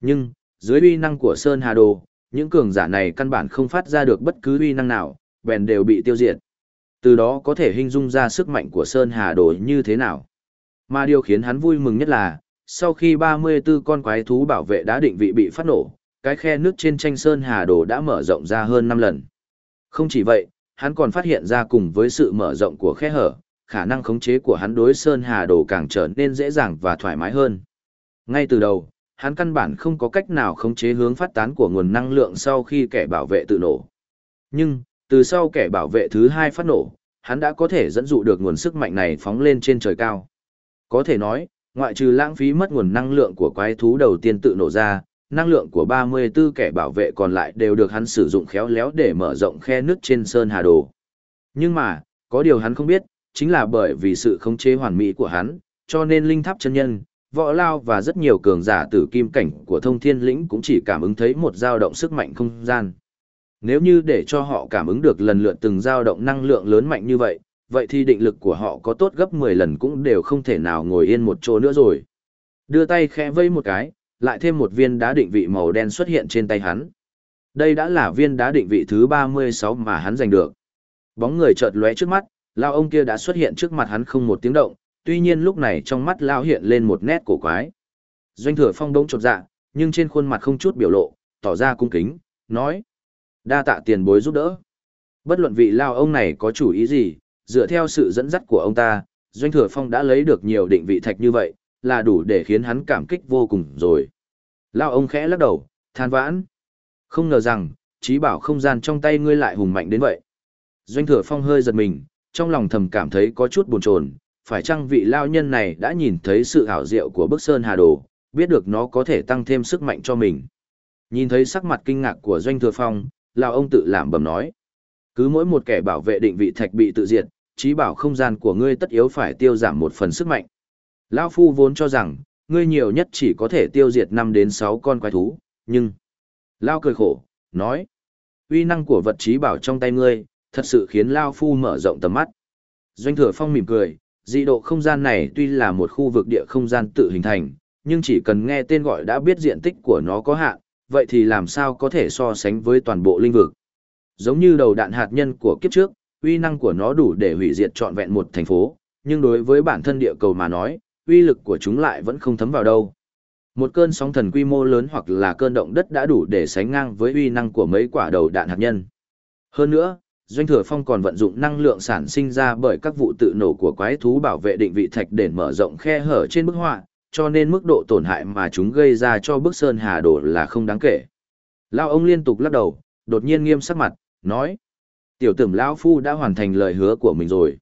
Nhưng, dưới uy năng của Sơn Hà Đồ, những cường giả này căn bản không phát ra được bất cứ uy năng nào, bèn đều bị tiêu diệt. Từ đó có thể hình dung ra sức mạnh của Sơn Hà Đồ như thế nào. Mà điều khiến hắn vui mừng nhất là, sau khi 34 con quái thú bảo vệ đã định vị bị phát nổ, cái khe nước trên tranh Sơn Hà Đồ đã mở rộng ra hơn 5 lần. Không chỉ vậy, hắn còn phát hiện ra cùng với sự mở rộng của khe hở, khả năng khống chế của hắn đối Sơn Hà Đồ càng trở nên dễ dàng và thoải mái hơn. Ngay từ đầu, hắn căn bản không có cách nào khống chế hướng phát tán của nguồn năng lượng sau khi kẻ bảo vệ tự nổ. Nhưng, từ sau kẻ bảo vệ thứ hai phát nổ, hắn đã có thể dẫn dụ được nguồn sức mạnh này phóng lên trên trời cao. Có thể nói, ngoại trừ lãng phí mất nguồn năng lượng của quái thú đầu tiên tự nổ ra, năng lượng của 34 kẻ bảo vệ còn lại đều được hắn sử dụng khéo léo để mở rộng khe nước trên sơn hà đồ. Nhưng mà, có điều hắn không biết, chính là bởi vì sự khống chế hoàn mỹ của hắn, cho nên linh tháp chân nhân, võ lao và rất nhiều cường giả tử kim cảnh của thông thiên lĩnh cũng chỉ cảm ứng thấy một dao động sức mạnh không gian. Nếu như để cho họ cảm ứng được lần lượt từng dao động năng lượng lớn mạnh như vậy, vậy thì định lực của họ có tốt gấp 10 lần cũng đều không thể nào ngồi yên một chỗ nữa rồi. Đưa tay khẽ vây một cái, lại thêm một viên đá định vị màu đen xuất hiện trên tay hắn. Đây đã là viên đá định vị thứ 36 mà hắn giành được. Bóng người chợt lóe trước mắt, lao ông kia đã xuất hiện trước mặt hắn không một tiếng động, tuy nhiên lúc này trong mắt lao hiện lên một nét cổ quái. Doanh thừa phong đống chột dạ, nhưng trên khuôn mặt không chút biểu lộ, tỏ ra cung kính, nói. Đa tạ tiền bối giúp đỡ. Bất luận vị lao ông này có chủ ý gì, dựa theo sự dẫn dắt của ông ta, Doanh thừa phong đã lấy được nhiều định vị thạch như vậy, là đủ để khiến hắn cảm kích vô cùng rồi. Lao ông khẽ lắc đầu, than vãn. Không ngờ rằng, trí bảo không gian trong tay ngươi lại hùng mạnh đến vậy. Doanh thừa phong hơi giật mình, trong lòng thầm cảm thấy có chút buồn chồn, phải chăng vị lao nhân này đã nhìn thấy sự ảo diệu của bức sơn hà đồ, biết được nó có thể tăng thêm sức mạnh cho mình. Nhìn thấy sắc mặt kinh ngạc của doanh thừa phong, lao ông tự làm bầm nói. Cứ mỗi một kẻ bảo vệ định vị thạch bị tự diệt, trí bảo không gian của ngươi tất yếu phải tiêu giảm một phần sức mạnh. Lao phu vốn cho rằng, ngươi nhiều nhất chỉ có thể tiêu diệt 5 đến 6 con quái thú, nhưng... Lao cười khổ, nói. uy năng của vật trí bảo trong tay ngươi, thật sự khiến Lao Phu mở rộng tầm mắt. Doanh thừa phong mỉm cười, dị độ không gian này tuy là một khu vực địa không gian tự hình thành, nhưng chỉ cần nghe tên gọi đã biết diện tích của nó có hạn, vậy thì làm sao có thể so sánh với toàn bộ linh vực. Giống như đầu đạn hạt nhân của kiếp trước, uy năng của nó đủ để hủy diệt trọn vẹn một thành phố, nhưng đối với bản thân địa cầu mà nói, uy lực của chúng lại vẫn không thấm vào đâu. Một cơn sóng thần quy mô lớn hoặc là cơn động đất đã đủ để sánh ngang với uy năng của mấy quả đầu đạn hạt nhân. Hơn nữa, Doanh Thừa Phong còn vận dụng năng lượng sản sinh ra bởi các vụ tự nổ của quái thú bảo vệ định vị thạch để mở rộng khe hở trên bức họa, cho nên mức độ tổn hại mà chúng gây ra cho bức sơn hà đổ là không đáng kể. Lao ông liên tục lắc đầu, đột nhiên nghiêm sắc mặt, nói. Tiểu tưởng Lão Phu đã hoàn thành lời hứa của mình rồi.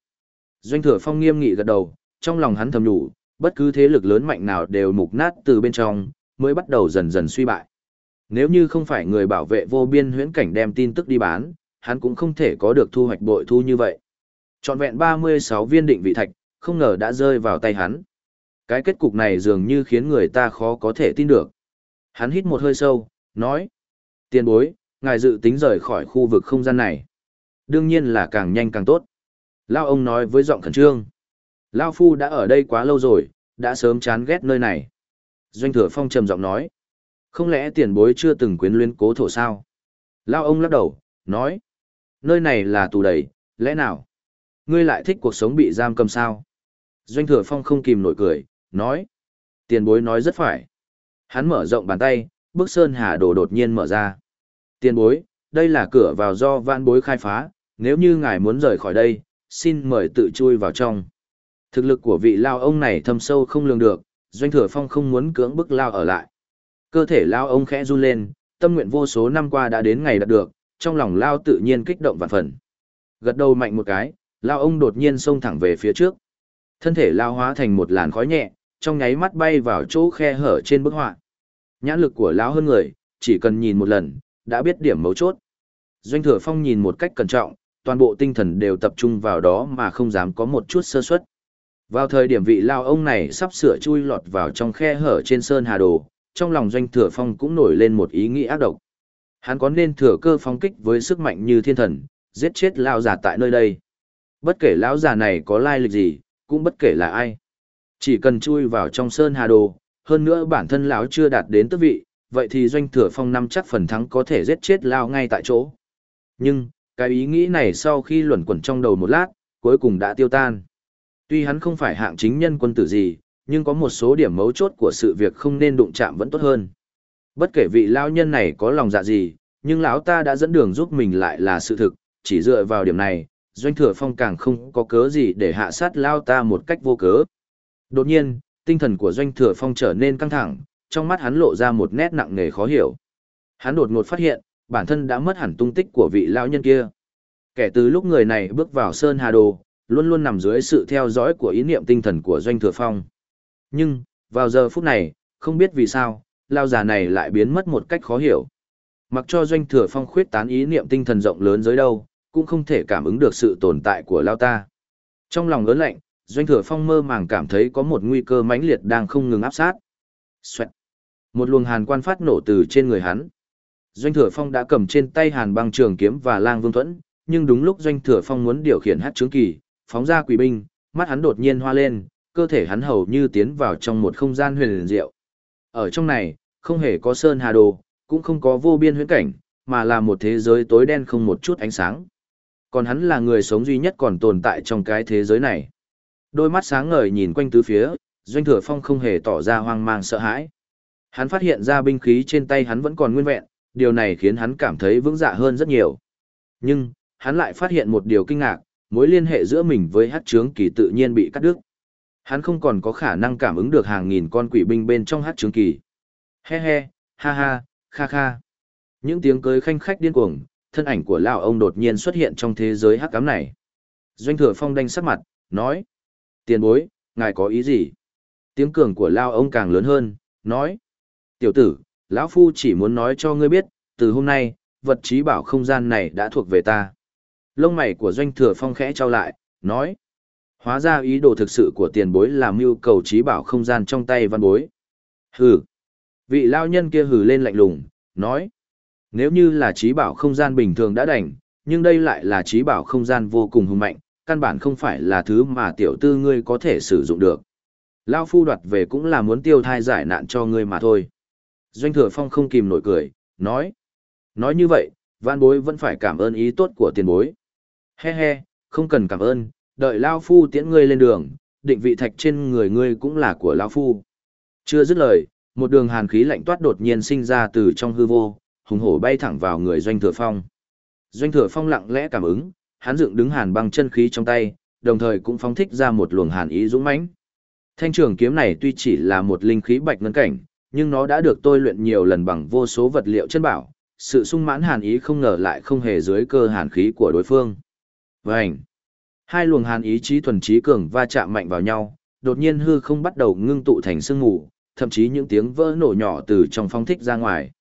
Doanh Thừa Phong nghiêm nghị gật đầu, trong lòng hắn thầm đủ, bất cứ thế lực lớn mạnh nào đều mục nát từ bên trong, mới bắt đầu dần dần suy bại. Nếu như không phải người bảo vệ vô biên huyễn cảnh đem tin tức đi bán, hắn cũng không thể có được thu hoạch bội thu như vậy. chọn vẹn 36 viên định vị thạch, không ngờ đã rơi vào tay hắn. Cái kết cục này dường như khiến người ta khó có thể tin được. Hắn hít một hơi sâu, nói. Tiền bối, ngài dự tính rời khỏi khu vực không gian này. Đương nhiên là càng nhanh càng tốt. Lao ông nói với giọng khẩn trương. Lao Phu đã ở đây quá lâu rồi, đã sớm chán ghét nơi này. Doanh thừa phong trầm giọng nói. Không lẽ tiền bối chưa từng quyến luyến cố thổ sao? Lao ông lắc đầu, nói. Nơi này là tù đầy, lẽ nào? Ngươi lại thích cuộc sống bị giam cầm sao? Doanh thừa phong không kìm nổi cười, nói. Tiền bối nói rất phải. Hắn mở rộng bàn tay, bức sơn hà đồ đột nhiên mở ra. Tiền bối, đây là cửa vào do vạn bối khai phá, nếu như ngài muốn rời khỏi đây, xin mời tự chui vào trong. Thực lực của vị lao ông này thâm sâu không lường được, doanh thừa phong không muốn cưỡng bức lao ở lại. Cơ thể lao ông khẽ run lên, tâm nguyện vô số năm qua đã đến ngày đạt được, trong lòng lao tự nhiên kích động vạn phần. Gật đầu mạnh một cái, lao ông đột nhiên xông thẳng về phía trước. Thân thể lao hóa thành một làn khói nhẹ, trong nháy mắt bay vào chỗ khe hở trên bức họa. Nhãn lực của lão hơn người, chỉ cần nhìn một lần, đã biết điểm mấu chốt. Doanh thừa phong nhìn một cách cẩn trọng, toàn bộ tinh thần đều tập trung vào đó mà không dám có một chút sơ suất. Vào thời điểm vị lao ông này sắp sửa chui lọt vào trong khe hở trên sơn hà đồ, trong lòng doanh thừa phong cũng nổi lên một ý nghĩ ác độc. Hắn có nên thừa cơ phong kích với sức mạnh như thiên thần, giết chết lão già tại nơi đây. Bất kể lão già này có lai lịch gì, cũng bất kể là ai. Chỉ cần chui vào trong sơn hà đồ, hơn nữa bản thân lão chưa đạt đến tước vị, vậy thì doanh thừa phong năm chắc phần thắng có thể giết chết lão ngay tại chỗ. Nhưng, cái ý nghĩ này sau khi luẩn quẩn trong đầu một lát, cuối cùng đã tiêu tan. Tuy hắn không phải hạng chính nhân quân tử gì, nhưng có một số điểm mấu chốt của sự việc không nên đụng chạm vẫn tốt hơn. Bất kể vị lão nhân này có lòng dạ gì, nhưng lão ta đã dẫn đường giúp mình lại là sự thực, chỉ dựa vào điểm này, doanh thừa phong càng không có cớ gì để hạ sát lao ta một cách vô cớ. Đột nhiên, tinh thần của doanh thừa phong trở nên căng thẳng, trong mắt hắn lộ ra một nét nặng nề khó hiểu. Hắn đột ngột phát hiện, bản thân đã mất hẳn tung tích của vị lão nhân kia. Kể từ lúc người này bước vào Sơn Hà Đồ, luôn luôn nằm dưới sự theo dõi của ý niệm tinh thần của Doanh Thừa Phong. Nhưng, vào giờ phút này, không biết vì sao, lao già này lại biến mất một cách khó hiểu. Mặc cho Doanh Thừa Phong khuyết tán ý niệm tinh thần rộng lớn dưới đâu, cũng không thể cảm ứng được sự tồn tại của lao ta. Trong lòng lớn lạnh, Doanh Thừa Phong mơ màng cảm thấy có một nguy cơ mãnh liệt đang không ngừng áp sát. Xoẹt. Một luồng hàn quan phát nổ từ trên người hắn. Doanh Thừa Phong đã cầm trên tay hàn băng trường kiếm và lang vương thuẫn, nhưng đúng lúc Doanh Thừa Phong muốn điều khiển hát trướng kỳ, phóng ra quỷ binh, mắt hắn đột nhiên hoa lên, cơ thể hắn hầu như tiến vào trong một không gian huyền diệu. Ở trong này, không hề có sơn hà đồ, cũng không có vô biên huyễn cảnh, mà là một thế giới tối đen không một chút ánh sáng. Còn hắn là người sống duy nhất còn tồn tại trong cái thế giới này. Đôi mắt sáng ngời nhìn quanh tứ phía, Doanh Thừa Phong không hề tỏ ra hoang mang sợ hãi. Hắn phát hiện ra binh khí trên tay hắn vẫn còn nguyên vẹn, điều này khiến hắn cảm thấy vững dạ hơn rất nhiều. Nhưng, hắn lại phát hiện một điều kinh ngạc, mối liên hệ giữa mình với hát trướng kỳ tự nhiên bị cắt đứt. Hắn không còn có khả năng cảm ứng được hàng nghìn con quỷ binh bên trong hát trướng kỳ. He he, ha ha, kha kha. Những tiếng cưới khanh khách điên cuồng, thân ảnh của lão ông đột nhiên xuất hiện trong thế giới hắc ám này. Doanh thừa phong đanh sắc mặt, nói. Tiền bối, ngài có ý gì? Tiếng cường của lão ông càng lớn hơn, nói. Tiểu tử, lão phu chỉ muốn nói cho ngươi biết, từ hôm nay, vật trí bảo không gian này đã thuộc về ta. Lông mày của doanh thừa phong khẽ trao lại, nói. Hóa ra ý đồ thực sự của tiền bối là mưu cầu trí bảo không gian trong tay văn bối. Hừ. Vị lao nhân kia hừ lên lạnh lùng, nói. Nếu như là trí bảo không gian bình thường đã đành, nhưng đây lại là trí bảo không gian vô cùng hùng mạnh, căn bản không phải là thứ mà tiểu tư ngươi có thể sử dụng được. Lao phu đoạt về cũng là muốn tiêu thai giải nạn cho ngươi mà thôi. Doanh thừa phong không kìm nổi cười, nói. Nói như vậy, văn bối vẫn phải cảm ơn ý tốt của tiền bối. He he, không cần cảm ơn, đợi Lao phu tiễn ngươi lên đường, định vị thạch trên người ngươi cũng là của Lao phu. Chưa dứt lời, một đường hàn khí lạnh toát đột nhiên sinh ra từ trong hư vô, hùng hổ bay thẳng vào người doanh thừa phong. Doanh thừa phong lặng lẽ cảm ứng, hắn dựng đứng hàn băng chân khí trong tay, đồng thời cũng phóng thích ra một luồng hàn ý dũng mãnh. Thanh trường kiếm này tuy chỉ là một linh khí bạch ngân cảnh, nhưng nó đã được tôi luyện nhiều lần bằng vô số vật liệu chân bảo, sự sung mãn hàn ý không ngờ lại không hề dưới cơ hàn khí của đối phương. Vành! Hai luồng hàn ý chí thuần trí cường va chạm mạnh vào nhau, đột nhiên hư không bắt đầu ngưng tụ thành sương mù, thậm chí những tiếng vỡ nổ nhỏ từ trong phong thích ra ngoài.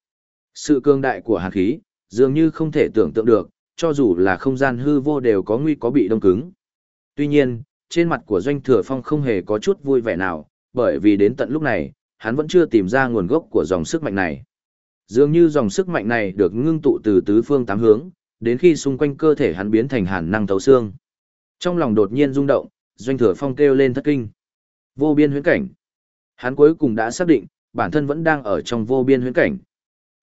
Sự cường đại của hàn khí, dường như không thể tưởng tượng được, cho dù là không gian hư vô đều có nguy có bị đông cứng. Tuy nhiên, trên mặt của doanh thừa phong không hề có chút vui vẻ nào, bởi vì đến tận lúc này, hắn vẫn chưa tìm ra nguồn gốc của dòng sức mạnh này. Dường như dòng sức mạnh này được ngưng tụ từ tứ phương tám hướng, đến khi xung quanh cơ thể hắn biến thành hàn năng thấu xương. Trong lòng đột nhiên rung động, doanh thừa phong kêu lên thất kinh. Vô biên huyễn cảnh. Hắn cuối cùng đã xác định, bản thân vẫn đang ở trong vô biên huyễn cảnh.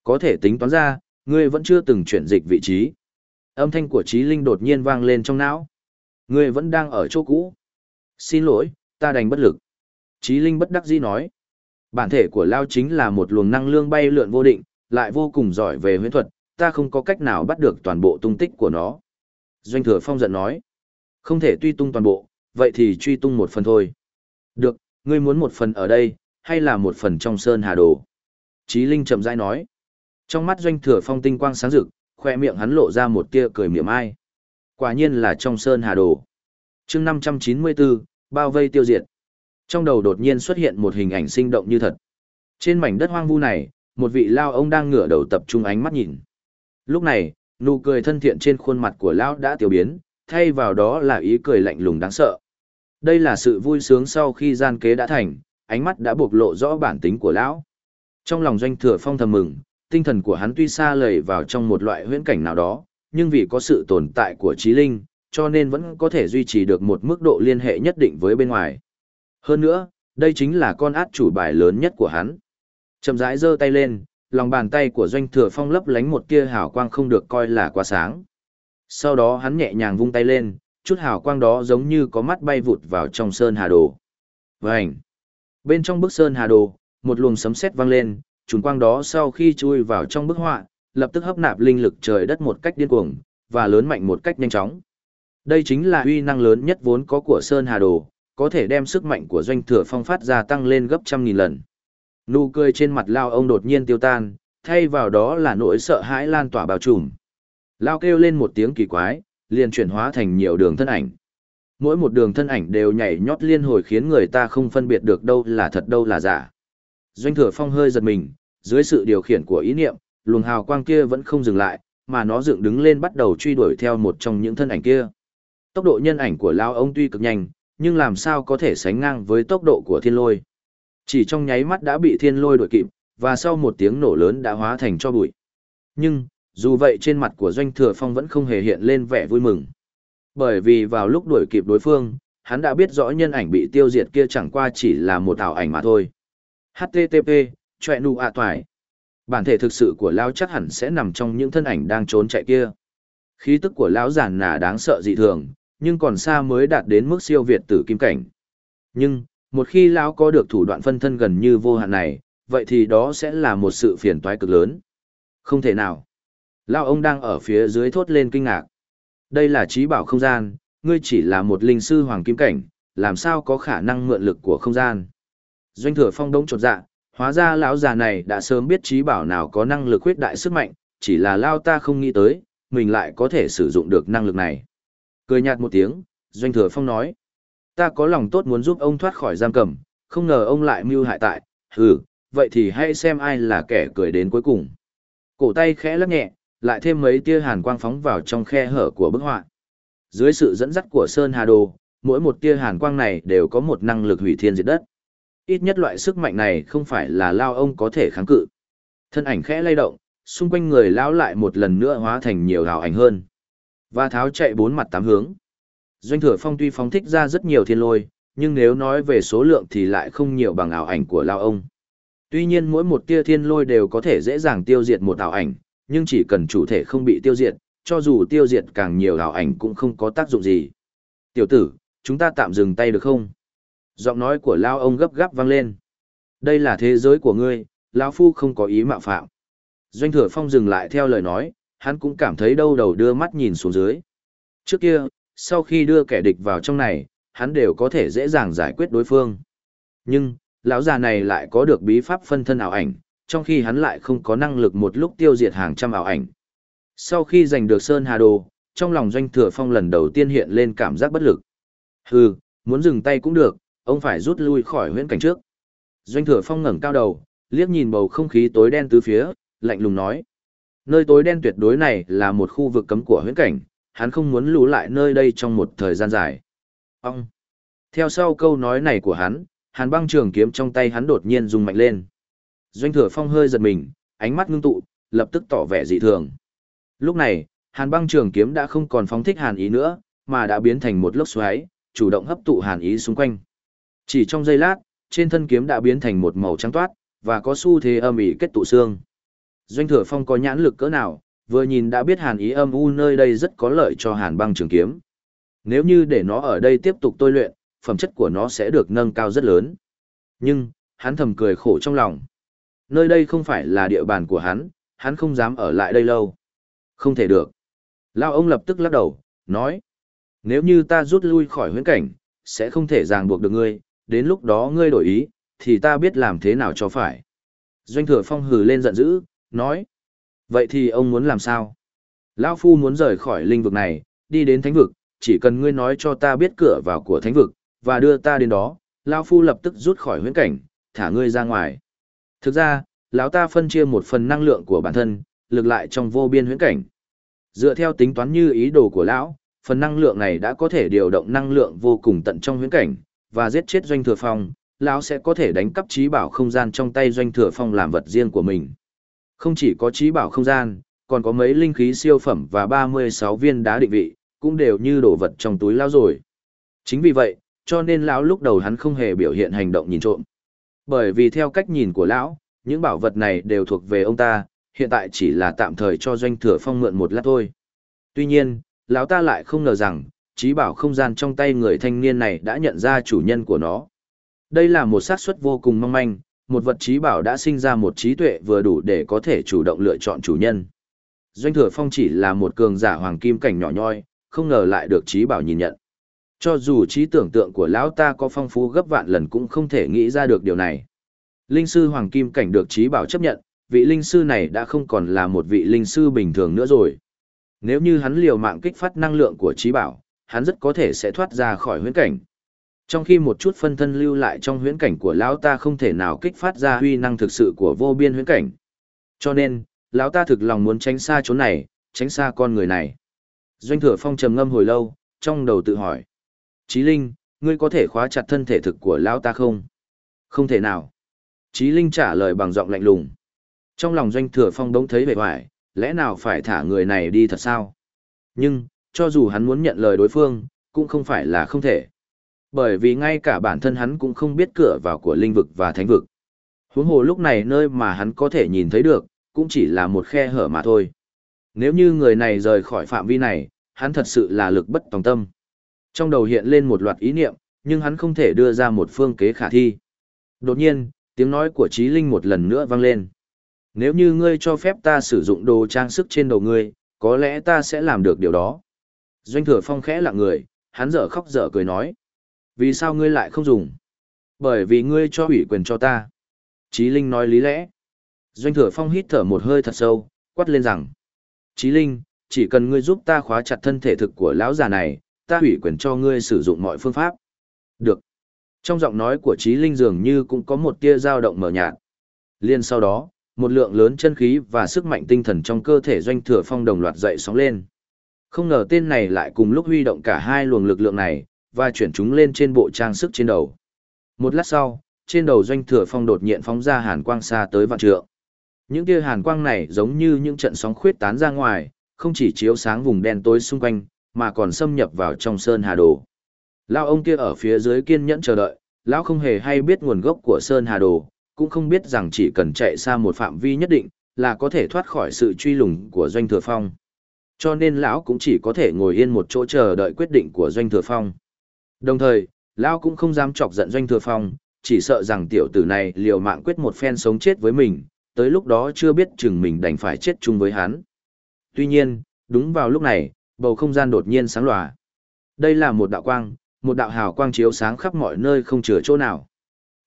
Có thể tính toán ra, Ngươi vẫn chưa từng chuyển dịch vị trí. Âm thanh của Trí Linh đột nhiên vang lên trong não. Ngươi vẫn đang ở chỗ cũ. Xin lỗi, ta đành bất lực. Trí Linh bất đắc dĩ nói. Bản thể của Lao chính là một luồng năng lượng bay lượn vô định, lại vô cùng giỏi về huyễn thuật, ta không có cách nào bắt được toàn bộ tung tích của nó. Doanh thừa phong giận nói. Không thể truy tung toàn bộ, vậy thì truy tung một phần thôi. Được, ngươi muốn một phần ở đây, hay là một phần trong sơn hà đồ? Chí Linh chậm rãi nói. Trong mắt doanh thừa phong tinh quang sáng rực, khoe miệng hắn lộ ra một tia cười miệng ai. Quả nhiên là trong sơn hà đồ. chương 594, bao vây tiêu diệt. Trong đầu đột nhiên xuất hiện một hình ảnh sinh động như thật. Trên mảnh đất hoang vu này, một vị lao ông đang ngửa đầu tập trung ánh mắt nhìn. Lúc này, nụ cười thân thiện trên khuôn mặt của lão đã tiêu biến, thay vào đó là ý cười lạnh lùng đáng sợ. Đây là sự vui sướng sau khi gian kế đã thành, ánh mắt đã bộc lộ rõ bản tính của lão. Trong lòng doanh thừa phong thầm mừng, tinh thần của hắn tuy xa lầy vào trong một loại huyễn cảnh nào đó, nhưng vì có sự tồn tại của trí linh, cho nên vẫn có thể duy trì được một mức độ liên hệ nhất định với bên ngoài. Hơn nữa, đây chính là con át chủ bài lớn nhất của hắn. Chậm rãi giơ tay lên, lòng bàn tay của doanh thừa phong lấp lánh một tia hào quang không được coi là quá sáng. Sau đó hắn nhẹ nhàng vung tay lên, chút hào quang đó giống như có mắt bay vụt vào trong sơn hà đồ. Vành! Bên trong bức sơn hà đồ, một luồng sấm sét vang lên, trùng quang đó sau khi chui vào trong bức họa, lập tức hấp nạp linh lực trời đất một cách điên cuồng, và lớn mạnh một cách nhanh chóng. Đây chính là uy năng lớn nhất vốn có của Sơn Hà Đồ, có thể đem sức mạnh của doanh thừa phong phát ra tăng lên gấp trăm nghìn lần. Nụ cười trên mặt Lao ông đột nhiên tiêu tan, thay vào đó là nỗi sợ hãi lan tỏa bao trùm. Lao kêu lên một tiếng kỳ quái, liền chuyển hóa thành nhiều đường thân ảnh. Mỗi một đường thân ảnh đều nhảy nhót liên hồi khiến người ta không phân biệt được đâu là thật đâu là giả. Doanh thừa phong hơi giật mình, dưới sự điều khiển của ý niệm, luồng hào quang kia vẫn không dừng lại, mà nó dựng đứng lên bắt đầu truy đuổi theo một trong những thân ảnh kia. Tốc độ nhân ảnh của Lao ông tuy cực nhanh, nhưng làm sao có thể sánh ngang với tốc độ của thiên lôi. Chỉ trong nháy mắt đã bị thiên lôi đuổi kịp, và sau một tiếng nổ lớn đã hóa thành cho bụi. Nhưng, dù vậy trên mặt của Doanh Thừa Phong vẫn không hề hiện lên vẻ vui mừng. Bởi vì vào lúc đuổi kịp đối phương, hắn đã biết rõ nhân ảnh bị tiêu diệt kia chẳng qua chỉ là một ảo ảnh mà thôi. HTTP, chọe nụ ạ toài. Bản thể thực sự của Lão chắc hẳn sẽ nằm trong những thân ảnh đang trốn chạy kia. Khí tức của Lão giản nà đáng sợ dị thường, nhưng còn xa mới đạt đến mức siêu việt tử kim cảnh. Nhưng, một khi Lão có được thủ đoạn phân thân gần như vô hạn này, vậy thì đó sẽ là một sự phiền toái cực lớn. Không thể nào. Lão ông đang ở phía dưới thốt lên kinh ngạc. Đây là trí bảo không gian, ngươi chỉ là một linh sư hoàng kim cảnh, làm sao có khả năng mượn lực của không gian. Doanh thừa phong đông chột dạ, hóa ra lão già này đã sớm biết trí bảo nào có năng lực huyết đại sức mạnh, chỉ là lao ta không nghĩ tới, mình lại có thể sử dụng được năng lực này. Cười nhạt một tiếng, Doanh thừa phong nói, ta có lòng tốt muốn giúp ông thoát khỏi giam cầm, không ngờ ông lại mưu hại tại, hừ, vậy thì hãy xem ai là kẻ cười đến cuối cùng. Cổ tay khẽ lắc nhẹ, lại thêm mấy tia hàn quang phóng vào trong khe hở của bức họa. Dưới sự dẫn dắt của Sơn Hà Đồ, mỗi một tia hàn quang này đều có một năng lực hủy thiên diệt đất. Ít nhất loại sức mạnh này không phải là lao ông có thể kháng cự. Thân ảnh khẽ lay động, xung quanh người lão lại một lần nữa hóa thành nhiều hào ảnh hơn. Và tháo chạy bốn mặt tám hướng. Doanh thừa phong tuy phóng thích ra rất nhiều thiên lôi, nhưng nếu nói về số lượng thì lại không nhiều bằng ảo ảnh của lao ông. Tuy nhiên mỗi một tia thiên lôi đều có thể dễ dàng tiêu diệt một ảo ảnh, nhưng chỉ cần chủ thể không bị tiêu diệt, cho dù tiêu diệt càng nhiều ảo ảnh cũng không có tác dụng gì. Tiểu tử, chúng ta tạm dừng tay được không? Giọng nói của Lao ông gấp gáp vang lên. Đây là thế giới của ngươi, Lão Phu không có ý mạo phạm. Doanh thừa phong dừng lại theo lời nói, hắn cũng cảm thấy đâu đầu đưa mắt nhìn xuống dưới. Trước kia, sau khi đưa kẻ địch vào trong này, hắn đều có thể dễ dàng giải quyết đối phương. Nhưng, lão già này lại có được bí pháp phân thân ảo ảnh, trong khi hắn lại không có năng lực một lúc tiêu diệt hàng trăm ảo ảnh. Sau khi giành được Sơn Hà Đồ, trong lòng doanh thừa phong lần đầu tiên hiện lên cảm giác bất lực. Hừ, muốn dừng tay cũng được, ông phải rút lui khỏi huyễn cảnh trước. Doanh thừa phong ngẩng cao đầu, liếc nhìn bầu không khí tối đen tứ phía, lạnh lùng nói. Nơi tối đen tuyệt đối này là một khu vực cấm của huyễn cảnh, hắn không muốn lũ lại nơi đây trong một thời gian dài. Ông! Theo sau câu nói này của hắn, hàn băng trường kiếm trong tay hắn đột nhiên rung mạnh lên. Doanh thừa phong hơi giật mình, ánh mắt ngưng tụ, lập tức tỏ vẻ dị thường. Lúc này, hàn băng trường kiếm đã không còn phóng thích hàn ý nữa, mà đã biến thành một lốc xoáy, chủ động hấp tụ hàn ý xung quanh. Chỉ trong giây lát, trên thân kiếm đã biến thành một màu trắng toát, và có xu thế âm ỉ kết tụ xương. Doanh thừa phong có nhãn lực cỡ nào, vừa nhìn đã biết hàn ý âm u nơi đây rất có lợi cho hàn băng trường kiếm. Nếu như để nó ở đây tiếp tục tôi luyện, phẩm chất của nó sẽ được nâng cao rất lớn. Nhưng, hắn thầm cười khổ trong lòng. Nơi đây không phải là địa bàn của hắn, hắn không dám ở lại đây lâu. Không thể được. Lao ông lập tức lắc đầu, nói. Nếu như ta rút lui khỏi huyễn cảnh, sẽ không thể ràng buộc được ngươi, đến lúc đó ngươi đổi ý, thì ta biết làm thế nào cho phải. Doanh thừa phong hừ lên giận dữ, nói. Vậy thì ông muốn làm sao? Lão Phu muốn rời khỏi linh vực này, đi đến thánh vực, chỉ cần ngươi nói cho ta biết cửa vào của thánh vực, và đưa ta đến đó, Lão Phu lập tức rút khỏi huyễn cảnh, thả ngươi ra ngoài. Thực ra, lão ta phân chia một phần năng lượng của bản thân, lực lại trong vô biên huyễn cảnh. Dựa theo tính toán như ý đồ của lão, phần năng lượng này đã có thể điều động năng lượng vô cùng tận trong huyễn cảnh, và giết chết doanh thừa phong, lão sẽ có thể đánh cắp trí bảo không gian trong tay doanh thừa phong làm vật riêng của mình. Không chỉ có trí bảo không gian, còn có mấy linh khí siêu phẩm và 36 viên đá định vị, cũng đều như đồ vật trong túi lão rồi. Chính vì vậy, cho nên lão lúc đầu hắn không hề biểu hiện hành động nhìn trộm. Bởi vì theo cách nhìn của lão, những bảo vật này đều thuộc về ông ta, hiện tại chỉ là tạm thời cho doanh thừa phong mượn một lát thôi. Tuy nhiên, lão ta lại không ngờ rằng, trí bảo không gian trong tay người thanh niên này đã nhận ra chủ nhân của nó. Đây là một xác suất vô cùng mong manh, một vật trí bảo đã sinh ra một trí tuệ vừa đủ để có thể chủ động lựa chọn chủ nhân. Doanh thừa phong chỉ là một cường giả hoàng kim cảnh nhỏ nhoi, không ngờ lại được trí bảo nhìn nhận. Cho dù trí tưởng tượng của lão ta có phong phú gấp vạn lần cũng không thể nghĩ ra được điều này. Linh sư hoàng kim cảnh được trí bảo chấp nhận, vị linh sư này đã không còn là một vị linh sư bình thường nữa rồi. Nếu như hắn liều mạng kích phát năng lượng của trí bảo, hắn rất có thể sẽ thoát ra khỏi huyễn cảnh. Trong khi một chút phân thân lưu lại trong huyễn cảnh của lão ta không thể nào kích phát ra huy năng thực sự của vô biên huyễn cảnh. Cho nên, lão ta thực lòng muốn tránh xa chỗ này, tránh xa con người này. Doanh thừa phong trầm ngâm hồi lâu, trong đầu tự hỏi. Chí Linh, ngươi có thể khóa chặt thân thể thực của lão ta không? Không thể nào. Chí Linh trả lời bằng giọng lạnh lùng. Trong lòng doanh thừa phong đống thấy vẻ hoài, lẽ nào phải thả người này đi thật sao? Nhưng, cho dù hắn muốn nhận lời đối phương, cũng không phải là không thể. Bởi vì ngay cả bản thân hắn cũng không biết cửa vào của linh vực và thánh vực. Huống hồ lúc này nơi mà hắn có thể nhìn thấy được, cũng chỉ là một khe hở mà thôi. Nếu như người này rời khỏi phạm vi này, hắn thật sự là lực bất tòng tâm. Trong đầu hiện lên một loạt ý niệm, nhưng hắn không thể đưa ra một phương kế khả thi. Đột nhiên, tiếng nói của Trí Linh một lần nữa vang lên. Nếu như ngươi cho phép ta sử dụng đồ trang sức trên đầu ngươi, có lẽ ta sẽ làm được điều đó. Doanh thừa phong khẽ lặng người, hắn dở khóc dở cười nói. Vì sao ngươi lại không dùng? Bởi vì ngươi cho ủy quyền cho ta. Chí Linh nói lý lẽ. Doanh thừa phong hít thở một hơi thật sâu, quát lên rằng. Chí Linh, chỉ cần ngươi giúp ta khóa chặt thân thể thực của lão già này, ta ủy quyền cho ngươi sử dụng mọi phương pháp. Được. Trong giọng nói của Chí Linh dường như cũng có một tia dao động mở nhạt. Liên sau đó, một lượng lớn chân khí và sức mạnh tinh thần trong cơ thể doanh thừa phong đồng loạt dậy sóng lên. Không ngờ tên này lại cùng lúc huy động cả hai luồng lực lượng này, và chuyển chúng lên trên bộ trang sức trên đầu. Một lát sau, trên đầu doanh thừa phong đột nhiên phóng ra hàn quang xa tới vạn trượng. Những tia hàn quang này giống như những trận sóng khuyết tán ra ngoài, không chỉ chiếu sáng vùng đen tối xung quanh, mà còn xâm nhập vào trong sơn hà đồ. Lão ông kia ở phía dưới kiên nhẫn chờ đợi, lão không hề hay biết nguồn gốc của sơn hà đồ, cũng không biết rằng chỉ cần chạy xa một phạm vi nhất định, là có thể thoát khỏi sự truy lùng của doanh thừa phong. Cho nên lão cũng chỉ có thể ngồi yên một chỗ chờ đợi quyết định của doanh thừa phong. Đồng thời, lão cũng không dám chọc giận doanh thừa phong, chỉ sợ rằng tiểu tử này liều mạng quyết một phen sống chết với mình, tới lúc đó chưa biết chừng mình đành phải chết chung với hắn. Tuy nhiên, đúng vào lúc này, bầu không gian đột nhiên sáng lòa. Đây là một đạo quang, một đạo hào quang chiếu sáng khắp mọi nơi không chừa chỗ nào.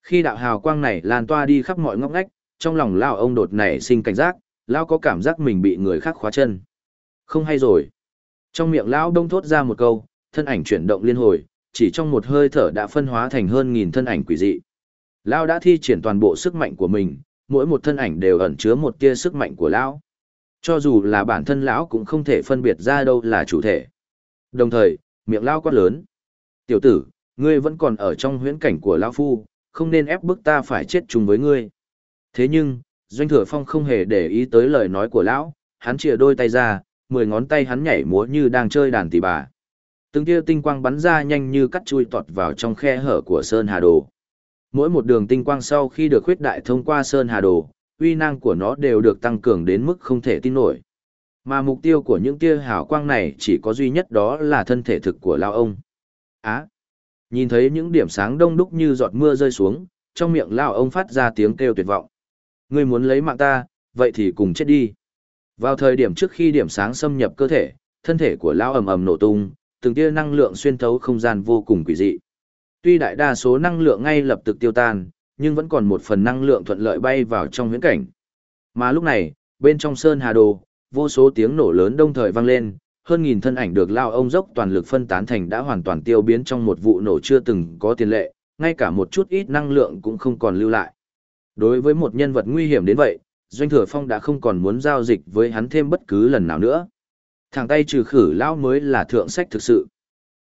Khi đạo hào quang này lan toa đi khắp mọi ngóc ngách, trong lòng lão ông đột nảy sinh cảnh giác, lão có cảm giác mình bị người khác khóa chân. Không hay rồi. Trong miệng lão đông thốt ra một câu, thân ảnh chuyển động liên hồi, chỉ trong một hơi thở đã phân hóa thành hơn nghìn thân ảnh quỷ dị. Lão đã thi triển toàn bộ sức mạnh của mình, mỗi một thân ảnh đều ẩn chứa một tia sức mạnh của lão. Cho dù là bản thân lão cũng không thể phân biệt ra đâu là chủ thể. Đồng thời, miệng lão quát lớn. Tiểu tử, ngươi vẫn còn ở trong huyễn cảnh của lão phu, không nên ép bức ta phải chết chung với ngươi. Thế nhưng, Doanh Thừa Phong không hề để ý tới lời nói của lão, hắn chìa đôi tay ra, mười ngón tay hắn nhảy múa như đang chơi đàn tỷ bà. Từng tia tinh quang bắn ra nhanh như cắt chui tọt vào trong khe hở của Sơn Hà Đồ. Mỗi một đường tinh quang sau khi được khuyết đại thông qua Sơn Hà Đồ, uy năng của nó đều được tăng cường đến mức không thể tin nổi. Mà mục tiêu của những tia hào quang này chỉ có duy nhất đó là thân thể thực của lao ông. Á! nhìn thấy những điểm sáng đông đúc như giọt mưa rơi xuống, trong miệng lao ông phát ra tiếng kêu tuyệt vọng. Ngươi muốn lấy mạng ta, vậy thì cùng chết đi. Vào thời điểm trước khi điểm sáng xâm nhập cơ thể, thân thể của lao ầm ầm nổ tung, từng tia năng lượng xuyên thấu không gian vô cùng quỷ dị. Tuy đại đa số năng lượng ngay lập tức tiêu tan, nhưng vẫn còn một phần năng lượng thuận lợi bay vào trong huyễn cảnh. Mà lúc này, bên trong sơn hà đồ, vô số tiếng nổ lớn đồng thời vang lên, hơn nghìn thân ảnh được lao ông dốc toàn lực phân tán thành đã hoàn toàn tiêu biến trong một vụ nổ chưa từng có tiền lệ, ngay cả một chút ít năng lượng cũng không còn lưu lại. Đối với một nhân vật nguy hiểm đến vậy, Doanh Thừa Phong đã không còn muốn giao dịch với hắn thêm bất cứ lần nào nữa. Thẳng tay trừ khử lão mới là thượng sách thực sự.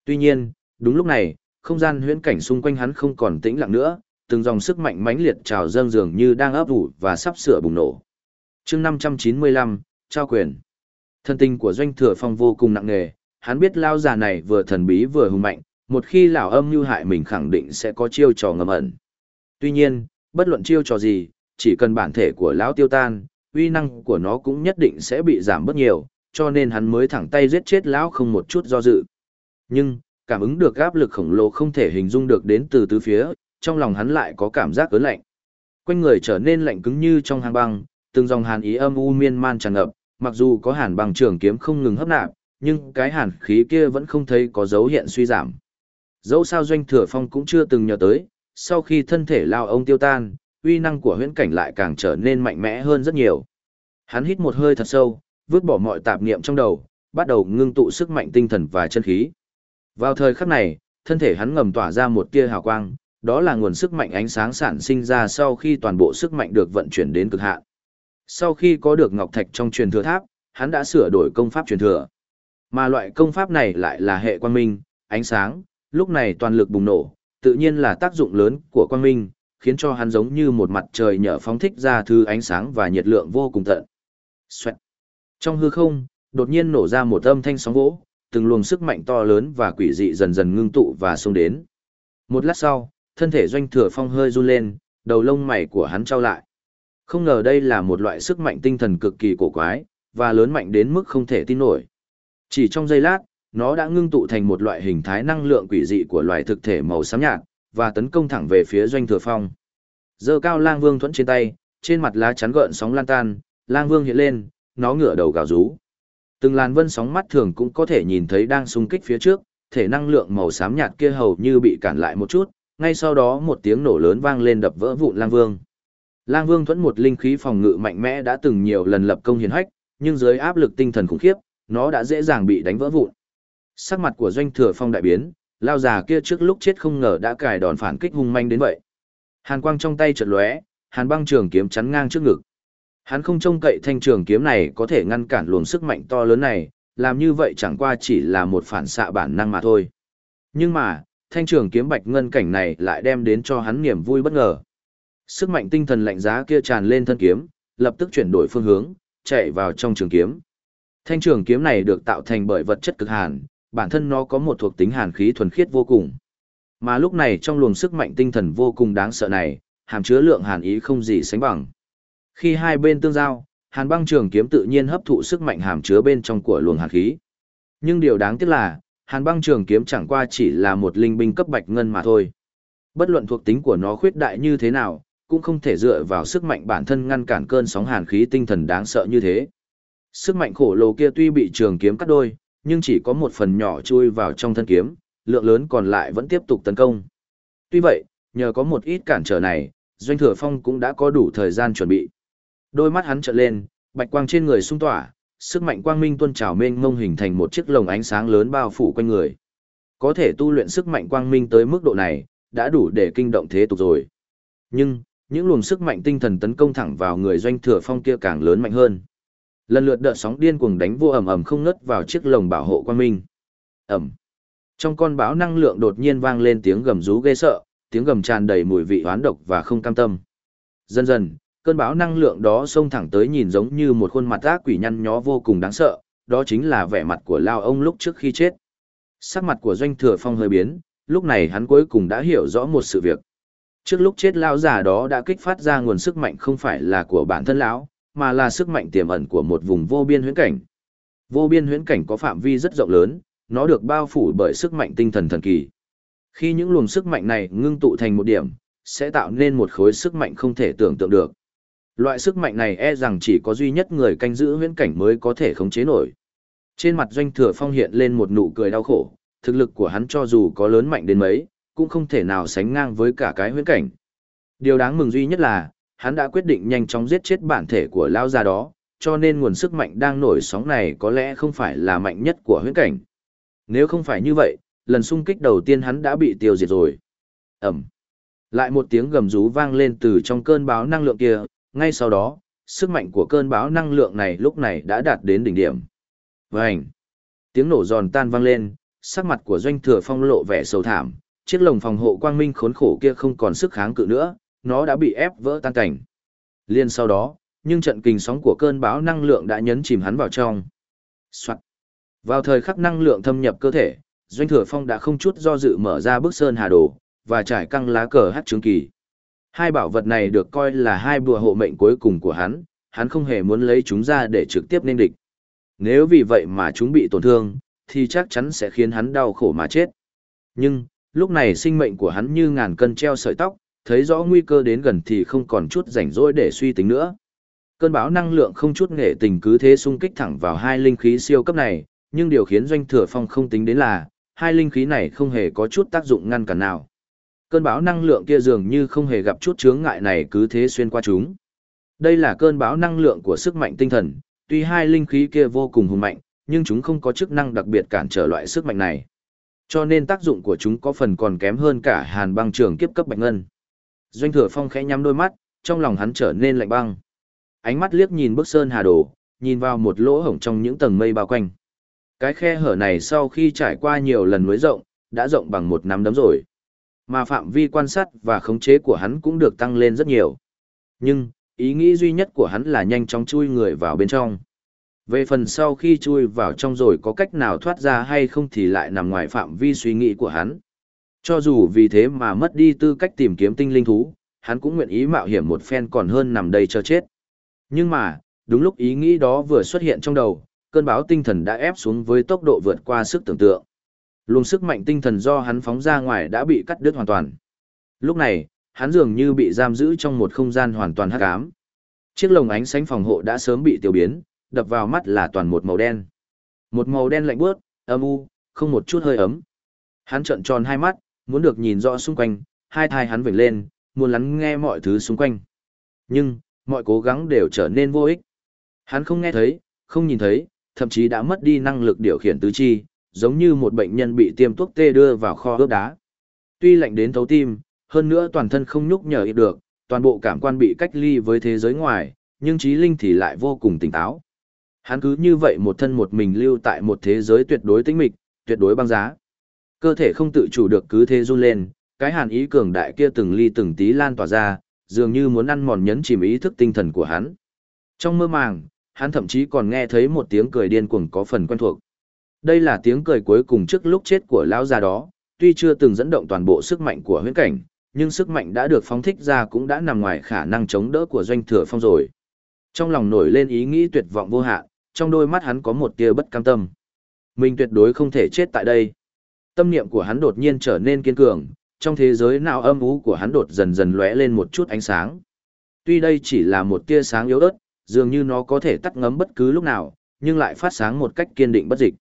Tuy nhiên, đúng lúc này, không gian huyễn cảnh xung quanh hắn không còn tĩnh lặng nữa, từng dòng sức mạnh mãnh liệt trào dâng dường như đang ấp ủ và sắp sửa bùng nổ. chương 595, trao quyền. Thân tình của doanh thừa phong vô cùng nặng nề, hắn biết lao già này vừa thần bí vừa hùng mạnh, một khi lão âm như hại mình khẳng định sẽ có chiêu trò ngầm ẩn. Tuy nhiên, bất luận chiêu trò gì, chỉ cần bản thể của lão tiêu tan, uy năng của nó cũng nhất định sẽ bị giảm bớt nhiều, cho nên hắn mới thẳng tay giết chết lão không một chút do dự. Nhưng, cảm ứng được áp lực khổng lồ không thể hình dung được đến từ tứ phía, trong lòng hắn lại có cảm giác ớn lạnh. Quanh người trở nên lạnh cứng như trong hang băng, từng dòng hàn ý âm u miên man tràn ngập, mặc dù có hàn băng trường kiếm không ngừng hấp nạp, nhưng cái hàn khí kia vẫn không thấy có dấu hiện suy giảm. Dẫu sao doanh thừa phong cũng chưa từng nhớ tới, sau khi thân thể lao ông tiêu tan, uy năng của huyễn cảnh lại càng trở nên mạnh mẽ hơn rất nhiều. Hắn hít một hơi thật sâu, vứt bỏ mọi tạp niệm trong đầu, bắt đầu ngưng tụ sức mạnh tinh thần và chân khí. Vào thời khắc này, thân thể hắn ngầm tỏa ra một tia hào quang, đó là nguồn sức mạnh ánh sáng sản sinh ra sau khi toàn bộ sức mạnh được vận chuyển đến cực hạn. Sau khi có được ngọc thạch trong truyền thừa tháp, hắn đã sửa đổi công pháp truyền thừa. Mà loại công pháp này lại là hệ quang minh, ánh sáng, lúc này toàn lực bùng nổ, tự nhiên là tác dụng lớn của quang minh, khiến cho hắn giống như một mặt trời nhở phóng thích ra thứ ánh sáng và nhiệt lượng vô cùng tận. Xoẹt. Trong hư không, đột nhiên nổ ra một âm thanh sóng vỗ, từng luồng sức mạnh to lớn và quỷ dị dần dần ngưng tụ và xông đến. Một lát sau, thân thể doanh thừa phong hơi run lên, đầu lông mày của hắn trao lại. Không ngờ đây là một loại sức mạnh tinh thần cực kỳ cổ quái, và lớn mạnh đến mức không thể tin nổi. Chỉ trong giây lát, nó đã ngưng tụ thành một loại hình thái năng lượng quỷ dị của loài thực thể màu xám nhạt, và tấn công thẳng về phía doanh thừa phong. Dơ cao lang vương thuẫn trên tay, trên mặt lá chắn gợn sóng lan tan, lang vương hiện lên, nó ngửa đầu gào rú. Từng làn vân sóng mắt thường cũng có thể nhìn thấy đang xung kích phía trước, thể năng lượng màu xám nhạt kia hầu như bị cản lại một chút, ngay sau đó một tiếng nổ lớn vang lên đập vỡ vụn lang vương. Lang Vương thuẫn một linh khí phòng ngự mạnh mẽ đã từng nhiều lần lập công hiển hách, nhưng dưới áp lực tinh thần khủng khiếp, nó đã dễ dàng bị đánh vỡ vụn. Sắc mặt của Doanh Thừa Phong đại biến, lao già kia trước lúc chết không ngờ đã cài đòn phản kích hung manh đến vậy. Hàn quang trong tay chợt lóe, Hàn băng trường kiếm chắn ngang trước ngực. Hắn không trông cậy thanh trường kiếm này có thể ngăn cản luồng sức mạnh to lớn này, làm như vậy chẳng qua chỉ là một phản xạ bản năng mà thôi. Nhưng mà, thanh trường kiếm bạch ngân cảnh này lại đem đến cho hắn niềm vui bất ngờ. Sức mạnh tinh thần lạnh giá kia tràn lên thân kiếm, lập tức chuyển đổi phương hướng, chạy vào trong trường kiếm. Thanh trường kiếm này được tạo thành bởi vật chất cực hàn, bản thân nó có một thuộc tính hàn khí thuần khiết vô cùng. Mà lúc này trong luồng sức mạnh tinh thần vô cùng đáng sợ này, hàm chứa lượng hàn ý không gì sánh bằng. Khi hai bên tương giao, hàn băng trường kiếm tự nhiên hấp thụ sức mạnh hàm chứa bên trong của luồng hàn khí. Nhưng điều đáng tiếc là, hàn băng trường kiếm chẳng qua chỉ là một linh binh cấp bạch ngân mà thôi. Bất luận thuộc tính của nó khuyết đại như thế nào, cũng không thể dựa vào sức mạnh bản thân ngăn cản cơn sóng hàn khí tinh thần đáng sợ như thế. Sức mạnh khổ lồ kia tuy bị trường kiếm cắt đôi, nhưng chỉ có một phần nhỏ chui vào trong thân kiếm, lượng lớn còn lại vẫn tiếp tục tấn công. Tuy vậy, nhờ có một ít cản trở này, Doanh Thừa Phong cũng đã có đủ thời gian chuẩn bị. Đôi mắt hắn trợn lên, bạch quang trên người sung tỏa, sức mạnh quang minh tuôn trào mênh mông hình thành một chiếc lồng ánh sáng lớn bao phủ quanh người. Có thể tu luyện sức mạnh quang minh tới mức độ này, đã đủ để kinh động thế tục rồi. Nhưng, những luồng sức mạnh tinh thần tấn công thẳng vào người doanh thừa phong kia càng lớn mạnh hơn. Lần lượt đợt sóng điên cuồng đánh vô ầm ầm không ngớt vào chiếc lồng bảo hộ quang minh. Ầm. Trong con bão năng lượng đột nhiên vang lên tiếng gầm rú ghê sợ, tiếng gầm tràn đầy mùi vị oán độc và không cam tâm. Dần dần, cơn bão năng lượng đó xông thẳng tới nhìn giống như một khuôn mặt ác quỷ nhăn nhó vô cùng đáng sợ, đó chính là vẻ mặt của Lao ông lúc trước khi chết. Sắc mặt của Doanh Thừa Phong hơi biến, lúc này hắn cuối cùng đã hiểu rõ một sự việc. Trước lúc chết lão già đó đã kích phát ra nguồn sức mạnh không phải là của bản thân lão, mà là sức mạnh tiềm ẩn của một vùng vô biên huyễn cảnh. Vô biên huyễn cảnh có phạm vi rất rộng lớn, nó được bao phủ bởi sức mạnh tinh thần thần kỳ. Khi những luồng sức mạnh này ngưng tụ thành một điểm, sẽ tạo nên một khối sức mạnh không thể tưởng tượng được. Loại sức mạnh này e rằng chỉ có duy nhất người canh giữ huyễn cảnh mới có thể khống chế nổi. Trên mặt doanh thừa phong hiện lên một nụ cười đau khổ, thực lực của hắn cho dù có lớn mạnh đến mấy, cũng không thể nào sánh ngang với cả cái huyễn cảnh. Điều đáng mừng duy nhất là, hắn đã quyết định nhanh chóng giết chết bản thể của lao già đó, cho nên nguồn sức mạnh đang nổi sóng này có lẽ không phải là mạnh nhất của huyễn cảnh. Nếu không phải như vậy, lần xung kích đầu tiên hắn đã bị tiêu diệt rồi. Ẩm. Lại một tiếng gầm rú vang lên từ trong cơn báo năng lượng kia, ngay sau đó, sức mạnh của cơn bão năng lượng này lúc này đã đạt đến đỉnh điểm. Vành. Tiếng nổ giòn tan vang lên, sắc mặt của doanh thừa phong lộ vẻ sầu thảm, chiếc lồng phòng hộ quang minh khốn khổ kia không còn sức kháng cự nữa, nó đã bị ép vỡ tan cảnh. Liên sau đó, nhưng trận kình sóng của cơn bão năng lượng đã nhấn chìm hắn vào trong. Soạn. Vào thời khắc năng lượng thâm nhập cơ thể, Doanh Thừa Phong đã không chút do dự mở ra bức sơn hà đồ, và trải căng lá cờ hát trướng kỳ. Hai bảo vật này được coi là hai bùa hộ mệnh cuối cùng của hắn, hắn không hề muốn lấy chúng ra để trực tiếp nên địch. Nếu vì vậy mà chúng bị tổn thương, thì chắc chắn sẽ khiến hắn đau khổ mà chết. Nhưng, lúc này sinh mệnh của hắn như ngàn cân treo sợi tóc, thấy rõ nguy cơ đến gần thì không còn chút rảnh rỗi để suy tính nữa. Cơn bão năng lượng không chút nghệ tình cứ thế xung kích thẳng vào hai linh khí siêu cấp này, nhưng điều khiến doanh thừa phong không tính đến là, hai linh khí này không hề có chút tác dụng ngăn cản nào. Cơn bão năng lượng kia dường như không hề gặp chút chướng ngại này cứ thế xuyên qua chúng. Đây là cơn bão năng lượng của sức mạnh tinh thần, tuy hai linh khí kia vô cùng hùng mạnh, nhưng chúng không có chức năng đặc biệt cản trở loại sức mạnh này. Cho nên tác dụng của chúng có phần còn kém hơn cả hàn băng trường kiếp cấp bạch ngân. Doanh thừa phong khẽ nhắm đôi mắt, trong lòng hắn trở nên lạnh băng. Ánh mắt liếc nhìn bức sơn hà đồ, nhìn vào một lỗ hổng trong những tầng mây bao quanh. Cái khe hở này sau khi trải qua nhiều lần núi rộng, đã rộng bằng một nắm đấm rồi. Mà phạm vi quan sát và khống chế của hắn cũng được tăng lên rất nhiều. Nhưng, ý nghĩ duy nhất của hắn là nhanh chóng chui người vào bên trong. Về phần sau khi chui vào trong rồi có cách nào thoát ra hay không thì lại nằm ngoài phạm vi suy nghĩ của hắn. Cho dù vì thế mà mất đi tư cách tìm kiếm tinh linh thú, hắn cũng nguyện ý mạo hiểm một phen còn hơn nằm đây cho chết. Nhưng mà, đúng lúc ý nghĩ đó vừa xuất hiện trong đầu, cơn bão tinh thần đã ép xuống với tốc độ vượt qua sức tưởng tượng. Luồng sức mạnh tinh thần do hắn phóng ra ngoài đã bị cắt đứt hoàn toàn. Lúc này, hắn dường như bị giam giữ trong một không gian hoàn toàn hắc ám. Chiếc lồng ánh sáng phòng hộ đã sớm bị tiêu biến, đập vào mắt là toàn một màu đen. Một màu đen lạnh buốt, âm u, không một chút hơi ấm. Hắn trợn tròn hai mắt, muốn được nhìn rõ xung quanh, hai thai hắn vểnh lên, muốn lắng nghe mọi thứ xung quanh. Nhưng, mọi cố gắng đều trở nên vô ích. Hắn không nghe thấy, không nhìn thấy, thậm chí đã mất đi năng lực điều khiển tứ chi, giống như một bệnh nhân bị tiêm thuốc tê đưa vào kho ướp đá. Tuy lạnh đến thấu tim, hơn nữa toàn thân không nhúc nhở được, toàn bộ cảm quan bị cách ly với thế giới ngoài, nhưng trí linh thì lại vô cùng tỉnh táo. Hắn cứ như vậy một thân một mình lưu tại một thế giới tuyệt đối tĩnh mịch, tuyệt đối băng giá. Cơ thể không tự chủ được cứ thế run lên, cái hàn ý cường đại kia từng ly từng tí lan tỏa ra, dường như muốn ăn mòn nhấn chìm ý thức tinh thần của hắn. Trong mơ màng, hắn thậm chí còn nghe thấy một tiếng cười điên cuồng có phần quen thuộc. Đây là tiếng cười cuối cùng trước lúc chết của lão già đó, tuy chưa từng dẫn động toàn bộ sức mạnh của huyễn cảnh, nhưng sức mạnh đã được phóng thích ra cũng đã nằm ngoài khả năng chống đỡ của doanh thừa phong rồi. Trong lòng nổi lên ý nghĩ tuyệt vọng vô hạn, trong đôi mắt hắn có một tia bất cam tâm. Mình tuyệt đối không thể chết tại đây. Tâm niệm của hắn đột nhiên trở nên kiên cường, trong thế giới nào âm u của hắn đột dần dần lóe lên một chút ánh sáng. Tuy đây chỉ là một tia sáng yếu ớt, dường như nó có thể tắt ngấm bất cứ lúc nào, nhưng lại phát sáng một cách kiên định bất dịch.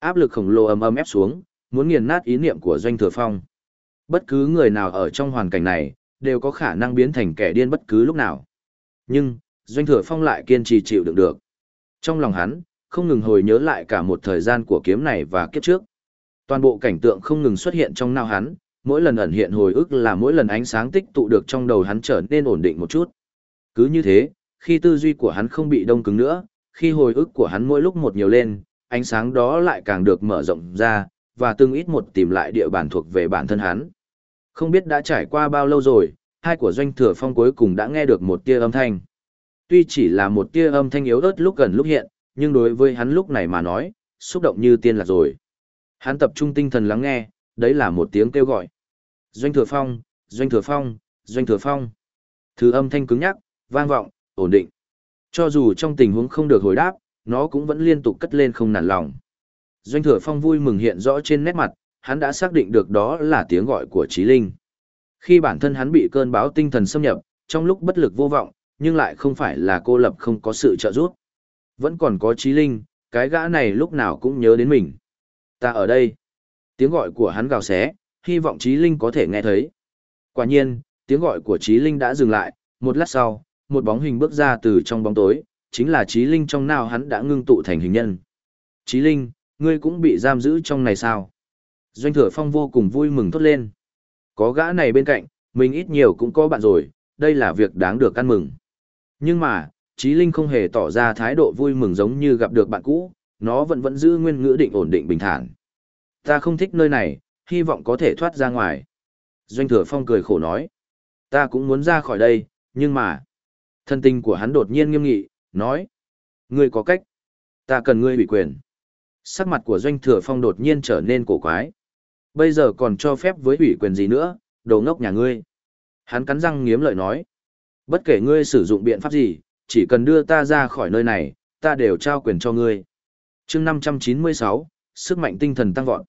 Áp lực khổng lồ ầm ầm ép xuống, muốn nghiền nát ý niệm của Doanh Thừa Phong. Bất cứ người nào ở trong hoàn cảnh này, đều có khả năng biến thành kẻ điên bất cứ lúc nào. Nhưng, Doanh Thừa Phong lại kiên trì chịu đựng được. Trong lòng hắn, không ngừng hồi nhớ lại cả một thời gian của kiếm này và kiếp trước. Toàn bộ cảnh tượng không ngừng xuất hiện trong não hắn, mỗi lần ẩn hiện hồi ức là mỗi lần ánh sáng tích tụ được trong đầu hắn trở nên ổn định một chút. Cứ như thế, khi tư duy của hắn không bị đông cứng nữa, khi hồi ức của hắn mỗi lúc một nhiều lên, ánh sáng đó lại càng được mở rộng ra, và từng ít một tìm lại địa bàn thuộc về bản thân hắn. Không biết đã trải qua bao lâu rồi, hai của doanh thừa phong cuối cùng đã nghe được một tia âm thanh. Tuy chỉ là một tia âm thanh yếu ớt lúc gần lúc hiện, nhưng đối với hắn lúc này mà nói, xúc động như tiên lạc rồi. Hắn tập trung tinh thần lắng nghe, đấy là một tiếng kêu gọi. Doanh thừa phong, doanh thừa phong, Doanh thừa phong. Thứ âm thanh cứng nhắc, vang vọng, ổn định. Cho dù trong tình huống không được hồi đáp, nó cũng vẫn liên tục cất lên không nản lòng. Doanh thừa phong vui mừng hiện rõ trên nét mặt, hắn đã xác định được đó là tiếng gọi của trí linh. Khi bản thân hắn bị cơn báo tinh thần xâm nhập, trong lúc bất lực vô vọng, nhưng lại không phải là cô lập không có sự trợ giúp. Vẫn còn có trí linh, cái gã này lúc nào cũng nhớ đến mình. Ta ở đây. Tiếng gọi của hắn gào xé, hy vọng trí linh có thể nghe thấy. Quả nhiên, tiếng gọi của trí linh đã dừng lại, một lát sau, một bóng hình bước ra từ trong bóng tối, chính là trí linh trong nào hắn đã ngưng tụ thành hình nhân. Trí linh, ngươi cũng bị giam giữ trong này sao? Doanh thừa phong vô cùng vui mừng thốt lên. Có gã này bên cạnh, mình ít nhiều cũng có bạn rồi, đây là việc đáng được ăn mừng. Nhưng mà, Trí Linh không hề tỏ ra thái độ vui mừng giống như gặp được bạn cũ, nó vẫn vẫn giữ nguyên ngữ định ổn định bình thản. Ta không thích nơi này, hy vọng có thể thoát ra ngoài. Doanh thừa phong cười khổ nói. Ta cũng muốn ra khỏi đây, nhưng mà... Thân tình của hắn đột nhiên nghiêm nghị, nói. Ngươi có cách. Ta cần ngươi ủy quyền. Sắc mặt của doanh thừa phong đột nhiên trở nên cổ quái. Bây giờ còn cho phép với ủy quyền gì nữa, đồ ngốc nhà ngươi. Hắn cắn răng nghiếm lợi nói. Bất kể ngươi sử dụng biện pháp gì, chỉ cần đưa ta ra khỏi nơi này, ta đều trao quyền cho ngươi. chương 596, sức mạnh tinh thần tăng vọt.